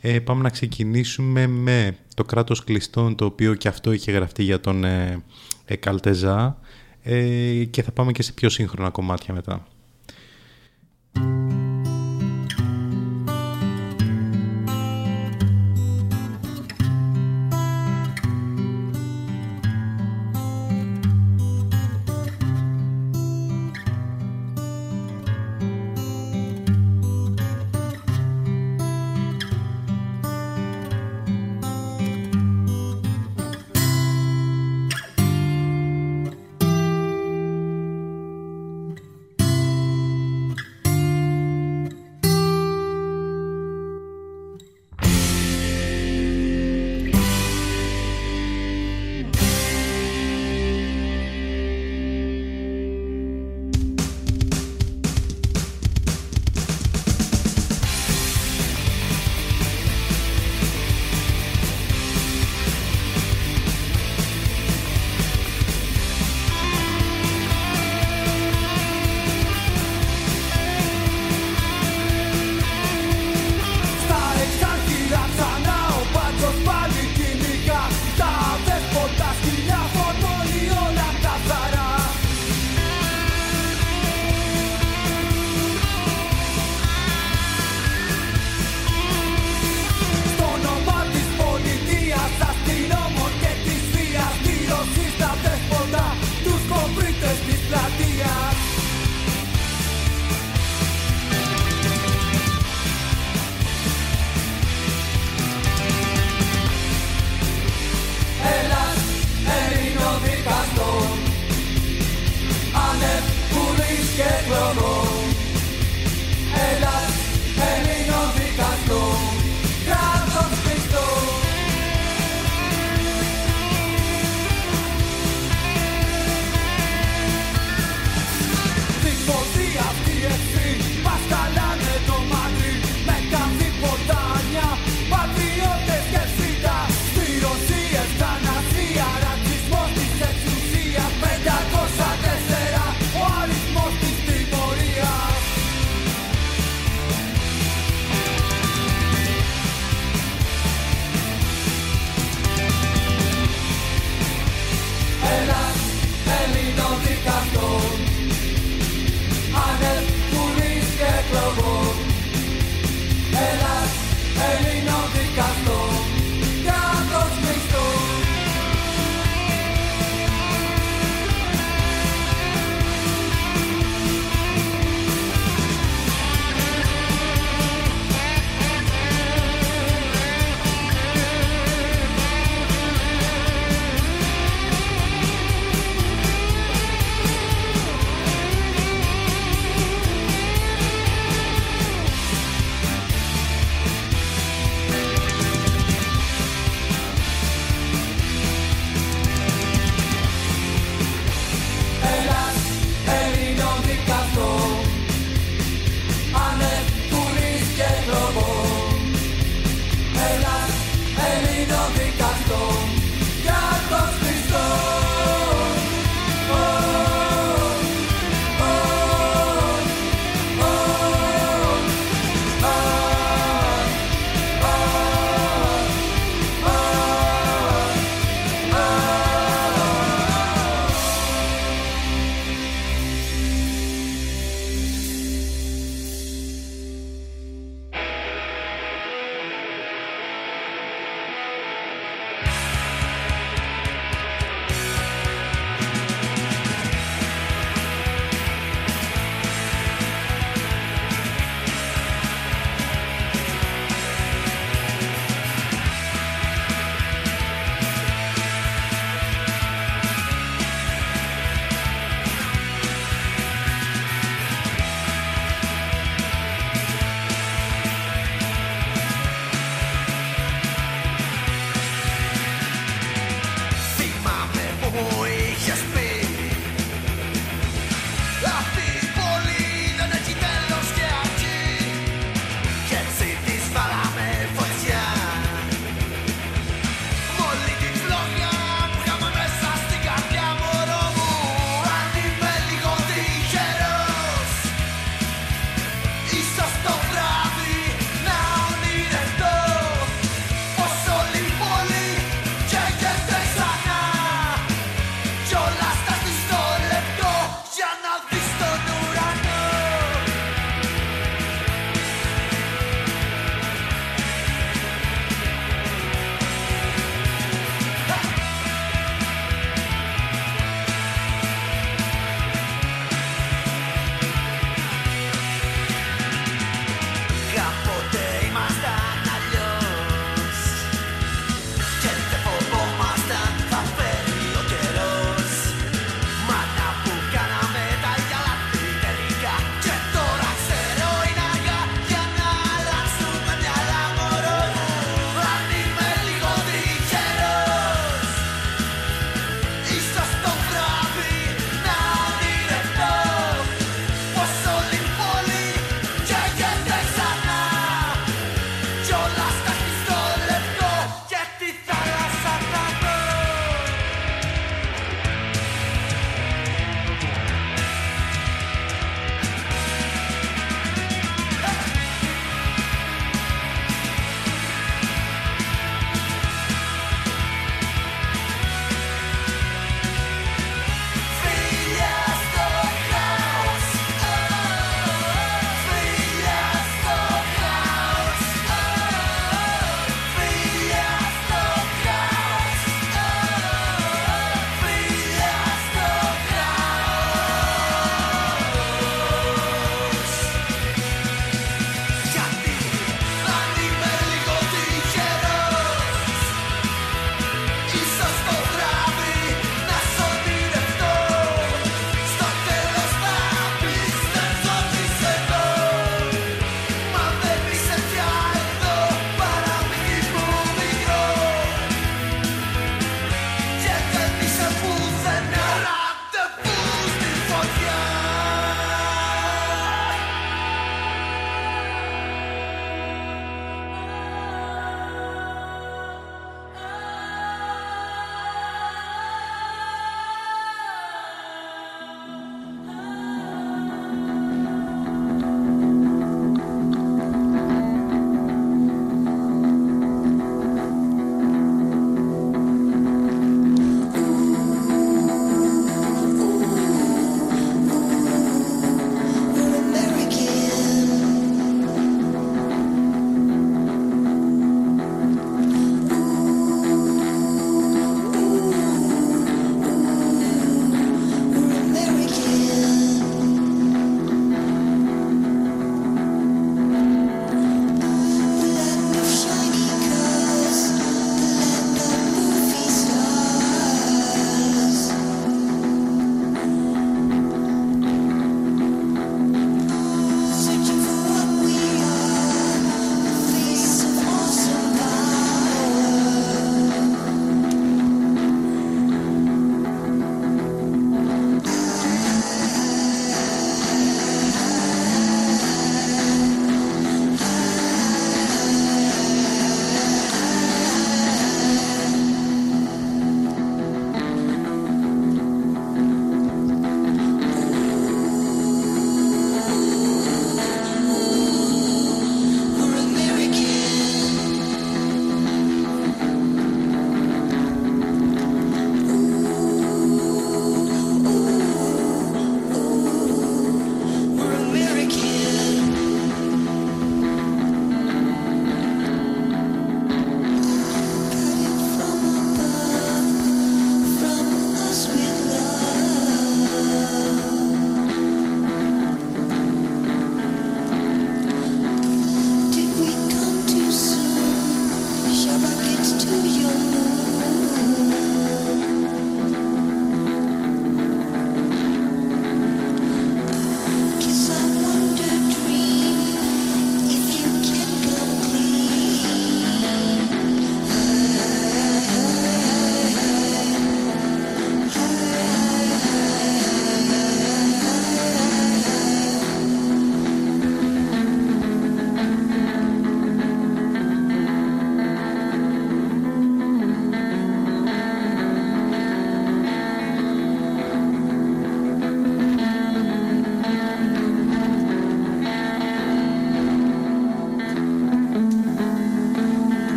Ε, πάμε να ξεκινήσουμε με το κράτος κλειστών, το οποίο και αυτό είχε γραφτεί για τον ε, ε Καλτεζά ε, και θα πάμε και σε πιο σύγχρονα κομμάτια μετά. Thank you.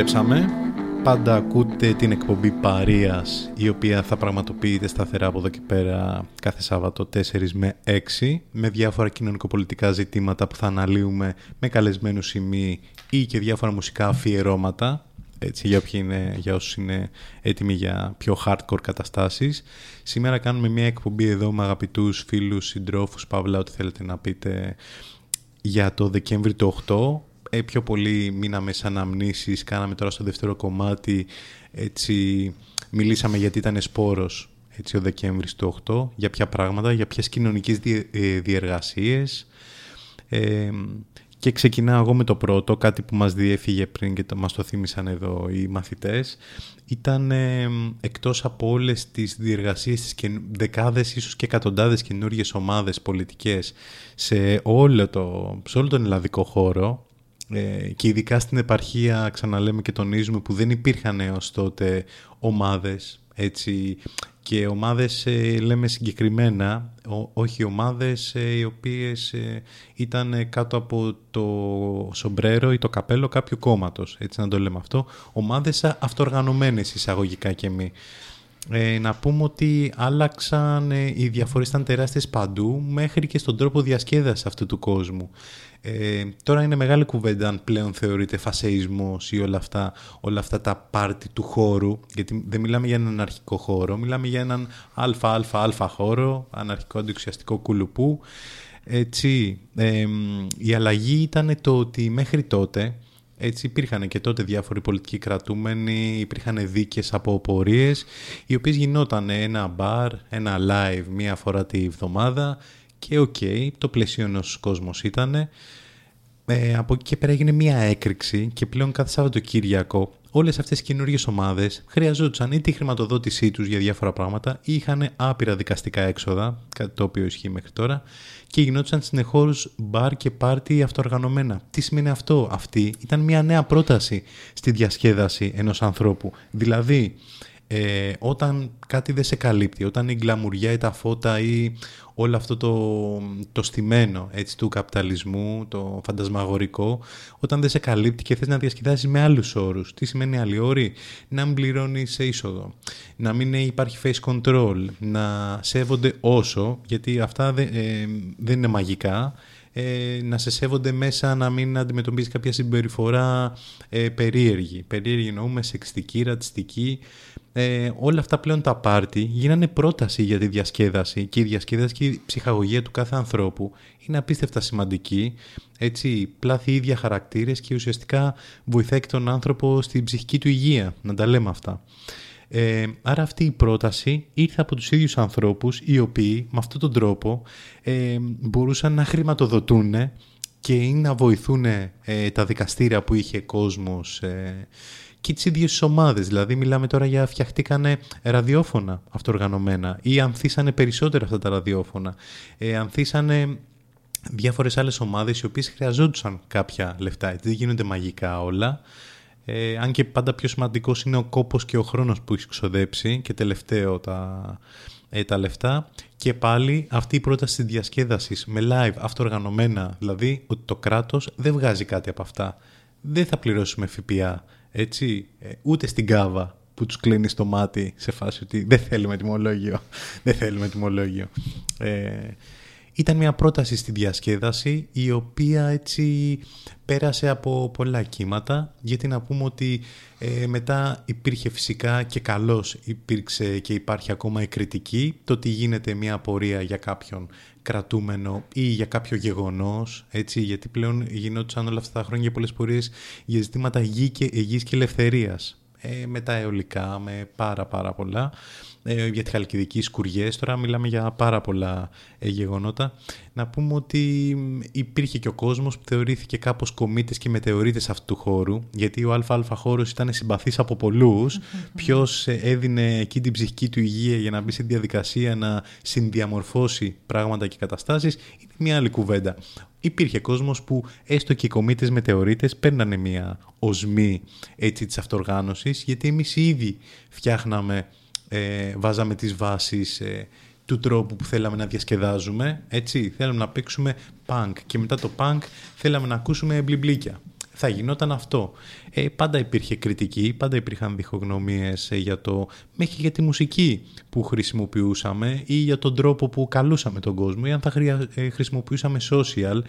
Επιστρέψαμε. Πάντα ακούτε την εκπομπή Παρίας, η οποία θα πραγματοποιείται σταθερά από εδώ και πέρα κάθε Σάββατο 4 με 6, με διάφορα κοινωνικοπολιτικά ζητήματα που θα αναλύουμε με καλεσμένους σημεί ή και διάφορα μουσικά αφιερώματα, έτσι, για, είναι, για όσους είναι έτοιμοι για πιο hardcore καταστάσεις. Σήμερα κάνουμε μια εκπομπή εδώ με αγαπητούς φίλους, συντρόφους, παύλα, ό,τι θέλετε να πείτε για το Δεκέμβρη του 8 ε, πιο πολύ μείναμε σαν αναμνήσεις, κάναμε τώρα στο δεύτερο κομμάτι, έτσι μιλήσαμε γιατί ήταν σπόρος έτσι, ο Δεκέμβρης του 8, για ποια πράγματα, για ποιες κοινωνικές διε, ε, διεργασίες. Ε, και ξεκινάω εγώ με το πρώτο, κάτι που μας διέφυγε πριν και το, μας το θύμισαν εδώ οι μαθητές. Ήταν ε, εκτός από όλες τις διεργασίες, τις και, δεκάδες ίσως και εκατοντάδες καινούργιες ομάδες πολιτικές σε όλο, το, σε όλο τον ελλαδικό χώρο, ε, και ειδικά στην επαρχία ξαναλέμε και τονίζουμε που δεν υπήρχαν έως τότε ομάδες έτσι, και ομάδες ε, λέμε συγκεκριμένα, όχι ομάδες ε, οι οποίες ήταν κάτω από το σομπρέρο ή το καπέλο κάποιου κόμματος, έτσι να το λέμε αυτό, ομάδες αυτοργανωμένες εισαγωγικά και μη. Ε, να πούμε ότι άλλαξαν, οι διαφορές ήταν τεράστιες παντού μέχρι και στον τρόπο διασκέδασης αυτού του κόσμου. Ε, τώρα είναι μεγάλη κουβέντα αν πλέον θεωρείται φασεισμός ή όλα αυτά, όλα αυτά τα πάρτι του χώρου, γιατί δεν μιλάμε για έναν αρχικό χώρο, μιλάμε για έναν αλφα-αλφα-αλφα χώρο, αναρχικό αντιξιαστικό κουλουπού. Έτσι, ε, η αλλαγή ήταν το ότι μέχρι τότε, έτσι υπήρχαν και τότε διάφοροι πολιτικοί κρατούμενοι, υπήρχαν δίκες από οπορίες, οι οποίες γινόταν ένα μπαρ, ένα live μία φορά τη βδομάδα και OK, okay, το πλαίσιο ενός κόσμος ήταν. Ε, από εκεί και πέρα έγινε μια έκρηξη και πλέον κάθε Σαββατοκύριακο όλες αυτές οι καινούργιες ομάδες χρειαζόντουσαν ή τη χρηματοδότησή τους για διάφορα πράγματα ή είχαν άπειρα δικαστικά έξοδα, κάτι το οποίο ισχύει μέχρι τώρα, και γινόντουσαν συνεχώς μπαρ και πάρτι αυτοργανωμένα. Τι σημαίνει αυτό; Αυτή ήταν μια νέα πρόταση στη διασκέδαση ενός ανθρώπου. Δηλαδή, ε, όταν κάτι δεν σε καλύπτει, όταν η γκλαμουριά ή τα φώτα ή όλο αυτό το, το στημένο έτσι, του καπιταλισμού, το φαντασμαγορικό, όταν δεν σε καλύπτει και θες να διασκεδάσεις με άλλους όρους. Τι σημαίνει άλλοι όροι; Να μην πληρώνεις σε είσοδο, να μην υπάρχει face control, να σέβονται όσο, γιατί αυτά δεν, ε, δεν είναι μαγικά, ε, να σε σέβονται μέσα να μην αντιμετωπίζεις κάποια συμπεριφορά ε, περίεργη. Περίεργη εννοούμε σεξτική, ρατσιστική, ε, όλα αυτά πλέον τα πάρτι γίνανε πρόταση για τη διασκέδαση και η διασκέδαση και η ψυχαγωγία του κάθε ανθρώπου είναι απίστευτα σημαντική. Έτσι, πλάθει ίδια χαρακτήρες και ουσιαστικά βοηθάει και τον άνθρωπο στην ψυχική του υγεία, να τα λέμε αυτά. Ε, άρα αυτή η πρόταση ήρθε από τους ίδιους ανθρώπους οι οποίοι με αυτόν τον τρόπο ε, μπορούσαν να χρηματοδοτούν και να βοηθούν ε, τα δικαστήρια που είχε κόσμος ε, και τις ίδιες ομάδες. Δηλαδή, μιλάμε τώρα για φτιαχτήκανε ραδιόφωνα αυτοργανωμένα ή ανθίσανε περισσότερα αυτά τα ραδιόφωνα. Ε, ανθίσανε διάφορες άλλες ομάδες οι οποίες χρειαζόντουσαν κάποια λεφτά. δεν γίνονται μαγικά όλα. Ε, αν και πάντα πιο σημαντικός είναι ο κόπος και ο χρόνος που έχει ξοδέψει και τελευταίο τα, ε, τα λεφτά. Και πάλι αυτή η πρόταση διασκέδασης με live αυτοργανωμένα, δηλαδή ότι το κράτος δεν βγάζει κάτι από αυτά. Δεν θα πληρώσουμε ΦΠΑ έτσι, ε, ούτε στην κάβα που τους κλείνει το μάτι σε φάση ότι δεν θέλουμε τιμολόγιο, δεν θέλουμε τιμολόγιο. Ε, ήταν μια πρόταση στη διασκέδαση η οποία έτσι πέρασε από πολλά κύματα γιατί να πούμε ότι ε, μετά υπήρχε φυσικά και καλώς υπήρξε και υπάρχει ακόμα η κριτική το ότι γίνεται μια πορεία για κάποιον κρατούμενο ή για κάποιο γεγονός, έτσι, γιατί πλέον γινόντουσαν όλα αυτά τα χρόνια πολλές πορείες για ζητήματα γη και, υγιής και ελευθερίας. Ε, με τα αιωλικά, με πάρα πάρα πολλά. Ε, για τη Χαλκιδική σκουριές, τώρα μιλάμε για πάρα πολλά ε, γεγονότα. Να πούμε ότι υπήρχε και ο κόσμος που θεωρήθηκε κάπως κομίτες και μετεωρίτες αυτού του χώρου, γιατί ο ΑΑ χώρος ήταν συμπαθής από πολλούς, ποιος ε, έδινε εκεί την ψυχική του υγεία για να μπει σε διαδικασία να συνδιαμορφώσει πράγματα και καταστάσεις, είναι μια άλλη κουβέντα. Υπήρχε κόσμος που έστω και οι κομίτες μετεωρίτες παίρνανε μια οσμή έτσι της αυτοργάνωσης, γιατί εμείς ήδη φτιάχναμε ε, βάζαμε τις βάσεις ε, του τρόπου που θέλαμε να διασκεδάζουμε, έτσι, θέλαμε να παίξουμε punk και μετά το punk θέλαμε να ακούσουμε μπλιμπλίκια. Θα γινόταν αυτό. Ε, πάντα υπήρχε κριτική, πάντα υπήρχαν διχογνωμίες ε, για το, μέχρι για τη μουσική που χρησιμοποιούσαμε ή για τον τρόπο που καλούσαμε τον κόσμο ή αν θα ε, χρησιμοποιούσαμε social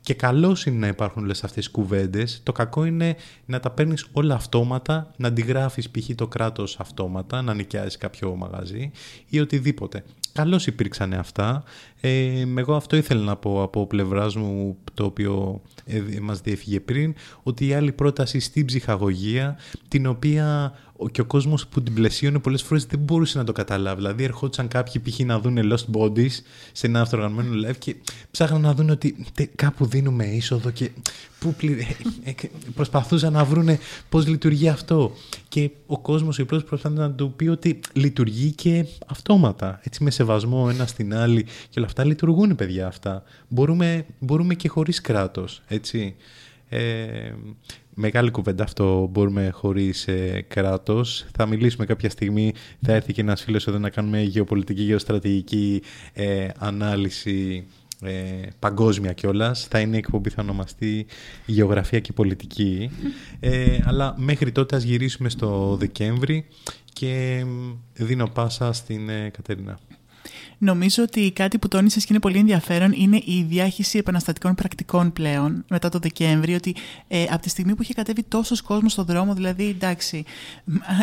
και καλό είναι να υπάρχουν όλες αυτές τις κουβέντες. Το κακό είναι να τα παίρνεις όλα αυτόματα, να αντιγράφεις π.χ. το κράτος αυτόματα, να νοικιάζεις κάποιο μαγαζί ή οτιδήποτε. Καλώς υπήρξαν αυτά. Ε, εγώ αυτό ήθελα να πω από πλευράς μου το οποίο ε, μας διέφυγε πριν, ότι η άλλη πρόταση στην ψυχαγωγία, την οποία και ο κόσμος που την πλαισίωνε πολλές φορές δεν μπορούσε να το καταλάβει. Δηλαδή, ερχόντουσαν κάποιοι π.χ. να δουν Lost Bodies σε ένα αυτοργανωμένο live και ψάχναν να δουν ότι κάπου δίνουμε είσοδο και που πλη... Ε, ε, προσπαθούσαν να βρουν πώς λειτουργεί αυτό. Και ο κόσμος, ο υπόλοιπο, προσπαθούσε να του πει ότι λειτουργεί και αυτόματα. Έτσι, με σεβασμό ένα στην άλλη και όλα αυτά λειτουργούν, παιδιά αυτά. Μπορούμε, μπορούμε και χωρίς κράτος. Έτσι. Ε, μεγάλη κουβέντα αυτό μπορούμε χωρίς ε, κράτος. Θα μιλήσουμε κάποια στιγμή, θα έρθει και ένας φίλος εδώ να κάνουμε γεωπολιτική, γεωστρατηγική ε, ανάλυση ε, παγκόσμια κιόλας. Θα είναι εκπομπή, θα ονομαστεί Γεωγραφία και Πολιτική. Ε, αλλά μέχρι τότε ας γυρίσουμε στο Δεκέμβρη και δίνω πάσα στην ε, Κατερίνα. Νομίζω ότι κάτι που τόνισες και είναι πολύ ενδιαφέρον είναι η διάχυση επαναστατικών πρακτικών πλέον μετά το Δεκέμβρη. Ότι ε, από τη στιγμή που είχε κατέβει τόσος κόσμος στον δρόμο, δηλαδή εντάξει,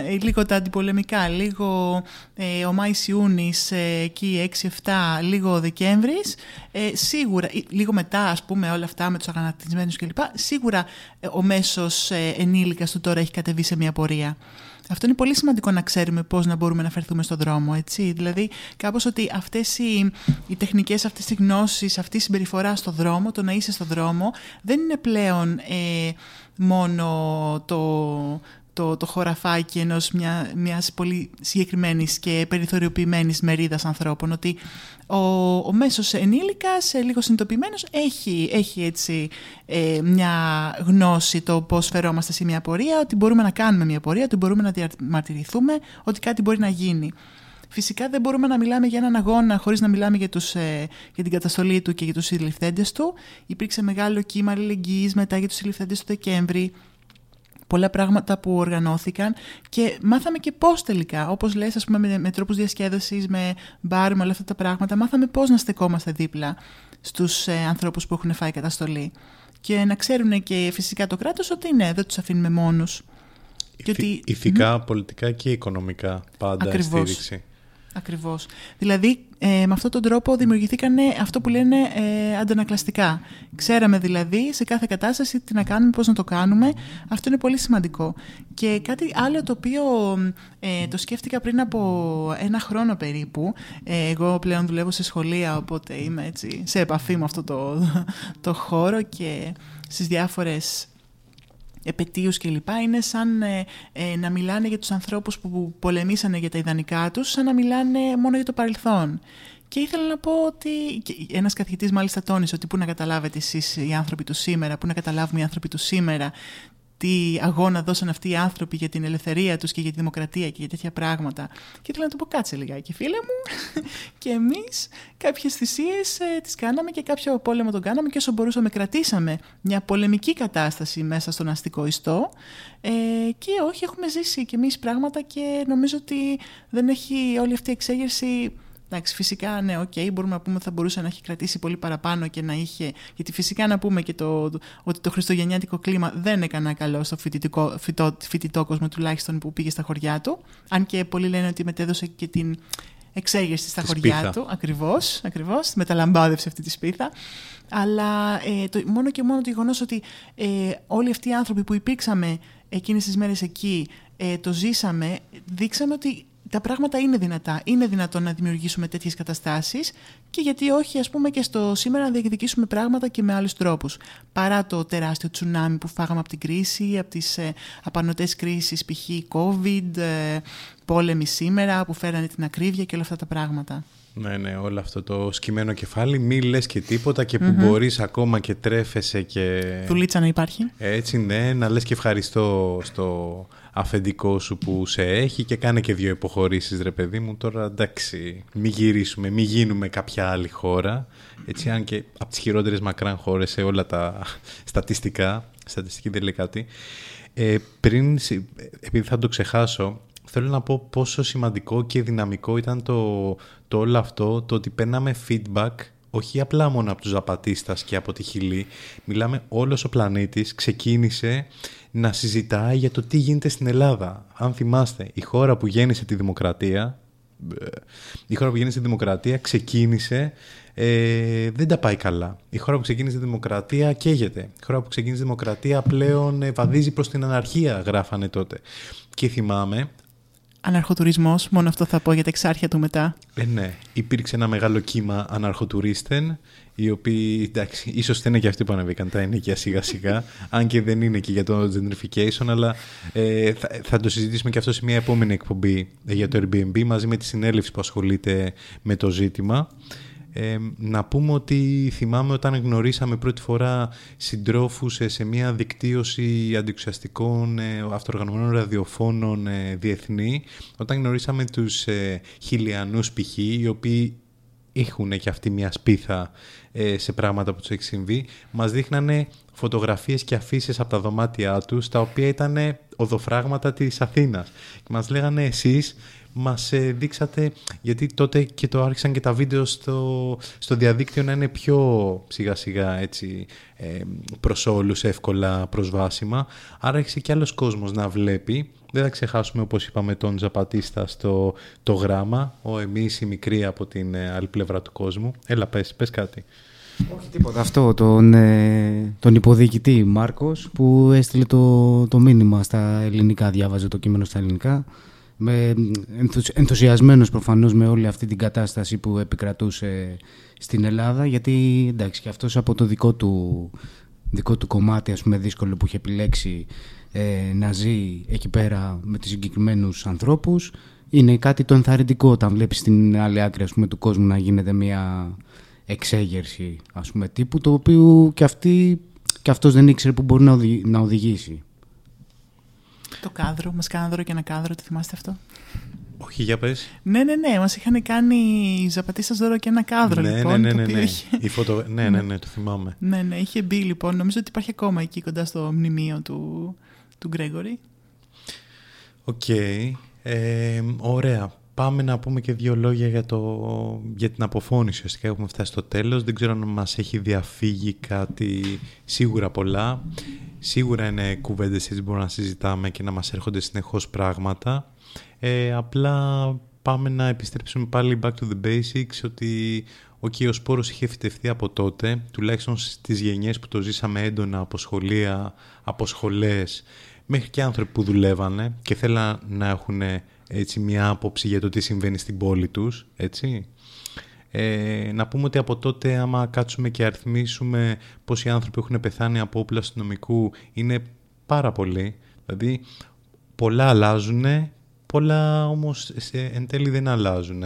ε, λίγο τα αντιπολεμικά, λίγο ε, ο Μάης Ιούνι ε, εκεί 6-7, λίγο ο Δεκέμβρης, ε, σίγουρα, λίγο μετά ας πούμε όλα αυτά με τους αγανακτισμένους κλπ. Σίγουρα ε, ο μέσος ε, ενήλικας του τώρα έχει κατεβεί σε μια πορεία. Αυτό είναι πολύ σημαντικό να ξέρουμε πώς να μπορούμε να φερθούμε στον δρόμο, έτσι. Δηλαδή, κάπως ότι αυτές οι, οι τεχνικές, αυτές οι γνώσεις, αυτή η συμπεριφορά στον δρόμο, το να είσαι στον δρόμο, δεν είναι πλέον ε, μόνο το, το, το χωραφάκι ενός μια, μιας πολύ συγκεκριμένης και περιθωριοποιημένης μερίδας ανθρώπων, ότι ο, ο μέσος ενήλικας, ε, λίγο συνειδητοποιημένος, έχει, έχει έτσι ε, μια γνώση το πώς φερόμαστε σε μια πορεία, ότι μπορούμε να κάνουμε μια πορεία, ότι μπορούμε να διαμαρτυρηθούμε, ότι κάτι μπορεί να γίνει. Φυσικά δεν μπορούμε να μιλάμε για έναν αγώνα χωρίς να μιλάμε για, τους, ε, για την καταστολή του και για τους συλληφθέντες του. Υπήρξε μεγάλο κύμα αλληλεγγύης μετά για τους συλληφθέντες του Δεκέμβρη πολλά πράγματα που οργανώθηκαν και μάθαμε και πώς τελικά, όπως λες ας πούμε με, με τρόπους διασκέδασης, με μπάρ, με όλα αυτά τα πράγματα, μάθαμε πώς να στεκόμαστε δίπλα στους ε, ανθρώπους που έχουν φάει καταστολή και να ξέρουν και φυσικά το κράτος ότι ναι, δεν τους αφήνουμε μόνους. Ηθικά, πολιτικά και οικονομικά πάντα Ακριβώς. στήριξη. Ακριβώς. Δηλαδή, ε, με αυτόν τον τρόπο δημιουργηθήκαν αυτό που λένε ε, αντανακλαστικά. Ξέραμε δηλαδή σε κάθε κατάσταση τι να κάνουμε, πώς να το κάνουμε. Αυτό είναι πολύ σημαντικό. Και κάτι άλλο το οποίο ε, το σκέφτηκα πριν από ένα χρόνο περίπου. Ε, εγώ πλέον δουλεύω σε σχολεία, οπότε είμαι έτσι σε επαφή με αυτό το, το χώρο και στις διάφορες επαιτίους κλπ. Είναι σαν ε, ε, να μιλάνε για τους ανθρώπους που πολεμήσανε για τα ιδανικά τους, σαν να μιλάνε μόνο για το παρελθόν. Και ήθελα να πω ότι ένας καθηγητής μάλιστα τόνισε ότι πού να καταλάβετε εσείς οι άνθρωποι του σήμερα, πού να καταλάβουμε οι άνθρωποι του σήμερα τι αγώνα δώσαν αυτοί οι άνθρωποι για την ελευθερία τους και για τη δημοκρατία και για τέτοια πράγματα. Και ήθελα να του πω κάτσε λιγάκι φίλε μου και εμείς κάποιες θυσίες ε, τις κάναμε και κάποιο πόλεμο τον κάναμε και όσο μπορούσαμε κρατήσαμε μια πολεμική κατάσταση μέσα στον αστικό ιστό ε, και όχι έχουμε ζήσει και εμείς πράγματα και νομίζω ότι δεν έχει όλη αυτή η εξέγερση Εντάξει, φυσικά, ναι, OK, okay, μπορούμε να πούμε ότι θα μπορούσε να έχει κρατήσει πολύ παραπάνω και να είχε. Γιατί φυσικά να πούμε και το, ότι το χριστουγεννιάτικο κλίμα δεν έκανε καλό στο φοιτητικό, φοιτό, φοιτητό κόσμο τουλάχιστον που πήγε στα χωριά του. Αν και πολλοί λένε ότι μετέδωσε και την εξέγερση στα χωριά του. Ακριβώς, ακριβώς. Μεταλαμπάδευσε αυτή τη σπίθα. Αλλά ε, το, μόνο και μόνο το γεγονός ότι ε, όλοι αυτοί οι άνθρωποι που υπήρξαμε εκείνες τις μέρες εκεί, ε, το ζήσαμε, δείξαμε ότι τα πράγματα είναι δυνατά. Είναι δυνατόν να δημιουργήσουμε τέτοιες καταστάσεις και γιατί όχι ας πούμε και στο σήμερα να διεκδικήσουμε πράγματα και με άλλους τρόπους. Παρά το τεράστιο τσουνάμι που φάγαμε από την κρίση, από τις ε, απανοτές κρίσεις π.χ. COVID, ε, πόλεμοι σήμερα που φέρανε την ακρίβεια και όλα αυτά τα πράγματα. Ναι, ναι, όλο αυτό το σκυμμένο κεφάλι, μη λες και τίποτα και που mm μπορείς ακόμα και τρέφεσαι και... Δουλίτσα να υπάρχει. Έτσι, ναι, να λες και ευχαριστώ στο αφεντικό σου που σε έχει και κάνε και δύο υποχωρήσεις ρε παιδί μου. Τώρα εντάξει, μην γυρίσουμε, μην γίνουμε κάποια άλλη χώρα. Έτσι, αν και από τις χειρότερες μακράν χώρες σε όλα τα στατιστικά, στατιστική δεν λέει κάτι. Ε, πριν, επειδή θα το ξεχάσω, θέλω να πω πόσο σημαντικό και δυναμικό ήταν το, το όλο αυτό, το ότι παίρναμε feedback όχι απλά μόνο από τους Ζαπατίστας και από τη Χιλή, μιλάμε όλος ο πλανήτης ξεκίνησε να συζητάει για το τι γίνεται στην Ελλάδα. Αν θυμάστε, η χώρα που γέννησε τη δημοκρατία, η χώρα που γέννησε τη δημοκρατία ξεκίνησε, ε, δεν τα πάει καλά. Η χώρα που ξεκίνησε τη δημοκρατία καίγεται. Η χώρα που ξεκίνησε τη δημοκρατία πλέον ε, βαδίζει προς την αναρχία, γράφανε τότε. Και θυμάμαι Αναρχοτουρισμός, μόνο αυτό θα πω για τα εξάρχεια του μετά. Ε, ναι, υπήρξε ένα μεγάλο κύμα αναρχοτουρίστεν, οι οποίοι, εντάξει, ίσως είναι και αυτοί που ανεβήκαν τα ενίκια σιγά σιγά, αν και δεν είναι και για το gentrification, αλλά ε, θα, θα, το συζητήσουμε και αυτό σε μια επόμενη εκπομπή για το Airbnb, μαζί με τη συνέλευση που ασχολείται με το ζήτημα. Ε, να πούμε ότι θυμάμαι όταν γνωρίσαμε πρώτη φορά συντρόφους σε μια δικτύωση αντιξουσιαστικών ε, αυτοργανωμένων ραδιοφώνων ε, διεθνή, όταν γνωρίσαμε τους ε, χιλιανούς π.χ. οι οποίοι έχουν και αυτή μια σπίθα ε, σε πράγματα που τους έχει συμβεί, μας δείχνανε φωτογραφίες και αφήσεις από τα δωμάτια τους, τα οποία ήταν οδοφράγματα της Αθήνας. Και μας λέγανε εσείς μας ε, δείξατε, γιατί τότε και το άρχισαν και τα βίντεο στο, στο διαδίκτυο να είναι πιο σιγά σιγά έτσι ε, προς όλους εύκολα προσβάσιμα, άρα έχει και άλλος κόσμος να βλέπει. Δεν θα ξεχάσουμε όπως είπαμε τον Ζαπατίστα στο το γράμμα, ο εμείς οι μικροί από την ε, άλλη πλευρά του κόσμου. Έλα πες, πες κάτι. Όχι τίποτα. Αυτό, τον, ε, τον υποδιοικητή Μάρκος που έστειλε το, το μήνυμα στα ελληνικά, διάβαζε το κείμενο στα ελληνικά με ενθουσιασμένος προφανώς με όλη αυτή την κατάσταση που επικρατούσε στην Ελλάδα γιατί εντάξει και αυτός από το δικό του, δικό του κομμάτι ας πούμε δύσκολο που είχε επιλέξει ε, να ζει εκεί πέρα με τους συγκεκριμένους ανθρώπους είναι κάτι το ενθαρρυντικό όταν βλέπεις στην άλλη άκρη ας πούμε, του κόσμου να γίνεται μια εξέγερση ας πούμε, τύπου το οποίο και, αυτή, και αυτός δεν ήξερε που μπορεί να οδηγήσει. Το κάδρο, μας κάνανε δώρο και ένα κάδρο, το θυμάστε αυτό; Όχι, για πες. Ναι, ναι, ναι, μας είχαν κάνει οι Ζαπατίστας δώρο και ένα κάδρο, ναι, λοιπόν. Ναι, ναι, το ναι, ναι. Είχε... Η φωτο... ναι, ναι, ναι, το θυμάμαι. ναι, ναι, είχε μπει λοιπόν. Νομίζω ότι υπάρχει ακόμα εκεί κοντά στο μνημείο του, του Γρηγόρη. OK. Okay. Ε, ωραία. Πάμε να πούμε και δύο λόγια για, το, για την αποφώνηση. Ουσιαστικά έχουμε φτάσει στο τέλος. Δεν ξέρω αν μας έχει διαφύγει κάτι σίγουρα πολλά. Σίγουρα είναι κουβέντες έτσι μπορούμε να συζητάμε και να μας έρχονται συνεχώς πράγματα. Ε, απλά πάμε να επιστρέψουμε πάλι back to the basics ότι okay, ο σπόρος είχε φυτευτεί από τότε, τουλάχιστον στις γενιές που το ζήσαμε έντονα από σχολεία, από σχολές, μέχρι και άνθρωποι που δουλεύανε και θέλαν να έχουν έτσι, μια άποψη για το τι συμβαίνει στην πόλη τους, έτσι. Ε, να πούμε ότι από τότε άμα κάτσουμε και αριθμίσουμε πόσοι άνθρωποι έχουν πεθάνει από όπλα αστυνομικού είναι πάρα πολλοί. Δηλαδή πολλά αλλάζουν, πολλά όμως σε, εν τέλει δεν αλλάζουν.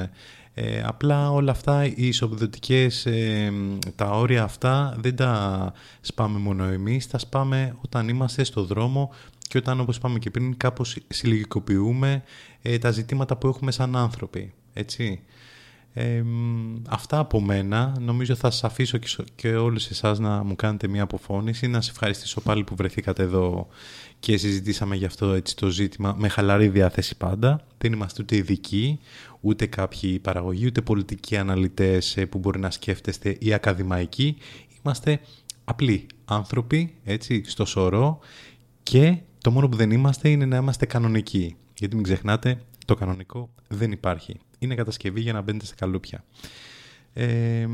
Ε, απλά όλα αυτά, οι ισοπεδωτικές, ε, τα όρια αυτά δεν τα σπάμε μόνο εμείς, τα σπάμε όταν είμαστε στο δρόμο και όταν όπως είπαμε και πριν κάπως συλλογικοποιούμε ε, τα ζητήματα που έχουμε σαν άνθρωποι. Έτσι. Ε, αυτά από μένα. Νομίζω θα σας αφήσω και, και όλους εσάς να μου κάνετε μια αποφώνηση. Να σε ευχαριστήσω πάλι που βρεθήκατε εδώ και συζητήσαμε γι' αυτό έτσι, το ζήτημα με χαλαρή διάθεση πάντα. Δεν είμαστε ούτε ειδικοί, ούτε κάποιοι παραγωγοί, ούτε πολιτικοί αναλυτές ε, που μπορεί να σκέφτεστε ή ακαδημαϊκοί. Είμαστε απλοί άνθρωποι, έτσι, στο σωρό και το μόνο που δεν είμαστε είναι να είμαστε κανονικοί. Γιατί μην ξεχνάτε, το κανονικό δεν υπάρχει. Είναι κατασκευή για να μπαίνετε σε καλούπια. Ε,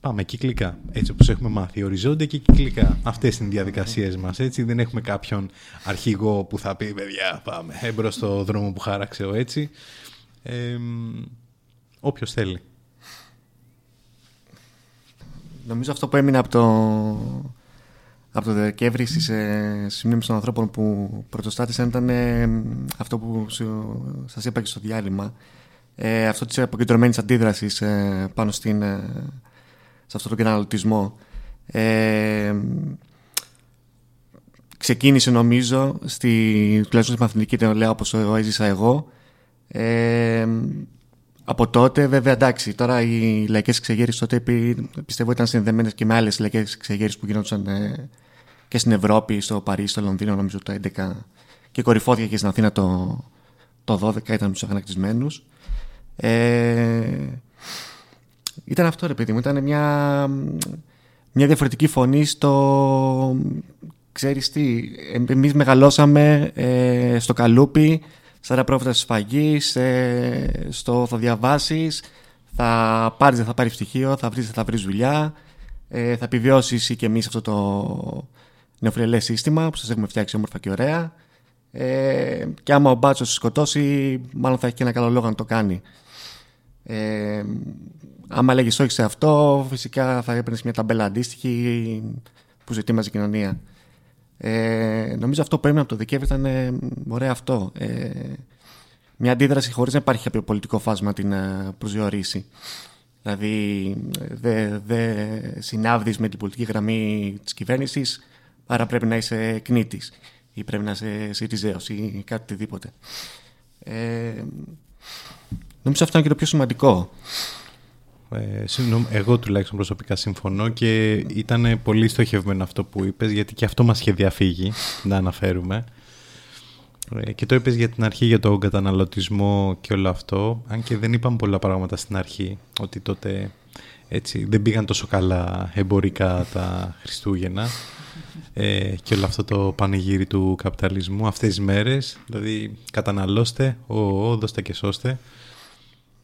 πάμε κυκλικά, έτσι όπως έχουμε μάθει. Οριζόντια και κυκλικά. Αυτές είναι οι διαδικασίες μας, έτσι. Δεν έχουμε κάποιον αρχηγό που θα πει, παιδιά, πάμε έμπρος στο δρόμο που χάραξε ο έτσι. Ε, όποιος θέλει. Νομίζω αυτό που έμεινε από το, από το Δεκέμβρη στι ε, των ανθρώπων που πρωτοστάτησαν ήταν ε, αυτό που σας είπα και στο διάλειμμα. Ε, αυτό της αποκεντρωμένης αντίδρασης ε, πάνω στην, ε, σε αυτό τον καταναλωτισμό. Ε, ξεκίνησε νομίζω στη, τουλάχιστον στη μαθητική νεολαία όπως το έζησα εγώ. Ε, από τότε, βέβαια, εντάξει, τώρα οι λαϊκές εξεγέρσει τότε πιστεύω ήταν συνδεμένες και με άλλες λαϊκές εξεγέρσει που γινόντουσαν ε, και στην Ευρώπη, στο Παρίσι, στο Λονδίνο, νομίζω το 2011 και κορυφώθηκε και στην Αθήνα το, το 12, ήταν του αγανακτισμένους. Ε, ήταν αυτό ρε παιδί μου, ήταν μια, μια διαφορετική φωνή στο... Ξέρεις τι, εμείς μεγαλώσαμε ε, στο Καλούπι, σαν πρόβατα σφαγή, ε, στο θα διαβάσεις, θα πάρεις, θα πάρεις πτυχίο, θα βρεις, θα βρεις δουλειά, ε, θα επιβιώσεις και εμείς αυτό το νεοφιλελές σύστημα που σας έχουμε φτιάξει όμορφα και ωραία ε, και άμα ο μπάτσος σκοτώσει, μάλλον θα έχει και ένα καλό λόγο να το κάνει. Ε, άμα λέγεις όχι σε αυτό, φυσικά θα έπαιρνες μια ταμπέλα αντίστοιχη που ζητήμαζε η κοινωνία. Ε, νομίζω αυτό που έμεινε από το Δεκέμβρη ήταν ε, ωραίο αυτό. Ε, μια αντίδραση χωρίς να υπάρχει κάποιο πολιτικό φάσμα την ε, προσδιορίσει. Δηλαδή δεν δε συνάβδεις με την πολιτική γραμμή της κυβέρνησης, άρα πρέπει να είσαι κνήτης ή πρέπει να είσαι Σιριζέος ή κάτι οτιδήποτε. Ε, νομίζω αυτό είναι και το πιο σημαντικό. Ε, εγώ τουλάχιστον προσωπικά συμφωνώ και ήταν πολύ στοχευμένο αυτό που είπες γιατί και αυτό μας είχε διαφύγει να αναφέρουμε. Ε, και το είπες για την αρχή για τον καταναλωτισμό και όλο αυτό, αν και δεν είπαμε πολλά πράγματα στην αρχή, ότι τότε έτσι, δεν πήγαν τόσο καλά εμπορικά τα Χριστούγεννα ε, και όλο αυτό το πανηγύρι του καπιταλισμού αυτές τις μέρες. Δηλαδή καταναλώστε, ο, ο, δώστε και σώστε.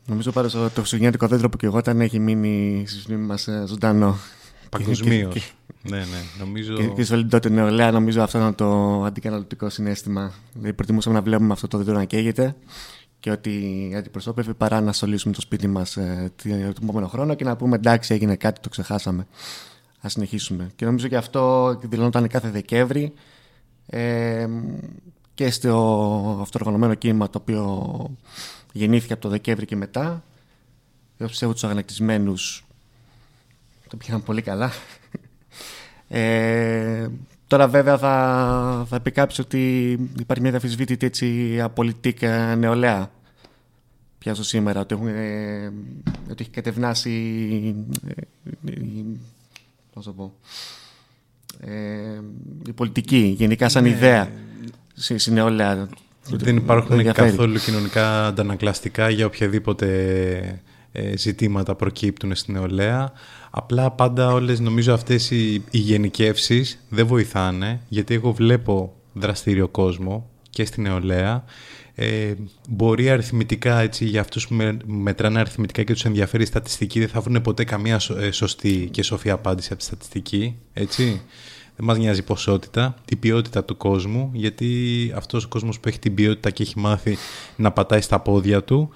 Νομίζω πάρα το χριστουγεννιάτικο δέντρο που και εγώ ήταν έχει μείνει στη ζωή μας ε, ζωντανό. Παγκοσμίως. ναι, ναι. Νομίζω... Και, και σε τότε νεολαία νομίζω αυτό είναι το αντικαναλωτικό συνέστημα. Δηλαδή προτιμούσαμε να βλέπουμε αυτό το δέντρο να καίγεται και ότι αντιπροσώπευε παρά να σωλήσουμε το σπίτι μας ε, τον επόμενο χρόνο και να πούμε εντάξει έγινε κάτι, το ξεχάσαμε να συνεχίσουμε. Και νομίζω και αυτό εκδηλώνονταν κάθε Δεκέμβρη ε, και στο αυτοργανωμένο κίνημα το οποίο γεννήθηκε από το Δεκέμβρη και μετά. Εγώ πιστεύω τους αγανακτισμένους το πήγαν πολύ καλά. Ε, τώρα βέβαια θα, θα πει κάποιος ότι υπάρχει μια διαφυσβήτητη έτσι απολυτικά νεολαία πια στο σήμερα ότι, έχουν, ε, ότι έχει κατευνάσει ε, πώς το πω, ε, η πολιτική γενικά σαν ναι. ιδέα στην νεολαία. Δεν υπάρχουν καθόλου κοινωνικά αντανακλαστικά για οποιαδήποτε ε, ζητήματα προκύπτουν στην νεολαία. Απλά πάντα όλες νομίζω αυτές οι, οι γενικεύσεις δεν βοηθάνε γιατί εγώ βλέπω δραστήριο κόσμο και στην νεολαία ε, μπορεί αριθμητικά, έτσι, για αυτούς που μετράνε αριθμητικά και τους ενδιαφέρει η στατιστική, δεν θα βρουν ποτέ καμία ε, σωστή και σοφή απάντηση από τη στατιστική, έτσι. Δεν μας νοιάζει η ποσότητα, η ποιότητα του κόσμου, γιατί αυτός ο κόσμος που έχει την ποιότητα και έχει μάθει να πατάει στα πόδια του,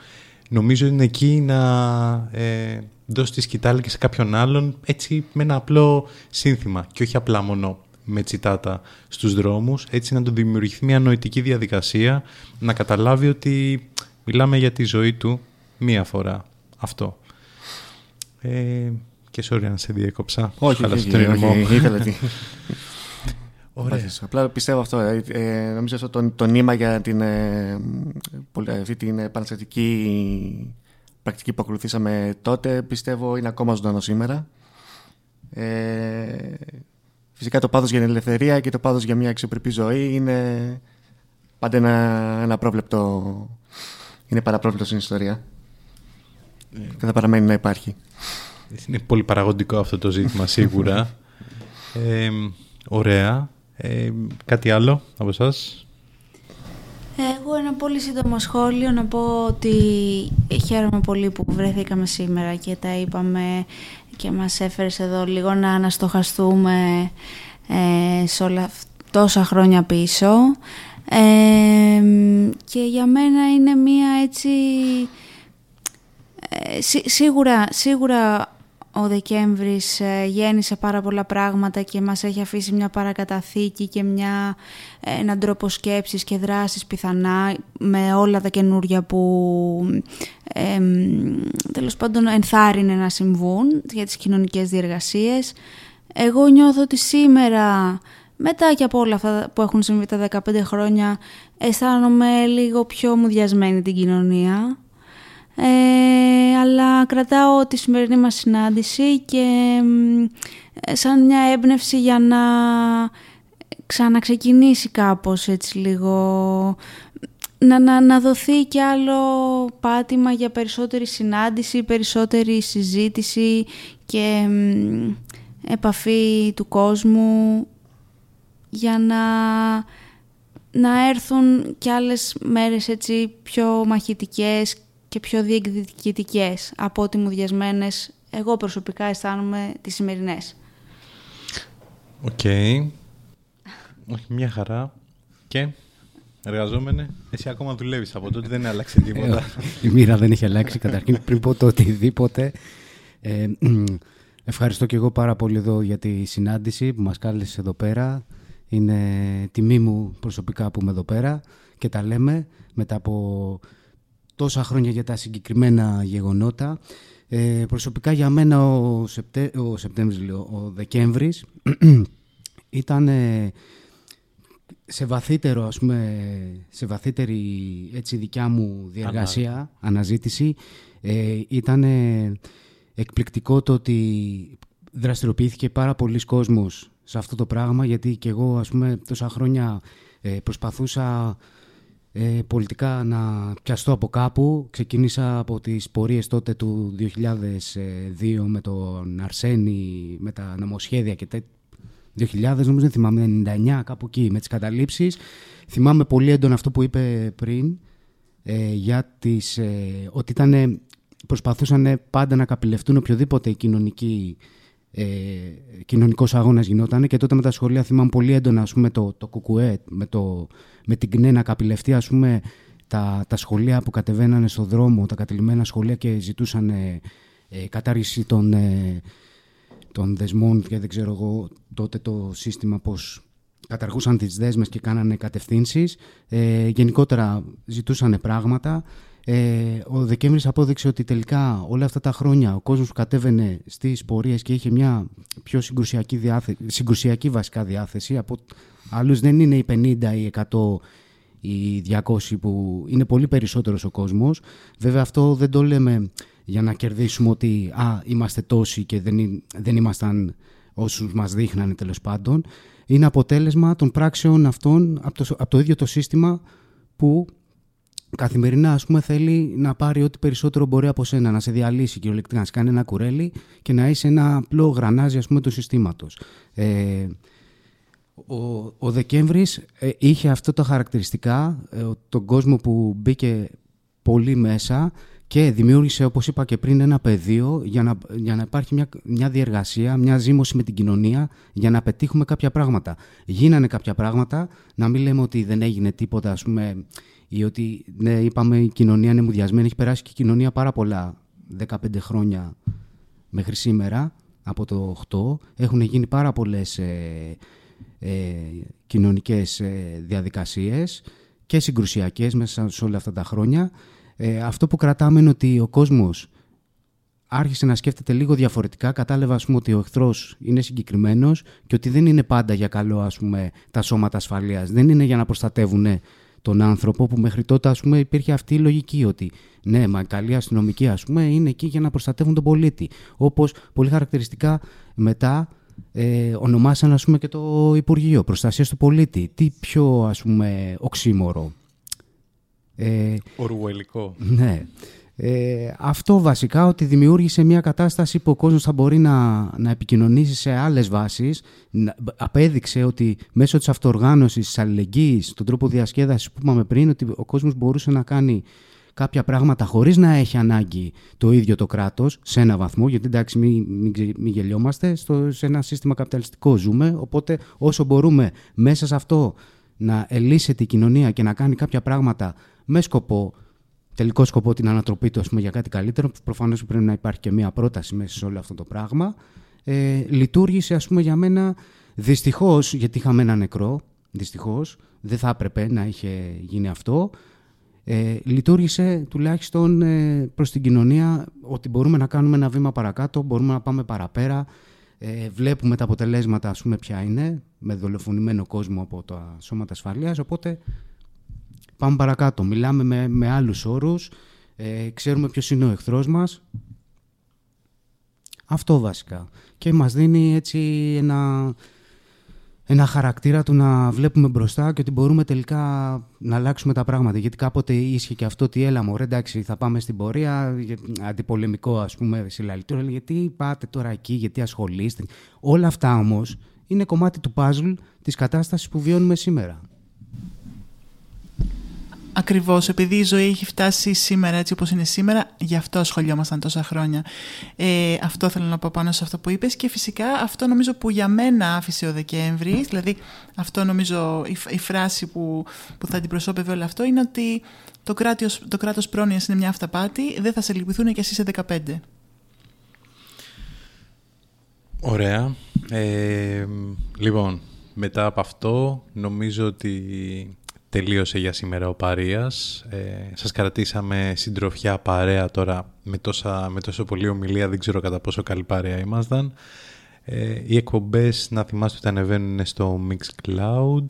νομίζω είναι εκεί να ε, δώσει τη σκητάλη και σε κάποιον άλλον, έτσι με ένα απλό σύνθημα και όχι απλά μόνο με τσιτάτα στους δρόμους, έτσι να του δημιουργηθεί μια νοητική διαδικασία, να καταλάβει ότι μιλάμε για τη ζωή του μία φορά. Αυτό. Ε, και sorry αν σε διέκοψα. Όχι, όχι, όχι, Ωραία. Απλά πιστεύω αυτό. Ε, ε, νομίζω αυτό το, το νήμα για την, ε, αυτή την επαναστατική πρακτική που ακολουθήσαμε τότε πιστεύω είναι ακόμα ζωντανό σήμερα. Ε, Φυσικά το πάθος για την ελευθερία και το πάθος για μια αξιοπρεπή ζωή είναι πάντα ένα, ένα πρόβλεπτο, είναι παραπρόβλεπτο στην ιστορία. Και θα παραμένει να υπάρχει. Είναι πολύ παραγωγικό αυτό το ζήτημα σίγουρα. ε, ωραία. Ε, κάτι άλλο από εσάς; Εγώ ένα πολύ σύντομο σχόλιο να πω ότι χαίρομαι πολύ που βρεθήκαμε σήμερα και τα είπαμε και μας έφερες εδώ λίγο να αναστοχαστούμε ε, σε όλα τόσα χρόνια πίσω ε, και για μένα είναι μία έτσι ε, σίγουρα, σίγουρα ο Δεκέμβρης ε, γέννησε πάρα πολλά πράγματα και μας έχει αφήσει μια παρακαταθήκη και μια, έναν τρόπο σκέψης και δράσης πιθανά με όλα τα καινούργια που ε, τέλος πάντων ενθάρρυνε να συμβούν για τις κοινωνικές διεργασίες. Εγώ νιώθω ότι σήμερα μετά και από όλα αυτά που έχουν συμβεί τα 15 χρόνια, αισθάνομαι λίγο πιο μουδιασμένη την κοινωνία. Ε, αλλά κρατάω τη σημερινή μας συνάντηση και σαν μια έμπνευση για να ξαναξεκινήσει κάπως έτσι λίγο να, να, να δοθεί κι άλλο πάτημα για περισσότερη συνάντηση, περισσότερη συζήτηση και επαφή του κόσμου για να, να έρθουν κι άλλες μέρες έτσι πιο μαχητικές και πιο διεκδικητικές από ό,τι μουδιασμένες εγώ προσωπικά αισθάνομαι τις σημερινές. Οκ. Όχι, μια χαρά. Και εργαζόμενε, εσύ ακόμα δουλεύεις από τότε, δεν άλλαξε τίποτα. Ε, η μοίρα δεν έχει αλλάξει. Καταρχήν, πριν πω το οτιδήποτε, ε, ευχαριστώ και εγώ πάρα πολύ εδώ για τη συνάντηση που μας κάλεσες εδώ πέρα. Είναι τιμή μου προσωπικά που είμαι εδώ πέρα και τα λέμε μετά από τόσα χρόνια για τα συγκεκριμένα γεγονότα. Ε, προσωπικά για μένα ο, Σεπτε... ο Σεπτέμβρης, ο Δεκέμβρης ήταν σε βαθύτερο, ας πούμε, σε βαθύτερη έτσι, δικιά μου διεργασία, αναζήτηση, ε, ήταν εκπληκτικό το ότι δραστηριοποιήθηκε πάρα πολλοί κόσμος σε αυτό το πράγμα, γιατί και εγώ, ας πούμε, τόσα χρόνια ε, προσπαθούσα ε, πολιτικά να πιαστώ από κάπου. Ξεκίνησα από τις πορείες τότε του 2002 με τον Αρσένη, με τα νομοσχέδια και 2000 νομίζω δεν θυμάμαι, 99 κάπου εκεί με τις καταλήψεις. Θυμάμαι πολύ έντονα αυτό που είπε πριν ε, για τις, ε, ότι ήταν, προσπαθούσαν πάντα να καπηλευτούν οποιοδήποτε κοινωνική ε, κοινωνικός αγώνας γινόταν και τότε με τα σχολεία θυμάμαι πολύ έντονα ας πούμε, το, το κουκουέ με, το, με την ΚΝΕ να καπηλευτεί ας πούμε, τα, τα σχολεία που κατεβαίνανε στο δρόμο, τα κατελημένα σχολεία και ζητούσαν ε, ε, κατάργηση των, ε, των δεσμών και δεν ξέρω εγώ τότε το σύστημα πώς καταργούσαν τις δέσμες και κάνανε κατευθύνσεις. Ε, γενικότερα ζητούσαν πράγματα. Ε, ο Δεκέμβρης απόδειξε ότι τελικά όλα αυτά τα χρόνια ο κόσμος που κατέβαινε στις πορείες και είχε μια πιο συγκρουσιακή, διάθεση, συγκρουσιακή βασικά διάθεση από άλλους δεν είναι οι 50 ή 100 οι 200 που είναι πολύ περισσότερος ο κόσμος. Βέβαια αυτό δεν το λέμε για να κερδίσουμε ότι α, είμαστε τόσοι και δεν, δεν ήμασταν όσους μας δείχνανε τέλος πάντων. Είναι αποτέλεσμα των πράξεων αυτών από το, από το ίδιο το σύστημα που καθημερινά ας πούμε, θέλει να πάρει ό,τι περισσότερο μπορεί από σένα, να σε διαλύσει κυριολεκτικά, να σε κάνει ένα κουρέλι και να είσαι ένα απλό γρανάζι ας πούμε, του συστήματος. Ε, ο, ο Δεκέμβρης ε, είχε αυτό τα χαρακτηριστικά, ε, τον κόσμο που μπήκε πολύ μέσα και δημιούργησε, όπως είπα και πριν, ένα πεδίο για να, για να υπάρχει μια, μια διεργασία, μια ζήμωση με την κοινωνία για να πετύχουμε κάποια πράγματα. Γίνανε κάποια πράγματα, να μην λέμε ότι δεν έγινε τίποτα, ας πούμε, ή ότι, ναι, είπαμε, η κοινωνία είναι μουδιασμένη. Έχει περάσει και η κοινωνία πάρα πολλά, 15 χρόνια μέχρι σήμερα, από το 8. Έχουν γίνει πάρα πολλές ε, ε, κοινωνικές ε, διαδικασίες και συγκρουσιακές μέσα σε όλα αυτά τα χρόνια. Ε, αυτό που κρατάμε είναι ότι ο κόσμος άρχισε να σκέφτεται λίγο διαφορετικά. Κατάλαβα ας πούμε, ότι ο εχθρός είναι συγκεκριμένος και ότι δεν είναι πάντα για καλό ας πούμε, τα σώματα ασφαλείας. Δεν είναι για να προστατεύουν τον άνθρωπο που μέχρι τότε ας πούμε, υπήρχε αυτή η λογική ότι ναι, μα καλή αστυνομική ας πούμε, είναι εκεί για να προστατεύουν τον πολίτη. Όπως πολύ χαρακτηριστικά μετά ε, ονομάσαν ας πούμε, και το Υπουργείο Προστασίας του Πολίτη. Τι πιο ας πούμε, οξύμορο. Ε, Ορουελικό. Ναι. Ε, αυτό βασικά ότι δημιούργησε μια κατάσταση που ο κόσμος θα μπορεί να, να επικοινωνήσει σε άλλες βάσεις. απέδειξε ότι μέσω της αυτοοργάνωσης, της αλληλεγγύης, τον τρόπο διασκέδασης που είπαμε πριν, ότι ο κόσμος μπορούσε να κάνει κάποια πράγματα χωρίς να έχει ανάγκη το ίδιο το κράτος σε ένα βαθμό, γιατί εντάξει μην, μην, μην γελιόμαστε, στο, σε ένα σύστημα καπιταλιστικό ζούμε, οπότε όσο μπορούμε μέσα σε αυτό να ελύσεται η κοινωνία και να κάνει κάποια πράγματα με σκοπό, τελικό σκοπό την ανατροπή του πούμε, για κάτι καλύτερο. Προφανώς πρέπει να υπάρχει και μία πρόταση μέσα σε όλο αυτό το πράγμα. Ε, λειτουργήσε ας πούμε για μένα δυστυχώς, γιατί είχαμε ένα νεκρό, δυστυχώς, δεν θα έπρεπε να είχε γίνει αυτό. Ε, λειτουργήσε τουλάχιστον ε, προς την κοινωνία ότι μπορούμε να κάνουμε ένα βήμα παρακάτω, μπορούμε να πάμε παραπέρα, Ε, βλέπουμε τα αποτελέσματα, ας πούμε, ποια είναι, με δολοφονημένο κόσμο από τα σώματα ασφαλείας, οπότε πάμε παρακάτω. Μιλάμε με, με άλλους όρους, ε, ξέρουμε ποιος είναι ο εχθρός μας. Αυτό βασικά. Και μας δίνει έτσι ένα, ένα χαρακτήρα του να βλέπουμε μπροστά και ότι μπορούμε τελικά να αλλάξουμε τα πράγματα. Γιατί κάποτε ίσχυε και αυτό ότι έλα μωρέ, εντάξει, θα πάμε στην πορεία, αντιπολεμικό ας πούμε συλλαλητήριο, γιατί πάτε τώρα εκεί, γιατί ασχολείστε. Όλα αυτά όμως είναι κομμάτι του παζλ της κατάστασης που βιώνουμε σήμερα. Ακριβώς, επειδή η ζωή έχει φτάσει σήμερα έτσι όπως είναι σήμερα, γι' αυτό ασχολιόμασταν τόσα χρόνια. Ε, αυτό θέλω να πω πάνω σε αυτό που είπες και φυσικά αυτό νομίζω που για μένα άφησε ο Δεκέμβρης, δηλαδή αυτό νομίζω η, η φράση που, που θα αντιπροσώπευε όλο αυτό είναι ότι το κράτος, το κράτος πρόνοιας είναι μια αυταπάτη, δεν θα σε λυπηθούν και εσύ σε 15. Ωραία. Ε, λοιπόν, μετά από αυτό νομίζω ότι τελείωσε για σήμερα ο Παρίας. Ε, σας κρατήσαμε συντροφιά παρέα τώρα με, τόσα, με τόσο πολύ ομιλία, δεν ξέρω κατά πόσο καλή παρέα ήμασταν. Ε, οι εκπομπές, να θυμάστε ότι ανεβαίνουν στο Mixcloud.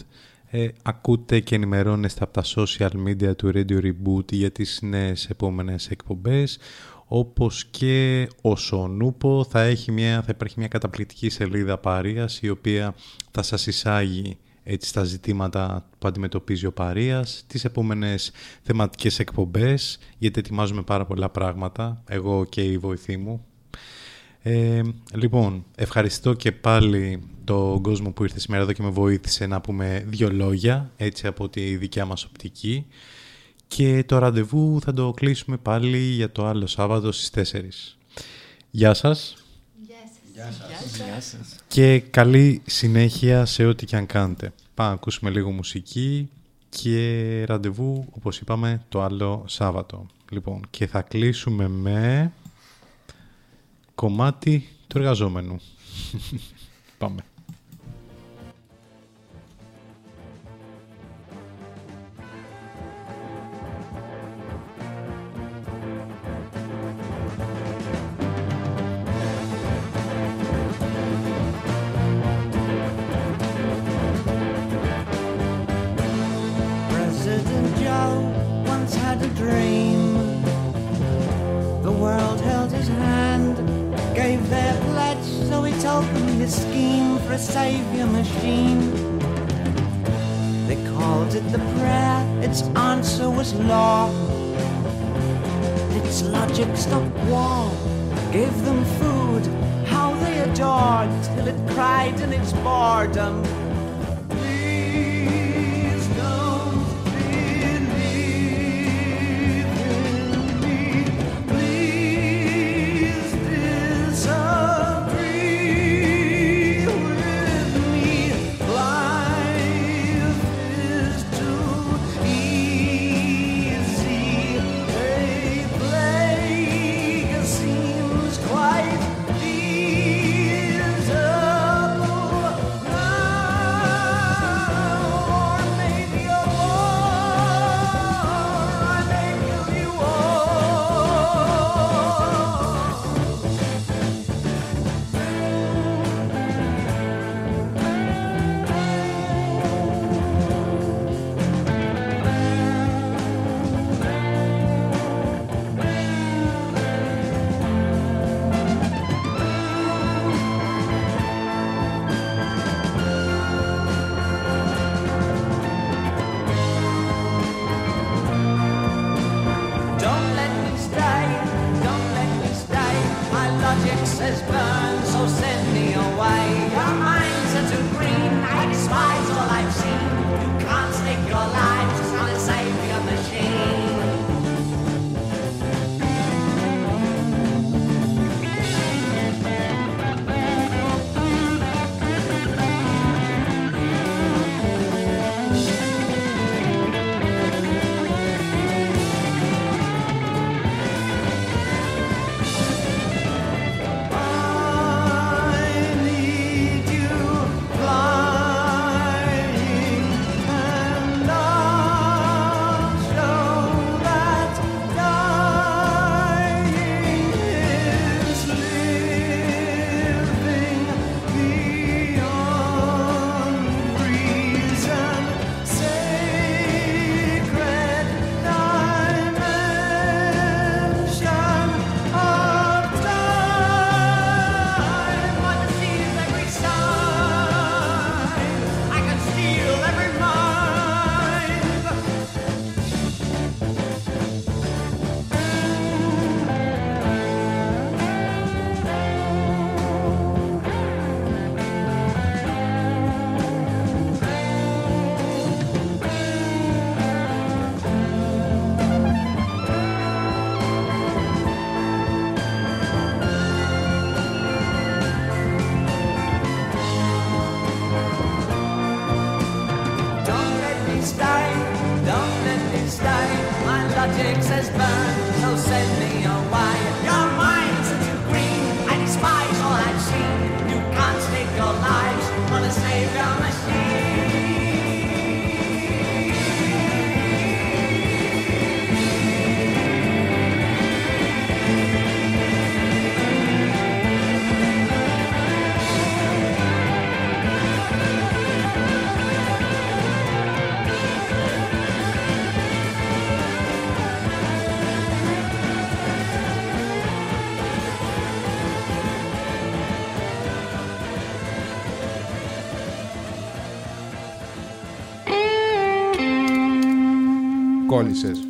Ε, ακούτε και ενημερώνεστε από τα social media του Radio Reboot για τις νέες επόμενες εκπομπές. Όπως και ο Σονούπο θα, έχει μια, θα υπάρχει μια καταπληκτική σελίδα παρείας η οποία θα σας εισάγει έτσι, στα ζητήματα που αντιμετωπίζει ο Παρίας, τις επόμενες θεματικές εκπομπές, γιατί ετοιμάζουμε πάρα πολλά πράγματα, εγώ και η βοηθή μου. Ε, λοιπόν, ευχαριστώ και πάλι τον κόσμο που ήρθε σήμερα εδώ και με βοήθησε να πούμε δύο λόγια, έτσι από τη δικιά μας οπτική. Και το ραντεβού θα το κλείσουμε πάλι για το άλλο Σάββατο στις 4. Γεια σας. Γεια σας. Και καλή συνέχεια σε ό,τι και αν κάνετε. Πάμε να ακούσουμε λίγο μουσική και ραντεβού, όπως είπαμε, το άλλο Σάββατο. Λοιπόν, και θα κλείσουμε με κομμάτι του εργαζόμενου. Πάμε. He his scheme for a savior machine. They called it the prayer, its answer was law. Its logic stopped war, gave them food, how they adored, till it cried in its boredom. Κόλλησες.